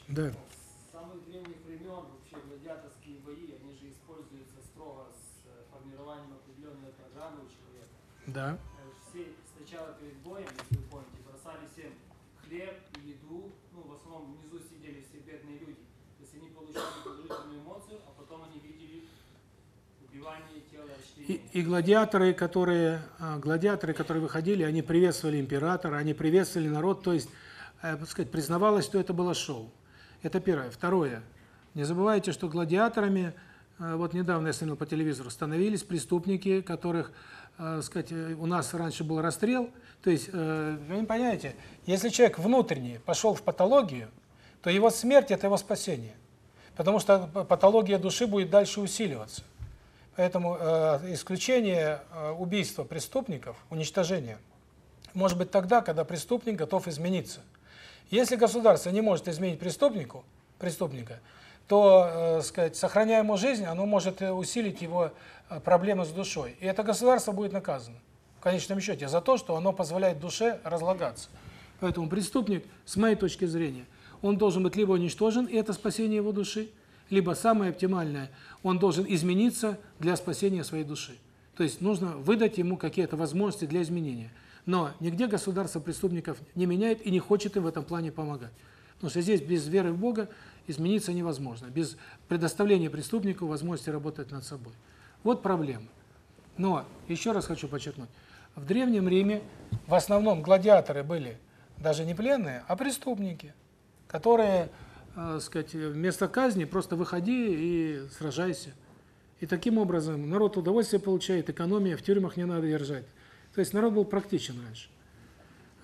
Да. С самых древних времен вообще гладиаторские бои, они же используются строго с э, формированием определенной программы у человека. Да. Э, все сначала перед боем, если вы помните, бросали всем хлеб и еду, ну, в основном внизу сидели все бедные люди. То есть они получали положительную эмоцию, а потом они видели убивание тела и, гладиаторы, которые а, гладиаторы, которые выходили, они приветствовали императора, они приветствовали народ, то есть, э, сказать, признавалось, что это было шоу. Это первое. Второе. Не забывайте, что гладиаторами, э, вот недавно я смотрел по телевизору, становились преступники, которых, э, сказать, э, у нас раньше был расстрел. То есть, вы не понимаете, если человек внутренний пошел в патологию, то его смерть – это его спасение. Потому что патология души будет дальше усиливаться. Поэтому исключение убийства преступников, уничтожение, может быть тогда, когда преступник готов измениться – если государство не может изменить преступнику, преступника, то, э, сказать, сохраняя ему жизнь, оно может э, усилить его э, проблемы с душой. И это государство будет наказано в конечном счете за то, что оно позволяет душе разлагаться. Поэтому преступник, с моей точки зрения, он должен быть либо уничтожен, и это спасение его души, либо самое оптимальное, он должен измениться для спасения своей души. То есть нужно выдать ему какие-то возможности для изменения. Но нигде государство преступников не меняет и не хочет им в этом плане помогать. Потому что здесь без веры в Бога измениться невозможно, без предоставления преступнику возможности работать над собой. Вот проблема. Но, еще раз хочу подчеркнуть, в Древнем Риме в основном гладиаторы были даже не пленные, а преступники, которые, э, сказать, вместо казни просто выходи и сражайся. И таким образом народ удовольствие получает, экономия, в тюрьмах не надо держать. То есть народ был практичен раньше.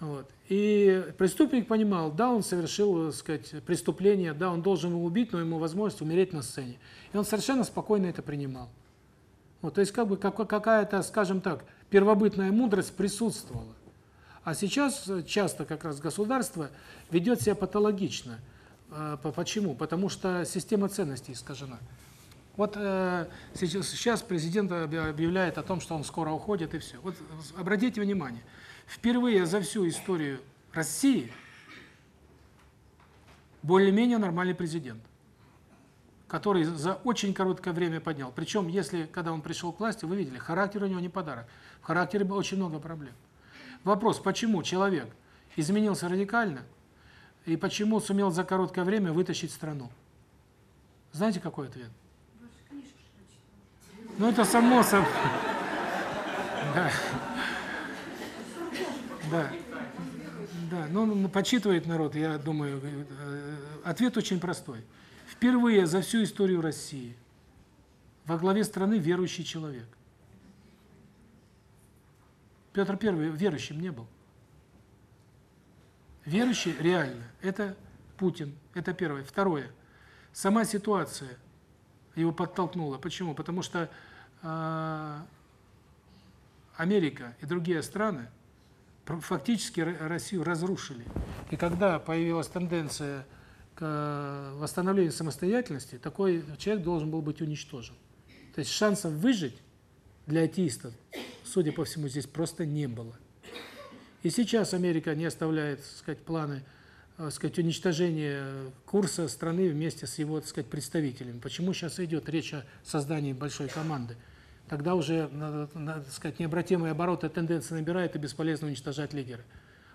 Вот. И преступник понимал, да, он совершил, так сказать, преступление, да, он должен его убить, но ему возможность умереть на сцене. И он совершенно спокойно это принимал. Вот, то есть как бы какая-то, скажем так, первобытная мудрость присутствовала. А сейчас часто как раз государство ведет себя патологично. А, почему? Потому что система ценностей искажена. Вот э, сейчас, сейчас президент объявляет о том, что он скоро уходит, и все. Вот обратите внимание, впервые за всю историю России более-менее нормальный президент, который за очень короткое время поднял. Причем, если, когда он пришел к власти, вы видели, характер у него не подарок. В характере было очень много проблем. Вопрос, почему человек изменился радикально, и почему сумел за короткое время вытащить страну? Знаете, какой ответ? Ну, это само собой. Да. Да. Да, но ну, почитывает народ, я думаю, э, ответ очень простой. Впервые за всю историю России во главе страны верующий человек. Петр I верующим не был. Верующий реально это Путин. Это первое. Второе. Сама ситуация его подтолкнула. Почему? Потому что э, Америка и другие страны фактически Россию разрушили. И когда появилась тенденция к восстановлению самостоятельности, такой человек должен был быть уничтожен. То есть шансов выжить для атеистов, судя по всему, здесь просто не было. И сейчас Америка не оставляет, так сказать, планы, так сказать, уничтожения курса страны вместе с его, так сказать, представителями. Почему сейчас идет речь о создании большой команды? Тогда уже, надо, надо сказать, необратимые обороты тенденции набирает и бесполезно уничтожать лидера.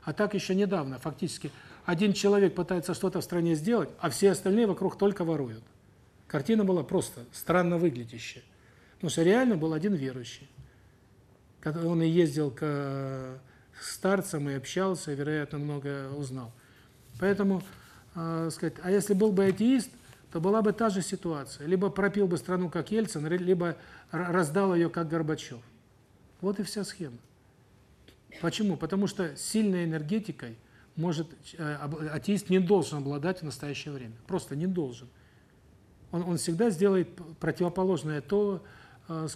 А так еще недавно, фактически, один человек пытается что-то в стране сделать, а все остальные вокруг только воруют. Картина была просто странно выглядящая. Потому что реально был один верующий. Он и ездил к старцам и общался, вероятно, много узнал. Поэтому, э, сказать, а если был бы атеист, то была бы та же ситуация. Либо пропил бы страну, как Ельцин, либо раздал ее, как Горбачев. Вот и вся схема. Почему? Потому что сильной энергетикой может э, атеист не должен обладать в настоящее время. Просто не должен. Он, он всегда сделает противоположное то, э,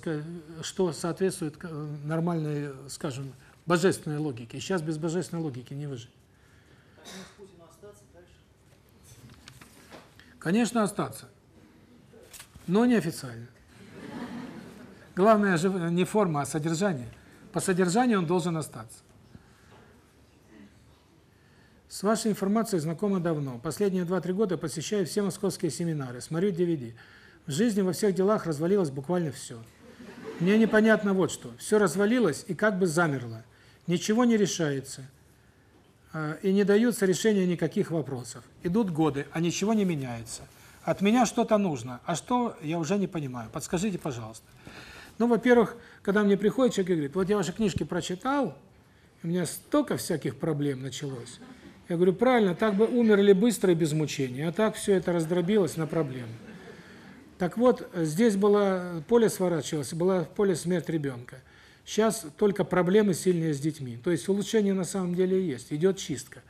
что соответствует э, нормальной, скажем, божественной логике. Сейчас без божественной логики не выжить. Конечно, остаться. Но не официально. Главное не форма, а содержание. По содержанию он должен остаться. С вашей информацией знакома давно. Последние 2-3 года посещаю все московские семинары, смотрю DVD. В жизни во всех делах развалилось буквально все. Мне непонятно вот что. Все развалилось и как бы замерло. Ничего не решается. А, и не даются решения никаких вопросов. Идут годы, а ничего не меняется. От меня что-то нужно, а что, я уже не понимаю. Подскажите, пожалуйста. Ну, во-первых, когда мне приходит человек и говорит, вот я ваши книжки прочитал, у меня столько всяких проблем началось. Я говорю, правильно, так бы умерли быстро и без мучений, а так все это раздробилось на проблемы. Так вот, здесь было поле сворачивалось, была поле смерть ребенка. Сейчас только проблемы сильные с детьми. То есть улучшение на самом деле есть, идет чистка.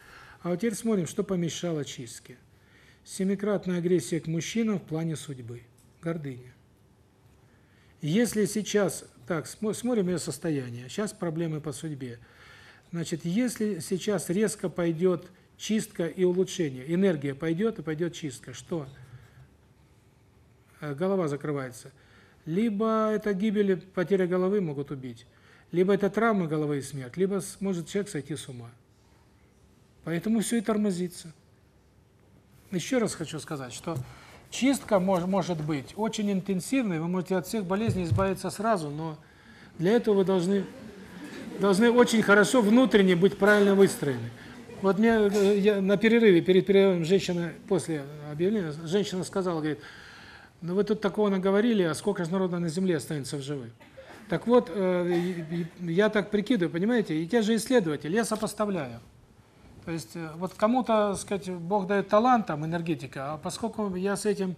А вот теперь смотрим, что помешало чистке. Семикратная агрессия к мужчинам в плане судьбы. Гордыня. Если сейчас, так, смотрим ее состояние, сейчас проблемы по судьбе. Значит, если сейчас резко пойдет чистка и улучшение, энергия пойдет и пойдет чистка, что? Э, голова закрывается – либо это гибель, потеря головы могут убить, либо это травма головы и смерть, либо может человек сойти с ума. Поэтому все и тормозится. Еще раз хочу сказать, что чистка может, может быть очень интенсивной, вы можете от всех болезней избавиться сразу, но для этого вы должны должны очень хорошо внутренне быть правильно выстроены. Вот мне э, я, на перерыве, перед перерывом женщина, после объявления, женщина сказала, говорит, ну вы тут такого наговорили, а сколько же народа на земле останется в живых? Так вот, э, я так прикидываю, понимаете, и те же исследователи, я сопоставляю. То есть э, вот кому-то, сказать, Бог дает талант, там, энергетика, а поскольку я с этим,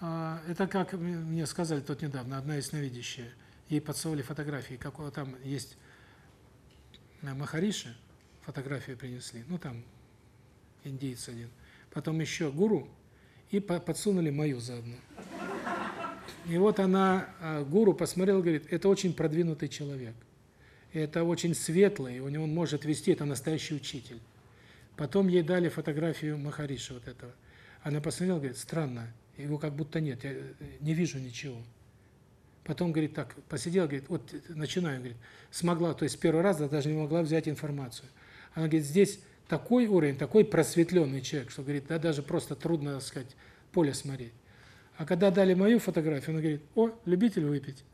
э, это как мне сказали тут недавно, одна ясновидящая, ей подсовывали фотографии, какого там есть Махариши, фотографию принесли, ну там индейец один, потом еще гуру, и подсунули мою заодно. И вот она, а, гуру, посмотрел, говорит, это очень продвинутый человек. Это очень светлый, у него он может вести, это настоящий учитель. Потом ей дали фотографию Махариши вот этого. Она посмотрела, говорит, странно, его как будто нет, я э, не вижу ничего. Потом, говорит, так, посидела, говорит, вот начинаю, говорит, смогла, то есть с первого раза даже не могла взять информацию. Она говорит, здесь такой уровень, такой просветленный человек, что говорит, да даже просто трудно, так сказать, поле смотреть. А когда дали мою фотографию, он говорит: "О, любитель выпить".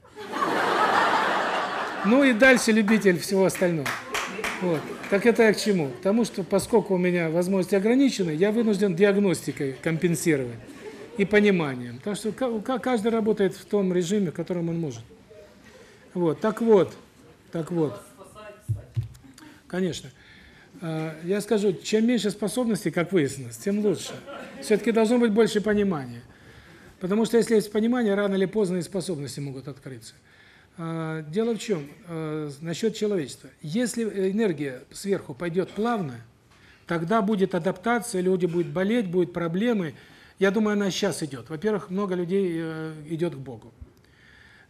Ну и дальше любитель всего остального. Вот. Так это я к чему? К тому, что поскольку у меня возможности ограничены, я вынужден диагностикой компенсировать и пониманием. Так что каждый работает в том режиме, в котором он может. Вот. Так вот, так вот. Конечно. А, я скажу, чем меньше способностей, как выяснилось, тем лучше. Все-таки должно быть больше понимания. Потому что если есть понимание, рано или поздно и способности могут открыться. А, дело в чем? А, насчет человечества. Если энергия сверху пойдет плавно, тогда будет адаптация, люди будут болеть, будут проблемы. Я думаю, она сейчас идет. Во-первых, много людей э, идет к Богу.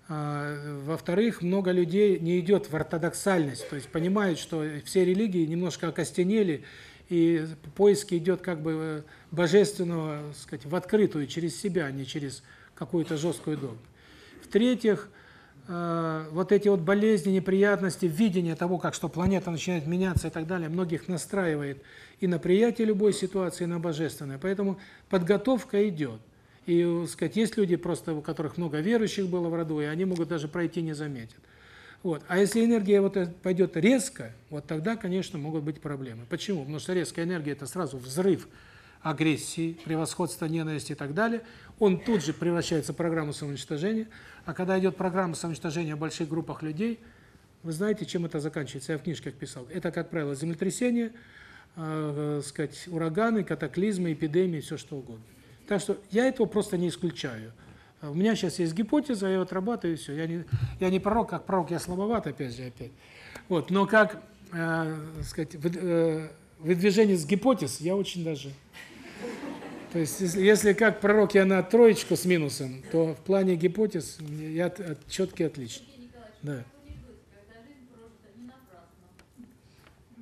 А, во-вторых, много людей не идет в ортодоксальность, то есть понимают, что все религии немножко окостенели, и поиск идет как бы божественного, сказать, в открытую, через себя, а не через какую-то жесткую догму. В-третьих, э, вот эти вот болезни, неприятности, видение того, как что планета начинает меняться и так далее, многих настраивает и на приятие любой ситуации, и на божественное. Поэтому подготовка идет. И, сказать, есть люди просто, у которых много верующих было в роду, и они могут даже пройти не заметят. Вот. А если энергия вот пойдет резко, вот тогда, конечно, могут быть проблемы. Почему? Потому что резкая энергия это сразу взрыв агрессии, превосходства, ненависти и так далее. Он тут же превращается в программу самоуничтожения. А когда идет программа самоуничтожения в больших группах людей, вы знаете, чем это заканчивается? Я в книжках писал. Это, как правило, землетрясения, э, э, сказать, ураганы, катаклизмы, эпидемии, все что угодно. Так что я этого просто не исключаю. У меня сейчас есть гипотеза, я отрабатываю, все. Я не, я не пророк, как пророк я слабоват, опять же, опять. Вот, но как, э, сказать, в, э, выдвижение с гипотез я очень даже... То есть, если, если как пророк я на троечку с минусом, то в плане гипотез я от, от, четкий отличный. Да.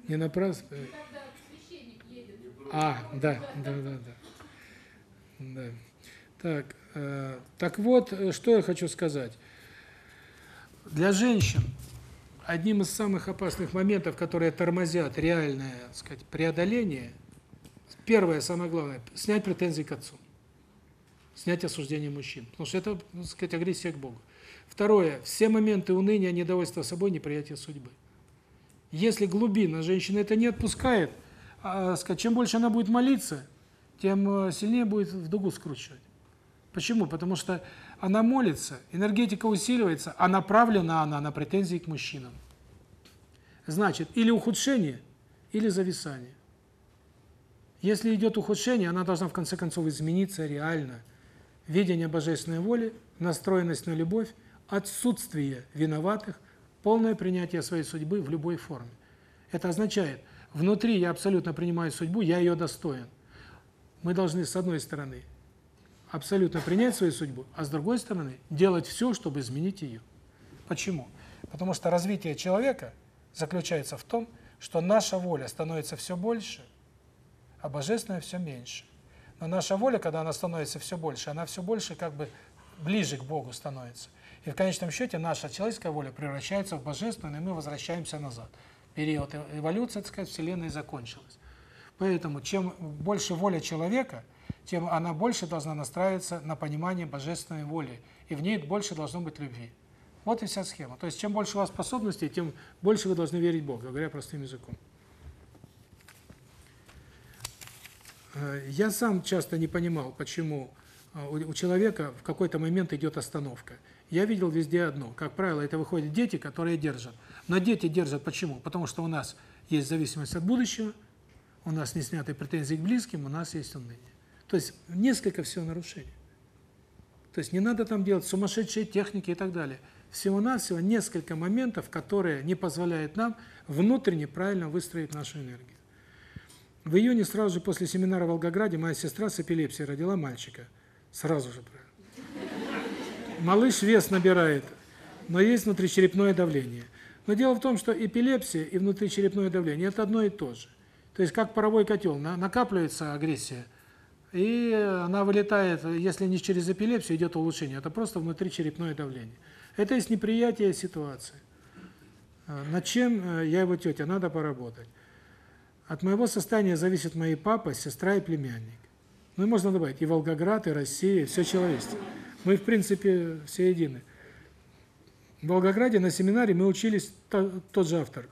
Не напрасно. А, да, да, да, да. Да. Так, э, так вот, э, что я хочу сказать. Для женщин одним из самых опасных моментов, которые тормозят реальное, так сказать, преодоление, первое, самое главное, снять претензии к отцу. Снять осуждение мужчин. Потому что это, так сказать, агрессия к Богу. Второе, все моменты уныния, недовольства собой, неприятия судьбы. Если глубина женщины это не отпускает, а, сказать, чем больше она будет молиться, тем э, сильнее будет в дугу скручивать. Почему? Потому что она молится, энергетика усиливается, а направлена она на претензии к мужчинам. Значит, или ухудшение, или зависание. Если идет ухудшение, она должна в конце концов измениться реально. Видение божественной воли, настроенность на любовь, отсутствие виноватых, полное принятие своей судьбы в любой форме. Это означает, внутри я абсолютно принимаю судьбу, я ее достоин мы должны, с одной стороны, абсолютно принять свою судьбу, а с другой стороны, делать все, чтобы изменить ее. Почему? Потому что развитие человека заключается в том, что наша воля становится все больше, а божественная все меньше. Но наша воля, когда она становится все больше, она все больше как бы ближе к Богу становится. И в конечном счете наша человеческая воля превращается в божественную, и мы возвращаемся назад. Период эволюции, так сказать, Вселенной закончилась. Поэтому чем больше воля человека, тем она больше должна настраиваться на понимание божественной воли, и в ней больше должно быть любви. Вот и вся схема. То есть чем больше у вас способностей, тем больше вы должны верить Богу, говоря простым языком. Э, я сам часто не понимал, почему э, у человека в какой-то момент идет остановка. Я видел везде одно. Как правило, это выходят дети, которые держат. Но дети держат почему? Потому что у нас есть зависимость от будущего, у нас не сняты претензии к близким, у нас есть уныние. То есть несколько всего нарушений. То есть не надо там делать сумасшедшие техники и так далее. Всего-навсего несколько моментов, которые не позволяют нам внутренне правильно выстроить нашу энергию. В июне сразу же после семинара в Волгограде моя сестра с эпилепсией родила мальчика. Сразу же Малыш вес набирает, но есть внутричерепное давление. Но дело в том, что эпилепсия и внутричерепное давление – это одно и то же. То есть как паровой котел, накапливается агрессия, и она вылетает, если не через эпилепсию идет улучшение, это просто внутричерепное давление. Это есть неприятие ситуации. А, над чем э, я его тетя, надо поработать. От моего состояния зависит мои папа, сестра и племянник. Ну и можно добавить и Волгоград, и Россия, все человечество. Мы, в принципе, все едины. В Волгограде на семинаре мы учились, тот же автор,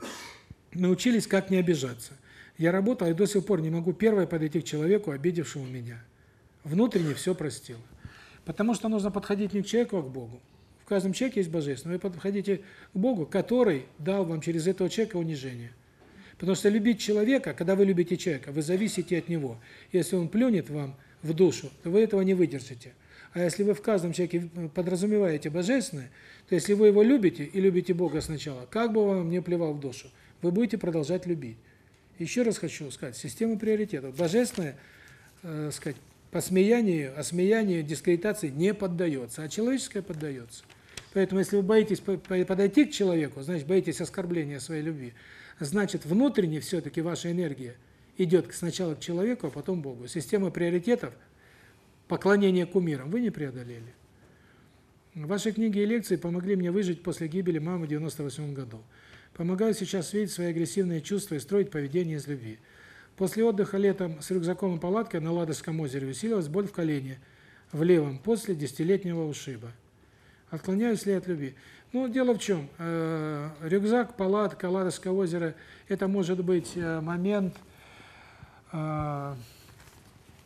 научились как не обижаться. Я работал и до сих пор не могу первой подойти к человеку, обидевшему меня. Внутренне все простил. Потому что нужно подходить не к человеку, а к Богу. В каждом человеке есть божественное. Вы подходите к Богу, который дал вам через этого человека унижение. Потому что любить человека, когда вы любите человека, вы зависите от него. Если он плюнет вам в душу, то вы этого не выдержите. А если вы в каждом человеке подразумеваете божественное, то если вы его любите и любите Бога сначала, как бы вам не плевал в душу, вы будете продолжать любить. Еще раз хочу сказать, система приоритетов. Божественное, э, сказать, посмеянию, осмеянию, дискредитации не поддается, а человеческое поддается. Поэтому если вы боитесь подойти к человеку, значит, боитесь оскорбления своей любви, значит, внутренне все-таки ваша энергия идет сначала к человеку, а потом Богу. Система приоритетов, поклонение кумирам вы не преодолели. Ваши книги и лекции помогли мне выжить после гибели мамы в 98 году. Помогают сейчас видеть свои агрессивные чувства и строить поведение из любви. После отдыха летом с рюкзаком и палаткой на Ладожском озере усилилась боль в колене, в левом, после десятилетнего ушиба. Отклоняюсь ли от любви? Ну, дело в чем? Э, рюкзак, палатка, Ладожское озеро – это может быть э, момент, э,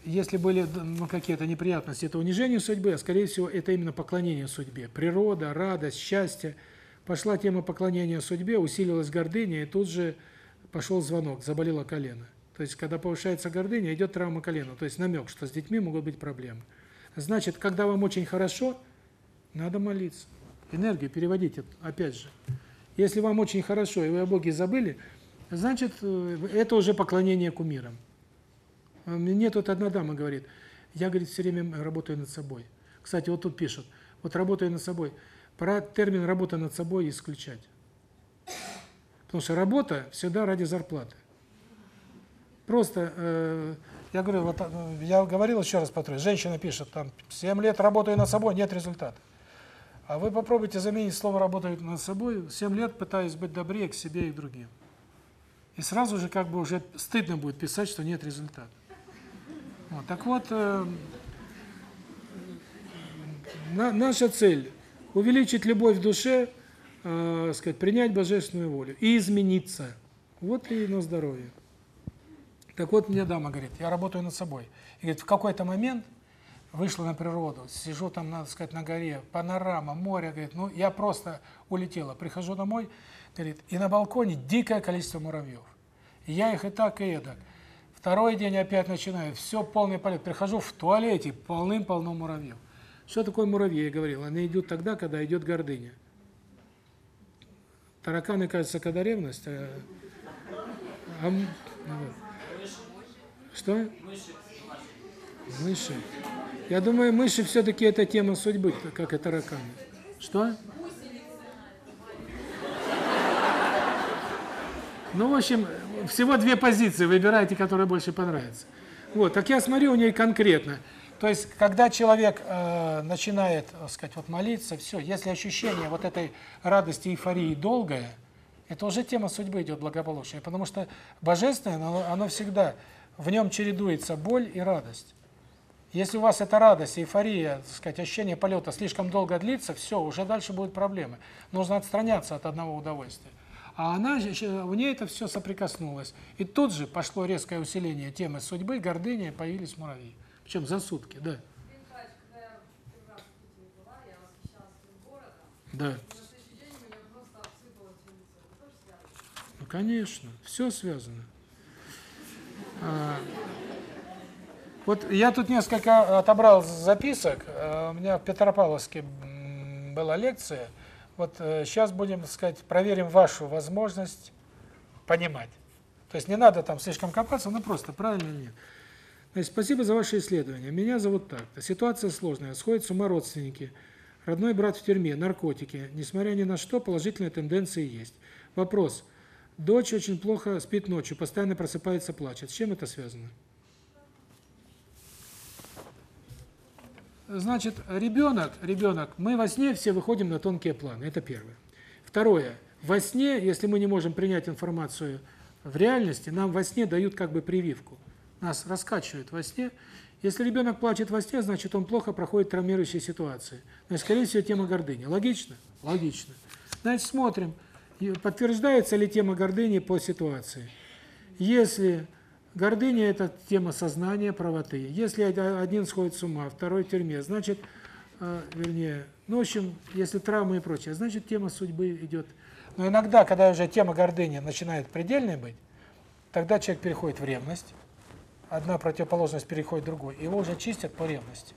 если были ну, какие-то неприятности, это унижение судьбы, а скорее всего это именно поклонение судьбе. Природа, радость, счастье. Пошла тема поклонения судьбе, усилилась гордыня, и тут же пошел звонок, заболело колено. То есть, когда повышается гордыня, идет травма колена. То есть, намек, что с детьми могут быть проблемы. Значит, когда вам очень хорошо, надо молиться. Энергию переводите, опять же. Если вам очень хорошо, и вы о Боге забыли, значит, э, это уже поклонение кумирам. А мне тут одна дама говорит, я, говорит, все время работаю над собой. Кстати, вот тут пишут, вот работаю над собой. Пора термин «работа над собой» исключать. Потому что работа всегда ради зарплаты. Просто, э, я говорю, вот э, я говорил еще раз повторю, женщина пишет, там, 7 лет работаю над собой, нет результата. А вы попробуйте заменить слово «работаю над собой», 7 лет пытаюсь быть добрее к себе и к другим. И сразу же как бы уже стыдно будет писать, что нет результата. Вот, так вот, э, на, наша цель – увеличить любовь в душе, э, сказать, принять божественную волю и измениться. Вот и на здоровье. Так вот, мне дама говорит, я работаю над собой. И говорит, в какой-то момент вышла на природу, сижу там, надо сказать, на горе, панорама, море, говорит, ну, я просто улетела. Прихожу домой, говорит, и на балконе дикое количество муравьев. Я их и так, и эдак. Второй день опять начинаю, все полный полет. Прихожу в туалете, полным-полно муравьев. Что такое муравьи, я говорил? Они идут тогда, когда идет гордыня. Тараканы, кажется, когда ревность. А, а. Что? Мыши. Я думаю, мыши все-таки это тема судьбы, как и тараканы. Что? Ну, в общем, всего две позиции, выбирайте, которая больше понравится. Вот, так я смотрю у нее конкретно. То есть, когда человек э, начинает, так сказать, вот молиться, все, если ощущение вот этой радости, эйфории долгое, это уже тема судьбы идет благополучия, потому что божественное, оно, оно всегда в нем чередуется боль и радость. Если у вас эта радость, эйфория, так сказать, ощущение полета слишком долго длится, все, уже дальше будут проблемы. Нужно отстраняться от одного удовольствия. А она, у нее это все соприкоснулось. И тут же пошло резкое усиление темы судьбы, гордыни, появились муравьи. Причем за сутки, да. Да. Ну, конечно, все связано. А, вот я тут несколько отобрал записок. Э, у меня в Петропавловске была лекция. Вот сейчас э, будем, так сказать, проверим вашу возможность понимать. То есть не надо там слишком копаться, но просто правильно или нет. Спасибо за ваше исследование. Меня зовут так-то. Ситуация сложная. Сходят с ума родственники. Родной брат в тюрьме, наркотики. Несмотря ни на что, положительные тенденции есть. Вопрос. Дочь очень плохо спит ночью, постоянно просыпается, плачет. С чем это связано? Значит, ребенок, ребенок, мы во сне все выходим на тонкие планы, это первое. Второе, во сне, если мы не можем принять информацию в реальности, нам во сне дают как бы прививку. Нас раскачивают во сне. Если ребенок плачет во сне, значит, он плохо проходит травмирующие ситуации. Но, скорее всего, тема гордыни. Логично? Логично. Значит, смотрим. подтверждается ли тема гордыни по ситуации. Если гордыня – это тема сознания, правоты. Если один сходит с ума, второй в тюрьме, значит, э, вернее, ну, в общем, если травмы и прочее, значит, тема судьбы идет. Но иногда, когда уже тема гордыни начинает предельной быть, тогда человек переходит в ревность, одна противоположность переходит в другую, его уже чистят по ревности.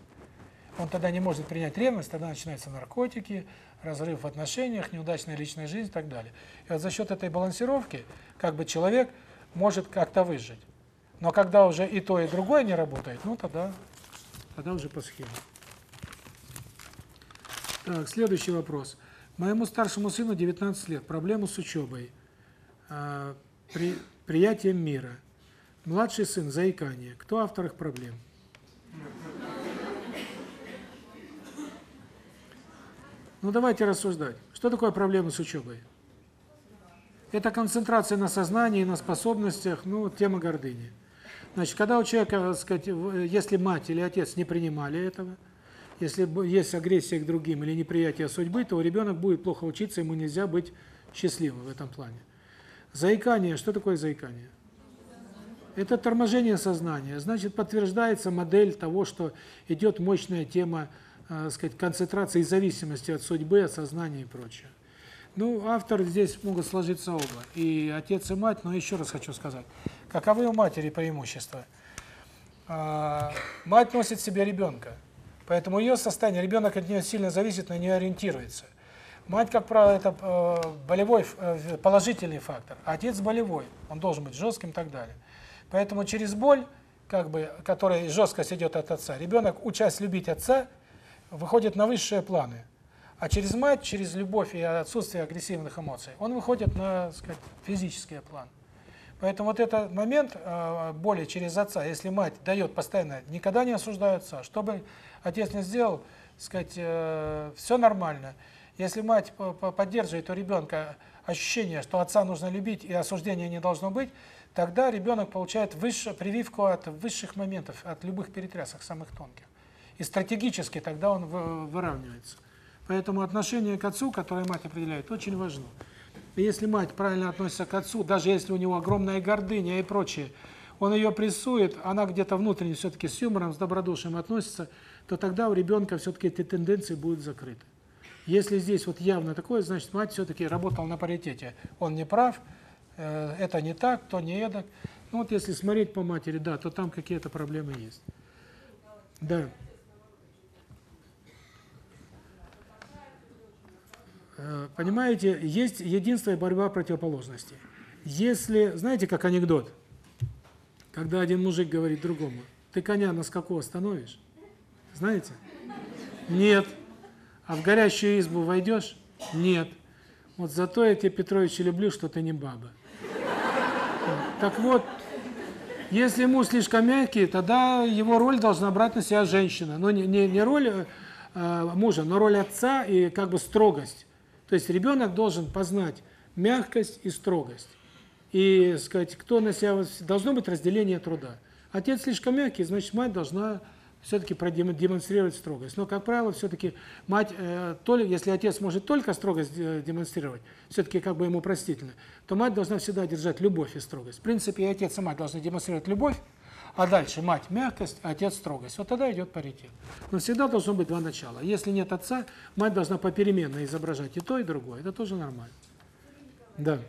Он тогда не может принять ревность, тогда начинаются наркотики, разрыв в отношениях, неудачная личная жизнь и так далее. И вот за счет этой балансировки, как бы человек может как-то выжить. Но когда уже и то, и другое не работает, ну тогда, тогда уже по схеме. Так, следующий вопрос. Моему старшему сыну 19 лет. Проблему с учебой. А, при, приятием мира. Младший сын – заикание. Кто автор их проблем? Ну давайте рассуждать. Что такое проблема с учебой? Это концентрация на сознании, на способностях, ну, тема гордыни. Значит, когда у человека, так сказать, если мать или отец не принимали этого, если есть агрессия к другим или неприятие судьбы, то ребенок будет плохо учиться, ему нельзя быть счастливым в этом плане. Заикание, что такое заикание? Это торможение сознания. Значит, подтверждается модель того, что идет мощная тема э, сказать, концентрации зависимости от судьбы, от сознания и прочее. Ну, автор здесь могут сложиться оба, и отец, и мать, но еще раз хочу сказать, каковы у матери преимущества? А, мать носит в себе ребенка, поэтому ее состояние, ребенок от нее сильно зависит, на нее ориентируется. Мать, как правило, это э, болевой, э, положительный фактор, а отец болевой, он должен быть жестким и так далее. Поэтому через боль, как бы, которая жесткость идет от отца, ребенок, учась любить отца, выходит на высшие планы. А через мать, через любовь и отсутствие агрессивных эмоций, он выходит на, сказать, физический план. Поэтому вот этот момент э, боли через отца, если мать дает постоянно, никогда не осуждает отца, что бы отец не сделал, сказать, э, все нормально. Если мать поддерживает у ребенка ощущение, что отца нужно любить и осуждения не должно быть, тогда ребенок получает высшую прививку от высших моментов, от любых перетрясок, самых тонких. И стратегически тогда он выравнивается. Поэтому отношение к отцу, которое мать определяет, очень важно. Если мать правильно относится к отцу, даже если у него огромная гордыня и прочее, он ее прессует, она где-то внутренне все-таки с юмором, с добродушием относится, то тогда у ребенка все-таки эти тенденции будут закрыты. Если здесь вот явно такое, значит, мать все-таки работала на паритете. Он не прав, это не так, то не эдак. Ну вот если смотреть по матери, да, то там какие-то проблемы есть. Да. Э, понимаете, есть единство и борьба противоположностей. Если, знаете, как анекдот, когда один мужик говорит другому, ты коня на скаку остановишь? Знаете? Нет. А в горящую избу войдешь? Нет. Вот зато я тебя, Петрович, люблю, что ты не баба. Так вот, если муж слишком мягкий, тогда его роль должна брать на себя женщина. Но не, не, не роль э, мужа, но роль отца и как бы строгость. То есть ребенок должен познать мягкость и строгость. И, сказать, кто на себя... Должно быть разделение труда. Отец слишком мягкий, значит, мать должна все-таки продемонстрировать строгость. Но, как правило, все-таки мать, э, то ли, если отец может только строгость э, демонстрировать, все-таки как бы ему простительно, то мать должна всегда держать любовь и строгость. В принципе, и отец, и мать должны демонстрировать любовь, а дальше мать мягкость, а отец строгость. Вот тогда идет паритет. Но всегда должно быть два начала. Если нет отца, мать должна попеременно изображать и то, и другое. Это тоже нормально. Да.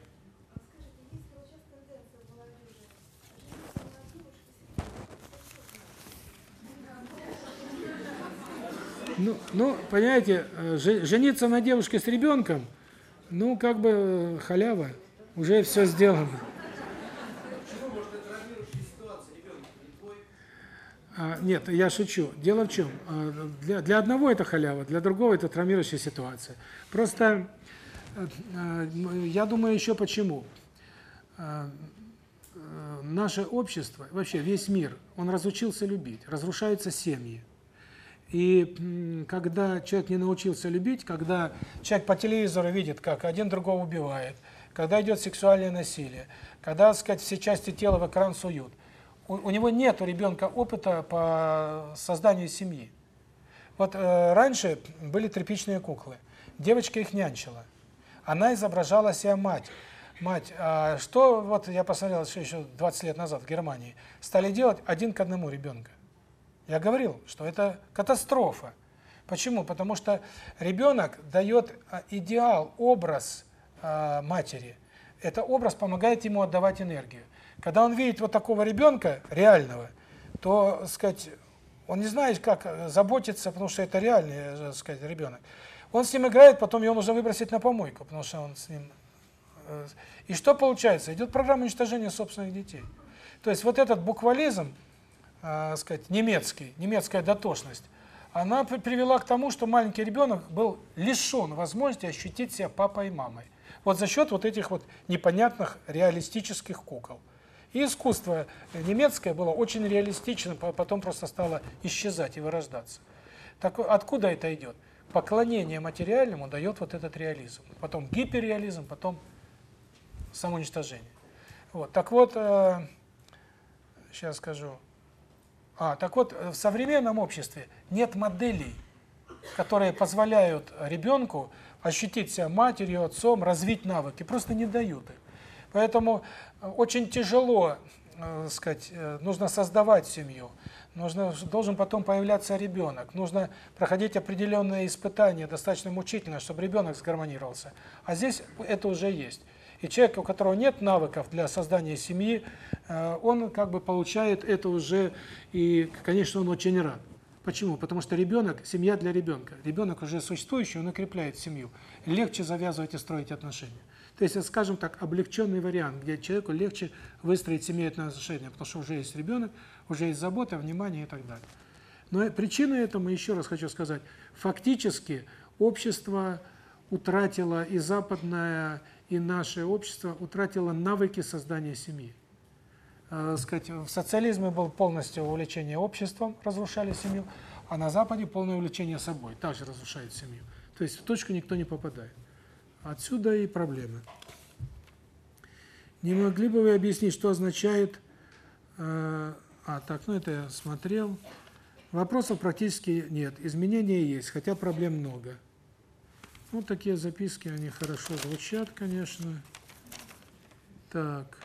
Ну, ну, понимаете, э, жениться на девушке с ребенком, ну, как бы э, халява, уже все сделано. А, нет, я шучу. Дело в чем? А, для, для одного это халява, для другого это травмирующая ситуация. Просто а, я думаю еще почему. Наше общество, вообще весь мир, он разучился любить, разрушаются семьи. И когда человек не научился любить, когда человек по телевизору видит, как один другого убивает, когда идет сексуальное насилие, когда, так сказать, все части тела в экран суют, у, у него нет у ребенка опыта по созданию семьи. Вот э, раньше были тряпичные куклы, девочка их нянчила. она изображала себя мать. Мать, а что, вот я посмотрел еще 20 лет назад в Германии, стали делать один к одному ребенка. Я говорил, что это катастрофа. Почему? Потому что ребенок дает а, идеал, образ э, матери. Это образ помогает ему отдавать энергию. Когда он видит вот такого ребенка, реального, то, сказать, он не знает, как заботиться, потому что это реальный, э, сказать, ребенок. Он с ним играет, потом его нужно выбросить на помойку, потому что он с ним... Э, и что получается? Идет программа уничтожения собственных детей. То есть вот этот буквализм, э, сказать, немецкий, немецкая дотошность, она привела к тому, что маленький ребенок был лишен возможности ощутить себя папой и мамой. Вот за счет вот этих вот непонятных реалистических кукол. И искусство немецкое было очень реалистичным, потом просто стало исчезать и вырождаться. Так откуда это идет? Поклонение материальному дает вот этот реализм. Потом гиперреализм, потом самоуничтожение. Вот. Так вот, э, сейчас скажу. А, так вот, в современном обществе нет моделей, которые позволяют ребенку ощутить себя матерью, отцом, развить навыки, просто не дают их. Поэтому э, очень тяжело, э, сказать, э, нужно создавать семью, нужно должен потом появляться ребенок, нужно проходить определенные испытания, достаточно мучительно, чтобы ребенок сгармонировался. А здесь это уже есть. И человек, у которого нет навыков для создания семьи, э, он как бы получает это уже, и, конечно, он очень рад. Почему? Потому что ребенок, семья для ребенка. Ребенок уже существующий, он укрепляет семью. Легче завязывать и строить отношения. То есть, скажем так, облегченный вариант, где человеку легче выстроить семейные отношения, потому что уже есть ребенок, уже есть забота, внимание и так далее. Но причина этому, еще раз хочу сказать, фактически общество утратило и западное, и наше общество утратило навыки создания семьи. Э, сказать, в социализме было полностью увлечение обществом, разрушали семью, а на Западе полное увлечение собой, также разрушает семью. То есть в точку никто не попадает. Отсюда и проблемы. Не могли бы вы объяснить, что означает... Э, а, так, ну это я смотрел. Вопросов практически нет. Изменения есть, хотя проблем много. Вот такие записки, они хорошо звучат, конечно. Так.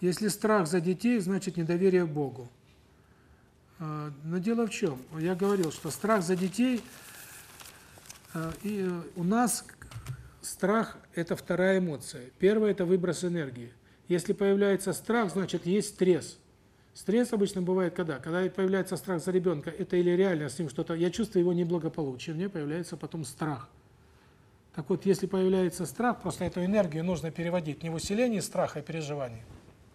Если страх за детей, значит недоверие Богу. А, но дело в чем? Я говорил, что страх за детей, а, и у нас страх – это вторая эмоция. Первая – это выброс энергии. Если появляется страх, значит есть стресс. Стресс обычно бывает когда? Когда появляется страх за ребенка, это или реально с ним что-то, я чувствую его неблагополучие, мне появляется потом страх. Так вот, если появляется страх, просто эту энергию нужно переводить не в усиление страха и переживаний,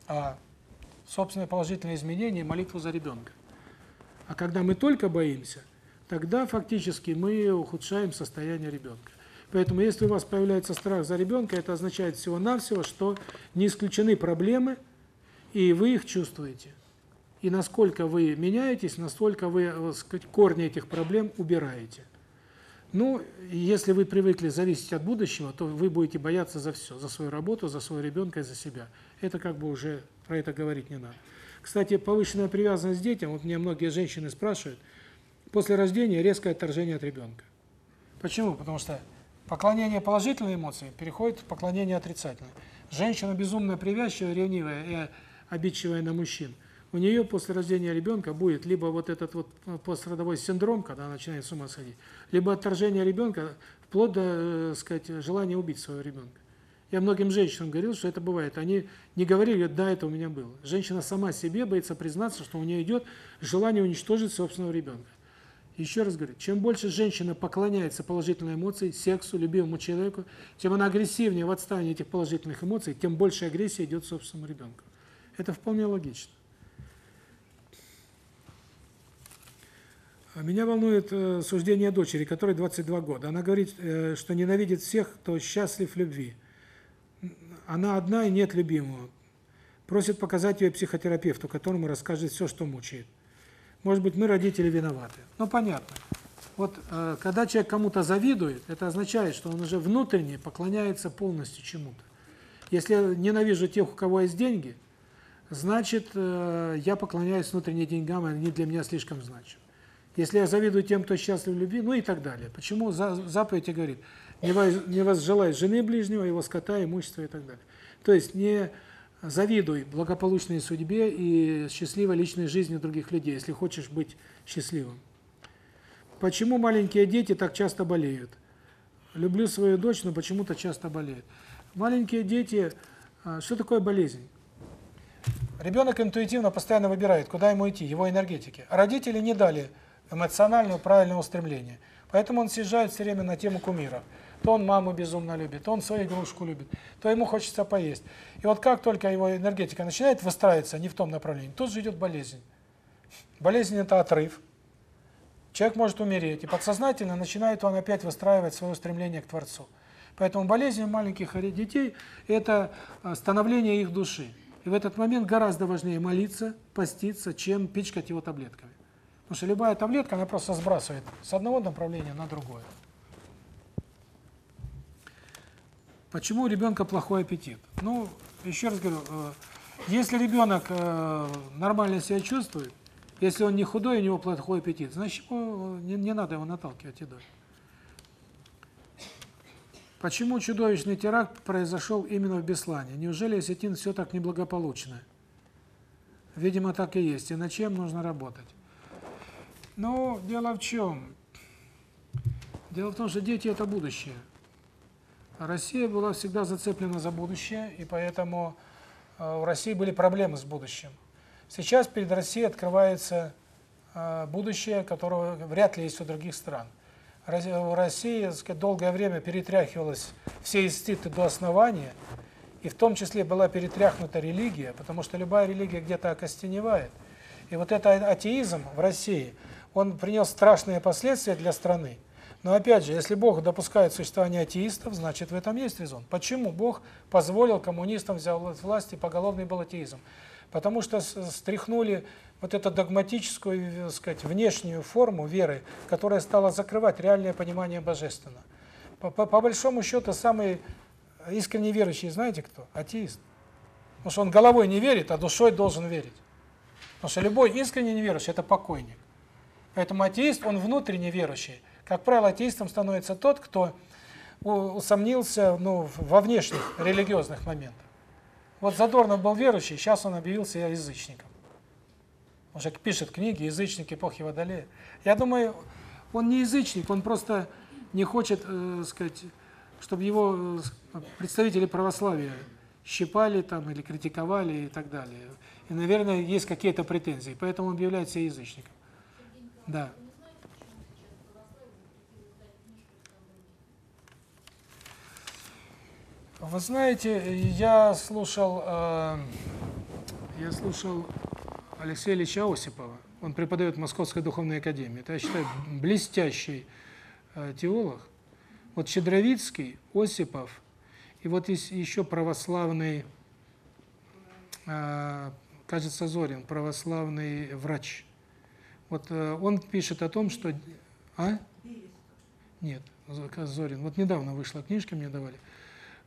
а в собственное положительное изменение молитву за ребенка. А когда мы только боимся, тогда фактически мы ухудшаем состояние ребенка. Поэтому если у вас появляется страх за ребенка, это означает всего-навсего, что не исключены проблемы, и вы их чувствуете. И насколько вы меняетесь, настолько вы, так сказать, корни этих проблем убираете. Ну, если вы привыкли зависеть от будущего, то вы будете бояться за все, за свою работу, за своего ребенка и за себя. Это как бы уже про это говорить не надо. Кстати, повышенная привязанность к детям, вот мне многие женщины спрашивают, после рождения резкое отторжение от ребенка. Почему? Потому что поклонение положительной эмоции переходит в поклонение отрицательной. Женщина безумно привязчивая, ревнивая и обидчивая на мужчин – у нее после рождения ребенка будет либо вот этот вот э, пострадовой синдром, когда она начинает с ума сходить, либо отторжение ребенка, вплоть до, э, сказать, желания убить своего ребенка. Я многим женщинам говорил, что это бывает. Они не говорили, да, это у меня было. Женщина сама себе боится признаться, что у нее идет желание уничтожить собственного ребенка. Еще раз говорю, чем больше женщина поклоняется положительной эмоции, сексу, любимому человеку, тем она агрессивнее в отстаивании этих положительных эмоций, тем больше агрессия идет собственному ребенку. Это вполне логично. Меня волнует э, суждение дочери, которой 22 года. Она говорит, э, что ненавидит всех, кто счастлив в любви. Она одна и нет любимого. Просит показать ее психотерапевту, которому расскажет все, что мучает. Может быть, мы, родители, виноваты. Ну, понятно. Вот э, когда человек кому-то завидует, это означает, что он уже внутренне поклоняется полностью чему-то. Если я ненавижу тех, у кого есть деньги, значит, я поклоняюсь внутренним деньгам, и они для меня слишком значимы. Если я завидую тем, кто счастлив в любви, ну и так далее. Почему заповедь говорит, не, воз, не возжелай жены ближнего, его скота, имущества и так далее. То есть не завидуй благополучной судьбе и счастливой личной жизни других людей, если хочешь быть счастливым. Почему маленькие дети так часто болеют? Люблю свою дочь, но почему-то часто болеет. Маленькие дети, а, что такое болезнь? Ребенок интуитивно постоянно выбирает, куда ему идти, его энергетики. А родители не дали эмоционального правильного устремления. Поэтому он съезжает все время на тему кумира. То он маму безумно любит, то он свою игрушку любит, то ему хочется поесть. И вот как только его энергетика начинает выстраиваться не в том направлении, тут же идет болезнь. Болезнь – это отрыв. Человек может умереть, и подсознательно начинает он опять выстраивать свое стремление к Творцу. Поэтому болезнь маленьких детей – это а, становление их души. И в этот момент гораздо важнее молиться, поститься, чем пичкать его таблетками. Потому что любая таблетка, она просто сбрасывает с одного направления на другое. Почему у ребенка плохой аппетит? Ну, еще раз говорю, э, если ребенок э, нормально себя чувствует, если он не худой, у него плохой аппетит, значит, не, не надо его наталкивать едой. Почему чудовищный теракт произошел именно в Беслане? Неужели осетин все так неблагополучно? Видимо, так и есть. И над чем нужно работать? Ну, дело в чем? Дело в том, что дети – это будущее. Россия была всегда зацеплена за будущее, и поэтому э, в России были проблемы с будущим. Сейчас перед Россией открывается э, будущее, которого вряд ли есть у других стран. В России сказать, долгое время перетряхивалось все институты до основания, и в том числе была перетряхнута религия, потому что любая религия где-то окостеневает. И вот этот атеизм в России – он принес страшные последствия для страны. Но опять же, если Бог допускает существование атеистов, значит в этом есть резон. Почему Бог позволил коммунистам взять власть и поголовный был атеизм? Потому что стряхнули вот эту догматическую, сказать, внешнюю форму веры, которая стала закрывать реальное понимание божественного. По, по, по большому счету, самый искренне верующий, знаете кто? Атеист. Потому что он головой не верит, а душой должен верить. Потому что любой искренне неверующий – это покойник. Поэтому атеист, он внутренне верующий. Как правило, атеистом становится тот, кто усомнился ну, во внешних религиозных моментах. Вот Задорнов был верующий, сейчас он объявился язычником. Он же пишет книги «Язычник эпохи Водолея». Я думаю, он не язычник, он просто не хочет, э, сказать, чтобы его э, представители православия щипали там или критиковали и так далее. И, наверное, есть какие-то претензии, поэтому он объявляется язычником. Да. Вы знаете, я слушал, э, я слушал Алексея Ильича Осипова. Он преподает в Московской духовной академии. Это, я считаю, блестящий э, теолог. Вот Щедровицкий, Осипов, и вот есть еще православный, э, кажется, Зорин, православный врач. Вот э, он пишет о том, что... А? Нет, Зорин. Вот недавно вышла книжка, мне давали.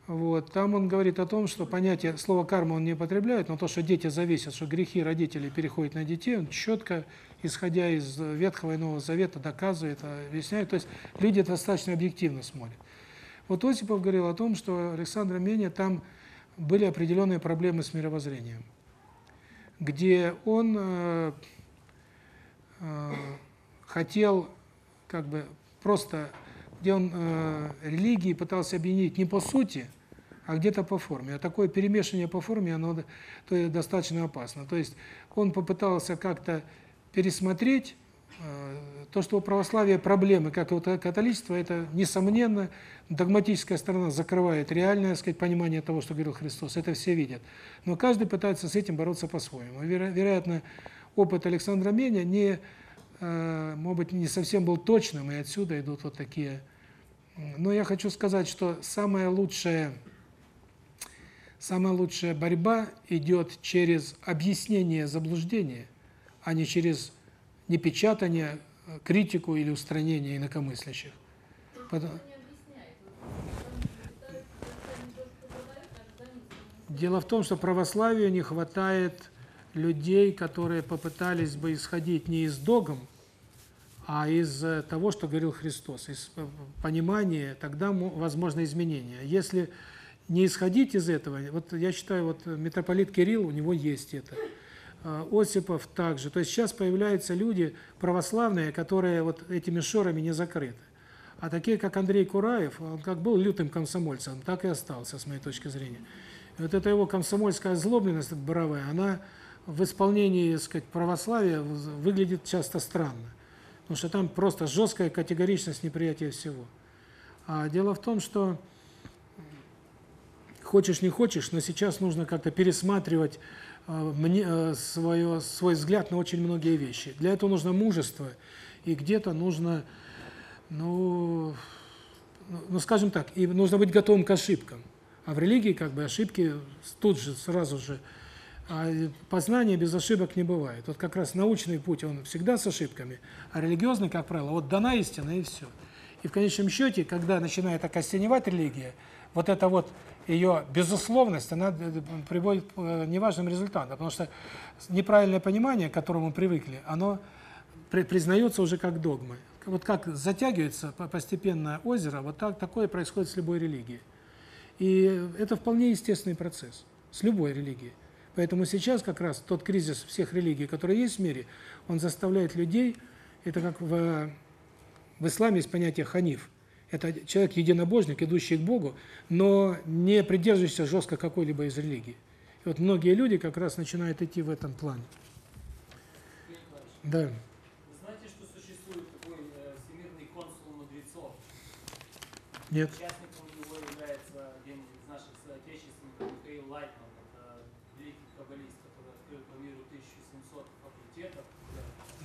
Вот, там он говорит о том, что понятие, слово карма он не употребляет, но то, что дети зависят, что грехи родителей переходят на детей, он четко, исходя из Ветхого и Нового Завета, доказывает, объясняет. То есть люди достаточно объективно смотрят. Вот Осипов говорил о том, что Александра Меня там были определенные проблемы с мировоззрением, где он Э, хотел как бы просто, где он э, религии пытался объединить не по сути, а где-то по форме. А такое перемешивание по форме, оно то достаточно опасно. То есть он попытался как-то пересмотреть э, то, что у православия проблемы, как и у католичества, это, несомненно, догматическая сторона закрывает реальное, так сказать, понимание того, что говорил Христос. Это все видят. Но каждый пытается с этим бороться по-своему. Вероятно, опыт Александра Меня не, э, может быть, не совсем был точным, и отсюда идут вот такие. Но я хочу сказать, что самая лучшая, самая лучшая борьба идет через объяснение заблуждения, а не через непечатание, критику или устранение инакомыслящих. Дело в том, что православию не хватает людей, которые попытались бы исходить не из догм, а из того, что говорил Христос, из понимания, тогда возможно изменение. Если не исходить из этого, вот я считаю, вот митрополит Кирилл, у него есть это. А, Осипов также. То есть сейчас появляются люди православные, которые вот этими шорами не закрыты. А такие, как Андрей Кураев, он как был лютым комсомольцем, так и остался, с моей точки зрения. И вот эта его комсомольская озлобленность боровая, она в исполнении, так сказать, православия выглядит часто странно. Потому что там просто жесткая категоричность неприятия всего. А дело в том, что хочешь не хочешь, но сейчас нужно как-то пересматривать э, мне э, свое свой взгляд на очень многие вещи. Для этого нужно мужество, и где-то нужно ну, ну, скажем так, и нужно быть готовым к ошибкам. А в религии как бы ошибки тут же сразу же а познание без ошибок не бывает. Вот как раз научный путь, он всегда с ошибками, а религиозный, как правило, вот дана истина и все. И в конечном счете, когда начинает окостеневать религия, вот эта вот ее безусловность, она э, приводит к э, неважным результатам, потому что неправильное понимание, к которому привыкли, оно признается уже как догма. Вот как затягивается постепенно озеро, вот так такое происходит с любой религией. И это вполне естественный процесс с любой религией. Поэтому сейчас как раз тот кризис всех религий, который есть в мире, он заставляет людей, это как в в исламе есть понятие ханиф, это человек единобожник, идущий к Богу, но не придерживающийся жестко какой-либо из религий. И вот многие люди как раз начинают идти в этом плане. Да. знаете, что существует такой э, всемирный консул мудрецов? Нет. Участником его является один из наших соотечественников Михаил Лайтман, это великий каббалист, который открыл по миру 1700 факультетов.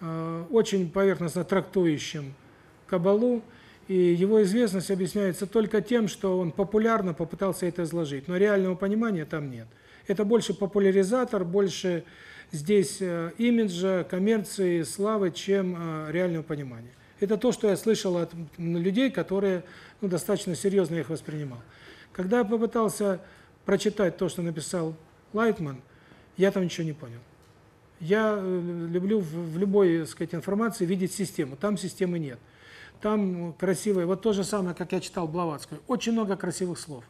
очень поверхностно трактующем кабалу, и его известность объясняется только тем, что он популярно попытался это изложить, но реального понимания там нет. Это больше популяризатор, больше здесь э, имиджа, коммерции, славы, чем э, реального понимания. Это то, что я слышал от людей, которые ну, достаточно серьезно их воспринимал. Когда я попытался прочитать то, что написал Лайтман, я там ничего не понял. Я э, люблю в любой, так сказать, информации видеть систему. Там системы нет. Там красивые, вот то же самое, как я читал Блаватскую. Очень много красивых слов.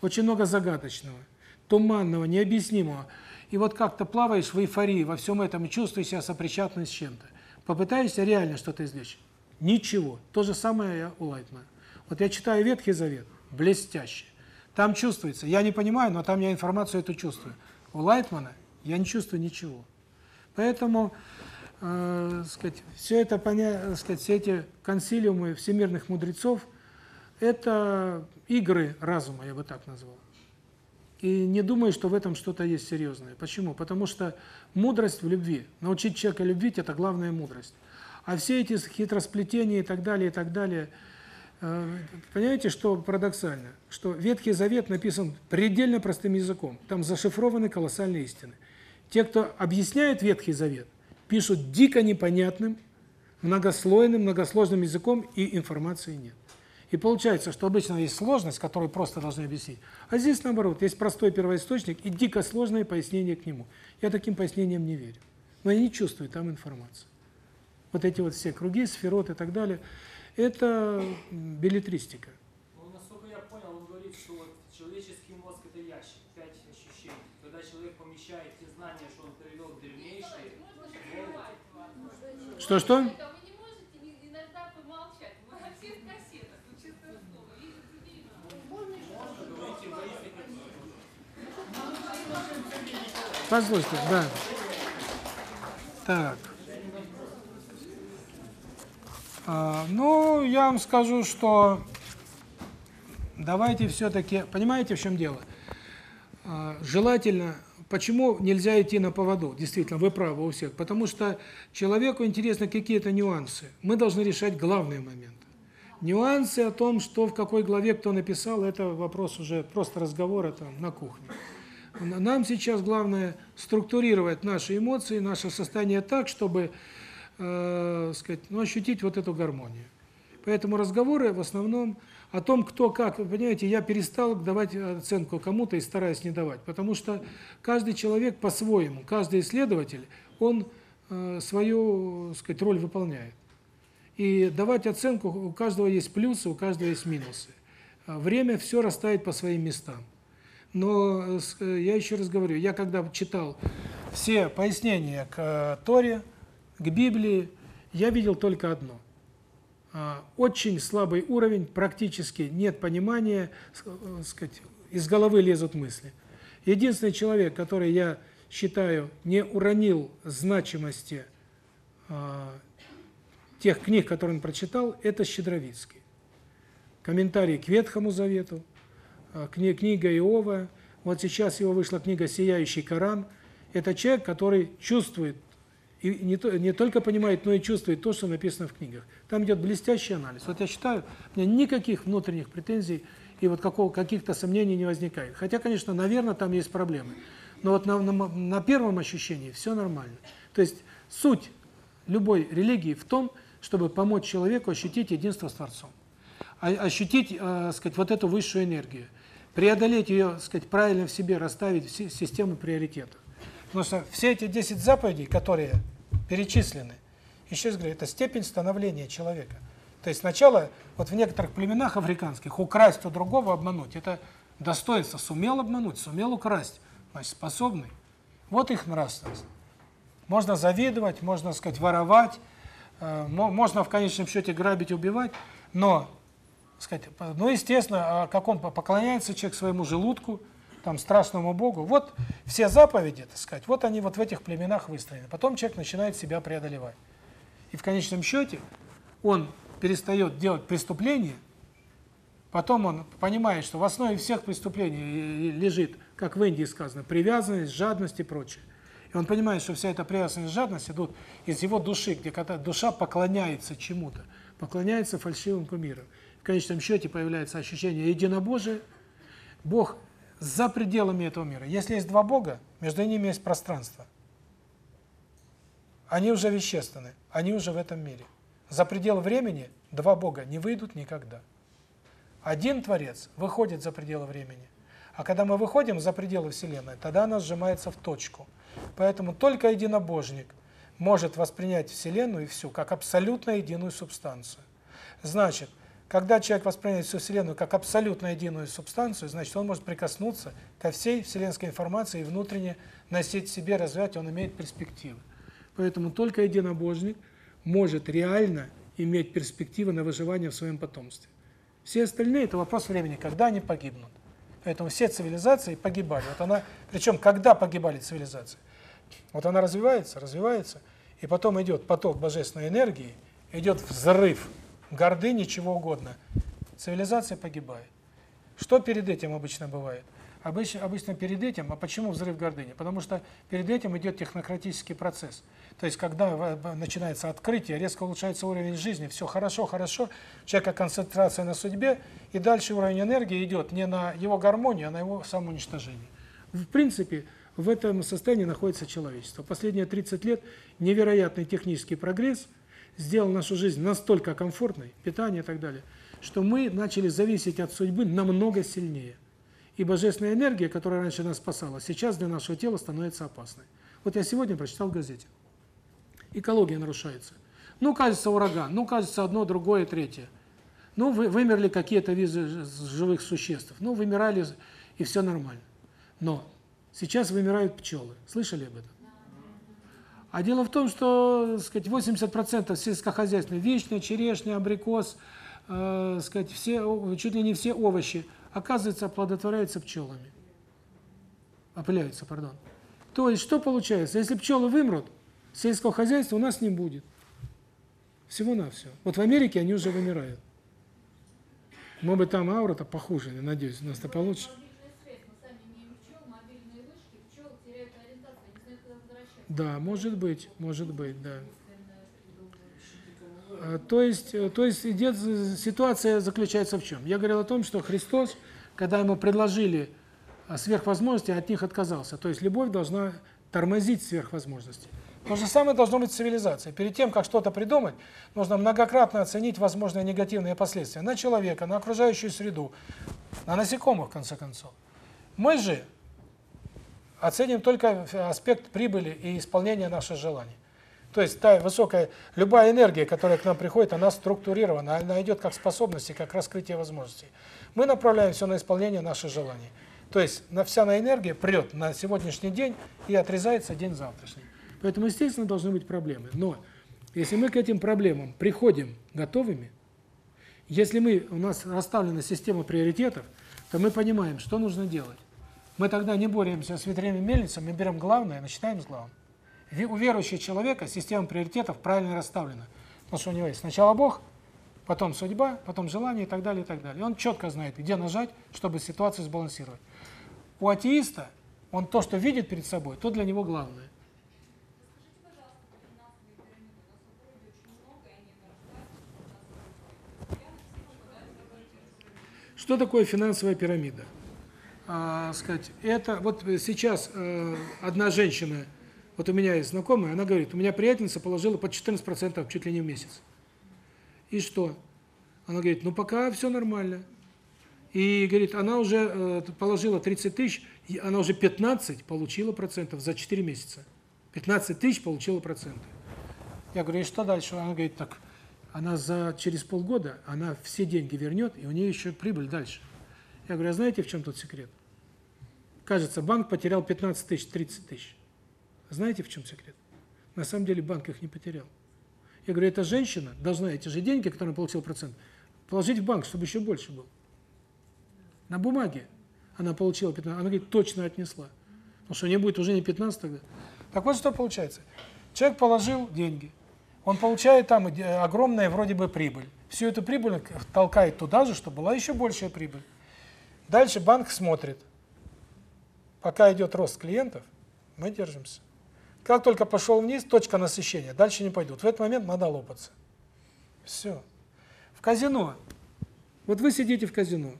Очень много загадочного, туманного, необъяснимого и вот как-то плаваешь в эйфории во всем этом и чувствуешь себя сопричастным с чем-то. Попытаешься реально что-то извлечь. Ничего. То же самое я у Лайтмана. Вот я читаю Ветхий Завет, блестяще. Там чувствуется, я не понимаю, но там я информацию эту чувствую. У Лайтмана я не чувствую ничего. Поэтому, э, сказать, все это понятно, сказать, все эти консилиумы всемирных мудрецов это игры разума, я бы так назвал. И не думаю, что в этом что-то есть серьезное. Почему? Потому что мудрость в любви, научить человека любить – это главная мудрость. А все эти хитросплетения и так далее, и так далее, э, понимаете, что парадоксально? Что Ветхий Завет написан предельно простым языком, там зашифрованы колоссальные истины. Те, кто объясняет Ветхий Завет, пишут дико непонятным, многослойным, многосложным языком, и информации нет. И получается, что обычно есть сложность, которую просто должны объяснить. А здесь наоборот, есть простой первоисточник и дико сложное пояснение к нему. Я таким пояснениям не верю. Но я не чувствую там информации. Вот эти вот все круги, сферот и так далее, это билетристика. Ну, насколько я понял, он говорит, что вот человеческий мозг это ящик, пять ощущений. Когда человек помещает те знания, что он привел к древнейшей... Что-что? Послушайте, да. Так. А, ну, я вам скажу, что давайте все-таки, понимаете, в чем дело? А, желательно почему нельзя идти на поводу? Действительно, вы правы у всех. Потому что человеку интересны какие-то нюансы. Мы должны решать главные моменты. Нюансы о том, что в какой главе кто написал, это вопрос уже просто разговора там на кухне. Нам сейчас главное структурировать наши эмоции, наше состояние так, чтобы, э, сказать, ну, ощутить вот эту гармонию. Поэтому разговоры в основном о том, кто как. Вы понимаете, я перестал давать оценку кому-то и стараюсь не давать, потому что каждый человек по-своему, каждый исследователь, он э, свою, сказать, роль выполняет. И давать оценку, у каждого есть плюсы, у каждого есть минусы. Время все расставит по своим местам. Но я еще раз говорю, я когда читал все пояснения к э, Торе, к Библии, я видел только одно. А, очень слабый уровень, практически нет понимания, э, сказать, из головы лезут мысли. Единственный человек, который я считаю не уронил значимости а, тех книг, которые он прочитал, это Щедровицкий. Комментарий к Ветхому Завету, а, книга Иова, вот сейчас его вышла книга «Сияющий Коран». Это человек, который чувствует, и не, то, не только понимает, но и чувствует то, что написано в книгах. Там идет блестящий анализ. Вот я считаю, у меня никаких внутренних претензий и вот каких-то сомнений не возникает. Хотя, конечно, наверное, там есть проблемы. Но вот на, на, на первом ощущении все нормально. То есть суть любой религии в том, чтобы помочь человеку ощутить единство с Творцом. А, ощутить, э, сказать, вот эту высшую энергию. Преодолеть ее, сказать, правильно в себе, расставить систему приоритетов. Потому что все эти 10 заповедей, которые перечислены, еще раз говорю, это степень становления человека. То есть сначала, вот в некоторых племенах африканских, украсть у другого, обмануть, это достоинство. Сумел обмануть, сумел украсть, значит, способный. Вот их нравственность. Можно завидовать, можно, сказать, воровать, Э, можно в конечном счете грабить, убивать, но, сказать, ну, естественно, а как он поклоняется человек своему желудку, там, страшному Богу. Вот все заповеди, так сказать, вот они вот в этих племенах выстроены. Потом человек начинает себя преодолевать. И в конечном счете он перестает делать преступления, потом он понимает, что в основе всех преступлений лежит, как в Индии сказано, привязанность, жадность и прочее. И он понимает, что вся эта привязанность жадность идут из его души, где когда душа поклоняется чему-то, поклоняется фальшивым кумирам. В конечном счете появляется ощущение единобожия. Бог за пределами этого мира. Если есть два Бога, между ними есть пространство. Они уже вещественны, они уже в этом мире. За пределы времени два Бога не выйдут никогда. Один Творец выходит за пределы времени. А когда мы выходим за пределы Вселенной, тогда она сжимается в точку – Поэтому только единобожник может воспринять Вселенную и всю как абсолютно единую субстанцию. Значит, когда человек воспринимает всю Вселенную как абсолютно единую субстанцию, значит, он может прикоснуться ко всей вселенской информации и внутренне носить в себе, развивать, он имеет перспективы. Поэтому только единобожник может реально иметь перспективы на выживание в своем потомстве. Все остальные – это вопрос времени, когда они погибнут. Поэтому все цивилизации погибали. Вот она, причем когда погибали цивилизации? Вот она развивается, развивается, и потом идет поток божественной энергии, идет взрыв гордыни, чего угодно. Цивилизация погибает. Что перед этим обычно бывает? Обычно, обычно перед этим, а почему взрыв гордыни? Потому что перед этим идет технократический процесс. То есть, когда начинается открытие, резко улучшается уровень жизни, все хорошо, хорошо, человека концентрация на судьбе, и дальше уровень энергии идет не на его гармонию, а на его самоуничтожение. В принципе, в этом состоянии находится человечество. Последние 30 лет невероятный технический прогресс сделал нашу жизнь настолько комфортной, питание и так далее, что мы начали зависеть от судьбы намного сильнее. И божественная энергия, которая раньше нас спасала, сейчас для нашего тела становится опасной. Вот я сегодня прочитал в газете. Экология нарушается. Ну, кажется, ураган, ну, кажется, одно, другое, третье. Ну, вы, вымерли какие-то виды живых существ. Ну, вымирали, и все нормально. Но Сейчас вымирают пчелы. Слышали об этом? А дело в том, что, сказать, 80% сельскохозяйственной, вишня, черешня, абрикос, э, сказать, все, чуть ли не все овощи, оказывается, оплодотворяются пчелами. Опыляются, пардон. То есть, что получается? Если пчелы вымрут, сельского хозяйства у нас не будет. Всего-навсего. Вот в Америке они уже вымирают. Мы бы там аура-то похуже, надеюсь, у нас-то получше. Да, может быть, может быть, да. А, то есть, э, то есть идет, ситуация заключается в чем? Я говорил о том, что Христос, когда ему предложили а, сверхвозможности, от них отказался. То есть любовь должна тормозить сверхвозможности. То же самое должно быть в цивилизации. Перед тем, как что-то придумать, нужно многократно оценить возможные негативные последствия на человека, на окружающую среду, на насекомых, в конце концов. Мы же оценим только аспект прибыли и исполнения наших желаний. То есть та высокая, любая энергия, которая к нам приходит, она структурирована, она идет как способности, как раскрытие возможностей. Мы направляем все на исполнение наших желаний. То есть на вся на энергия прет на сегодняшний день и отрезается день завтрашний. Поэтому, естественно, должны быть проблемы. Но если мы к этим проблемам приходим готовыми, если мы у нас расставлена система приоритетов, то мы понимаем, что нужно делать. Мы тогда не боремся с ветряными мельницами, мы берем главное, начинаем с главного. У верующего человека система приоритетов правильно расставлена. Потому что у него есть сначала Бог, потом судьба, потом желание и так далее, и так далее. И он четко знает, где нажать, чтобы ситуацию сбалансировать. У атеиста он то, что видит перед собой, то для него главное. Что такое финансовая пирамида? А, сказать, это вот сейчас э, одна женщина, вот у меня есть знакомая, она говорит, у меня приятельница положила по 14% чуть ли не в месяц. И что? Она говорит, ну пока все нормально. И говорит, она уже э, положила 30 тысяч, она уже 15 получила процентов за 4 месяца. 15 тысяч получила проценты. Я говорю, и что дальше? Она говорит, так, она за через полгода, она все деньги вернет, и у нее еще прибыль дальше. Я говорю, а знаете, в чем тут секрет? Кажется, банк потерял 15 тысяч, 30 тысяч. Знаете, в чем секрет? На самом деле банк их не потерял. Я говорю, эта женщина должна эти же деньги, которые она получила процент, положить в банк, чтобы еще больше был. На бумаге она получила 15, она говорит, точно отнесла. Потому что у нее будет уже не 15 тогда. Так вот что получается. Человек положил деньги, он получает там огромная вроде бы прибыль. Всю эту прибыль толкает туда же, чтобы была еще большая прибыль. Дальше банк смотрит. Пока идет рост клиентов, мы держимся. Как только пошел вниз, точка насыщения, дальше не пойдут. В этот момент надо лопаться. Все. В казино. Вот вы сидите в казино,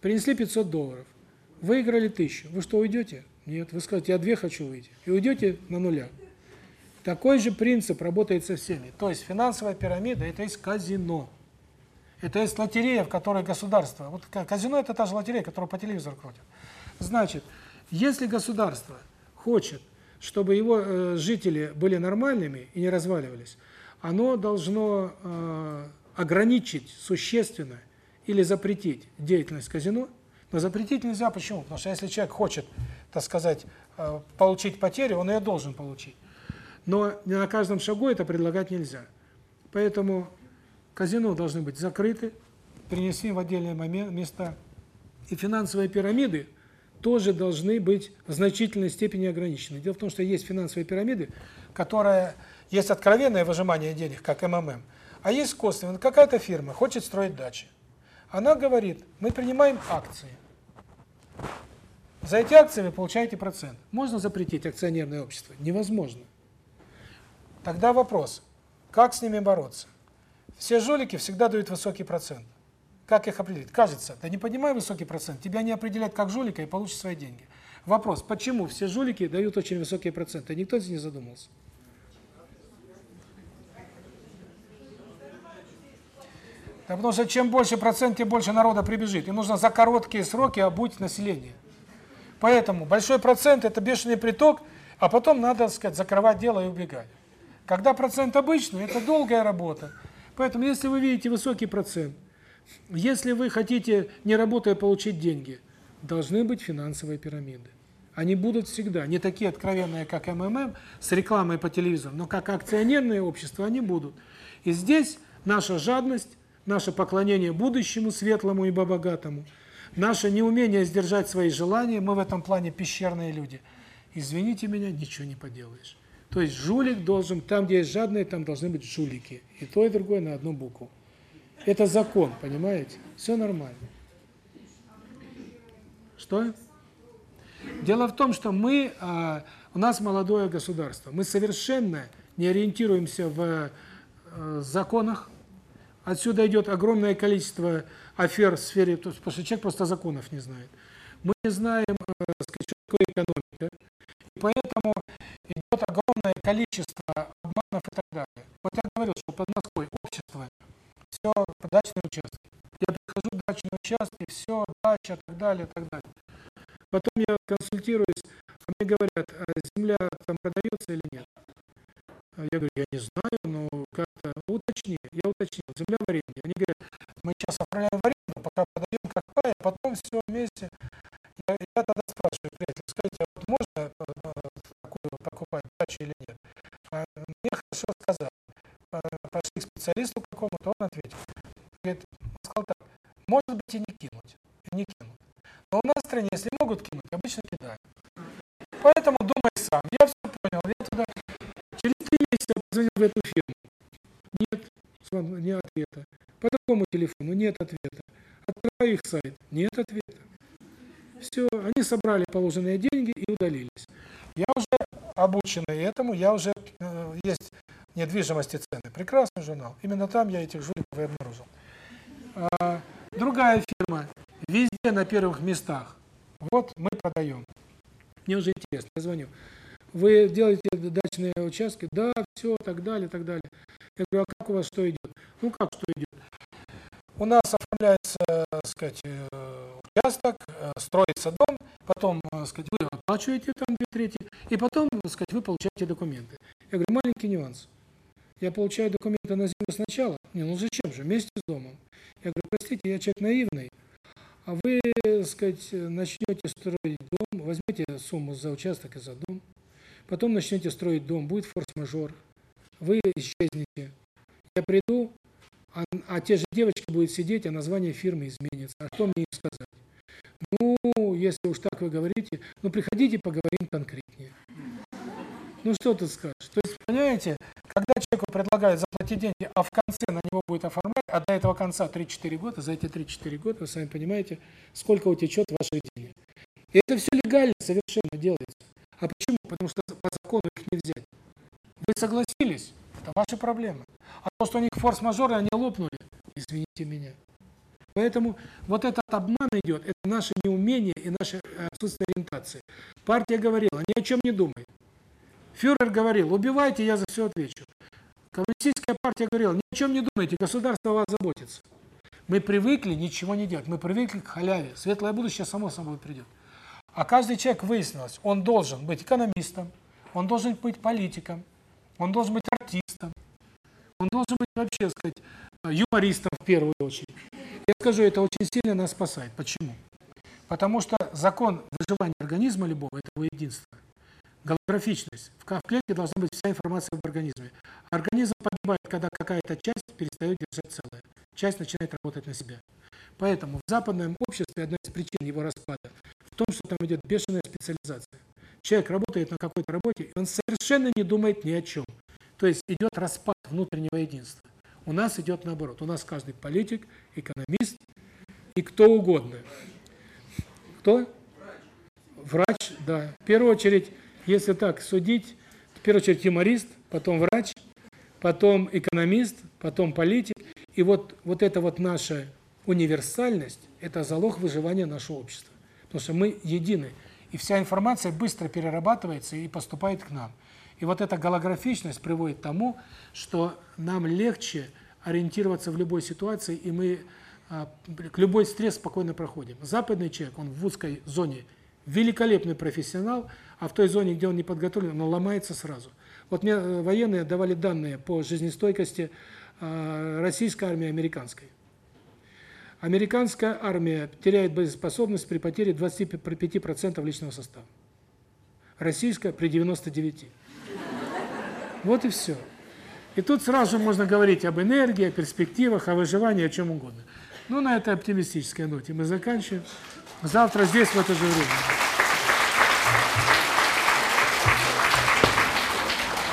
принесли 500 долларов, выиграли 1000. Вы что, уйдете? Нет, вы скажете, я две хочу выйти. И уйдете на нуля. Такой же принцип работает со всеми. То есть финансовая пирамида – это есть казино. Это есть лотерея, в которой государство… Вот казино – это та же лотерея, которую по телевизору крутят. Значит, если государство хочет, чтобы его э, жители были нормальными и не разваливались, оно должно э, ограничить существенно или запретить деятельность казино. Но запретить нельзя, почему? Потому что если человек хочет, так сказать, э, получить потерю, он ее должен получить. Но не на каждом шагу это предлагать нельзя. Поэтому казино должны быть закрыты, перенесены в отдельные места. И финансовые пирамиды тоже должны быть в значительной степени ограничены. Дело в том, что есть финансовые пирамиды, которые есть откровенное выжимание денег, как МММ, а есть косвенное. Какая-то фирма хочет строить дачи. Она говорит, мы принимаем акции. За эти акции вы получаете процент. Можно запретить акционерное общество? Невозможно. Тогда вопрос, как с ними бороться? Все жулики всегда дают высокий процент. Как их определить? Кажется, да не поднимай высокий процент, тебя не определяют как жулика и получишь свои деньги. Вопрос, почему все жулики дают очень высокие проценты? Никто здесь не задумался. Да потому что чем больше процент, тем больше народа прибежит. И нужно за короткие сроки обуть население. Поэтому большой процент – это бешеный приток, а потом надо, так сказать, закрывать дело и убегать. Когда процент обычный, это долгая работа. Поэтому, если вы видите высокий процент, если вы хотите, не работая, получить деньги, должны быть финансовые пирамиды. Они будут всегда, не такие откровенные, как МММ, с рекламой по телевизору, но как акционерные общества они будут. И здесь наша жадность, наше поклонение будущему, светлому и богатому, наше неумение сдержать свои желания, мы в этом плане пещерные люди. Извините меня, ничего не поделаешь. То есть жулик должен, там, где есть жадные, там должны быть жулики. И то, и другое на одну букву. Это закон, понимаете? Все нормально. Что? Дело в том, что мы, а, У нас молодое государство. Мы совершенно не ориентируемся в э, законах. Отсюда идет огромное количество афер в сфере, потому что человек просто законов не знает. Мы не знаем, э, что такое экономика. И поэтому идет огромное количество обманов и так далее. Вот я говорил, что под Москвой общество, все дачные участки. Я прихожу в дачные участки, все, дача, так далее, так далее. Потом я консультируюсь, а мне говорят, а земля там продается или нет? А я говорю, я не знаю, но как-то уточни. Я уточнил, земля в аренде. Они говорят, мы сейчас оформляем в аренду, пока подаем как пай, а потом все вместе. Я, я тогда спрашиваю, приятель, скажите, а вот можно э, такую покупать дачу или нет? А мне хорошо сказал. Специалисту какому-то, он ответил. Говорит, сказал так, может быть и не кинуть, и не кинут. Но у нас в стране, если могут кинуть, обычно кидают. Поэтому думай сам. Я все понял, я туда Через три месяца позвонил в эту фирму. Нет нет ответа. По такому телефону нет ответа. Открываю их сайт, нет ответа. Все, они собрали положенные деньги и удалились. Я уже обученный этому, я уже э, есть недвижимости цены. Прекрасный журнал. Именно там я этих жуликов и обнаружил. А, другая фирма, везде на первых местах. Вот мы продаем. Мне уже интересно, я звоню. Вы делаете дачные участки? Да, все, так далее, так далее. Я говорю, а как у вас что идет? Ну, как что идет? У нас оформляется, так сказать, э, участок, э, строится дом, потом, так сказать, вы оплачиваете там две трети, и потом, так сказать, вы получаете документы. Я говорю, маленький нюанс. Я получаю документы на землю сначала. Не, ну зачем же, вместе с домом. Я говорю, простите, я человек наивный, а вы, так сказать, начнете строить дом, возьмете сумму за участок и за дом, потом начнете строить дом, будет форс-мажор, вы исчезнете. Я приду, а, а те же девочки будут сидеть, а название фирмы изменится. А что мне им сказать? Ну, если уж так вы говорите, ну приходите, поговорим конкретнее. Ну что ты скажешь? Понимаете, когда человеку предлагают заплатить деньги, а в конце на него будет оформлять, а до этого конца 3-4 года, за эти 3-4 года, вы сами понимаете, сколько утечет ваших денег. И это все легально совершенно делается. А почему? Потому что по закону их не взять. Вы согласились? Это ваши проблемы. А то, что у них форс-мажоры, они лопнули, извините меня. Поэтому вот этот обман идет, это наше неумение и наше э, отсутствие ориентации. Партия говорила, ни о чем не думай. Фюрер говорил, убивайте, я за все отвечу. Коммунистическая партия говорила, ни о чем не думайте, государство о вас заботится. Мы привыкли ничего не делать, мы привыкли к халяве. Светлое будущее само собой придет. А каждый человек, выяснилось, он должен быть экономистом, он должен быть политиком, он должен быть артистом, он должен быть вообще, сказать, юмористом в первую очередь. Я скажу, это очень сильно нас спасает. Почему? Потому что закон выживания организма любого – это его единство. Голографичность. В клетке должна быть вся информация в организме. Организм погибает, когда какая-то часть перестает держать целое. Часть начинает работать на себя. Поэтому в западном обществе одна из причин его распада в том, что там идет бешеная специализация. Человек работает на какой-то работе, и он совершенно не думает ни о чем. То есть идет распад внутреннего единства. У нас идет наоборот. У нас каждый политик, экономист и кто угодно. Кто? Врач, да. В первую очередь, если так судить, в первую очередь юморист, потом врач, потом экономист, потом политик. И вот, вот эта вот наша универсальность – это залог выживания нашего общества. Потому что мы едины. И вся информация быстро перерабатывается и поступает к нам. И вот эта голографичность приводит к тому, что нам легче ориентироваться в любой ситуации, и мы а, к любой стресс спокойно проходим. Западный человек, он в узкой зоне великолепный профессионал, а в той зоне, где он не подготовлен, он ломается сразу. Вот мне э, военные давали данные по жизнестойкости а, российской армии американской. Американская армия теряет боеспособность при потере 25% личного состава. Российская при 99%. Вот и все. И тут сразу можно говорить об энергии, о перспективах, о выживании, о чем угодно. Ну, на этой оптимистической ноте мы заканчиваем. Завтра здесь в это же время.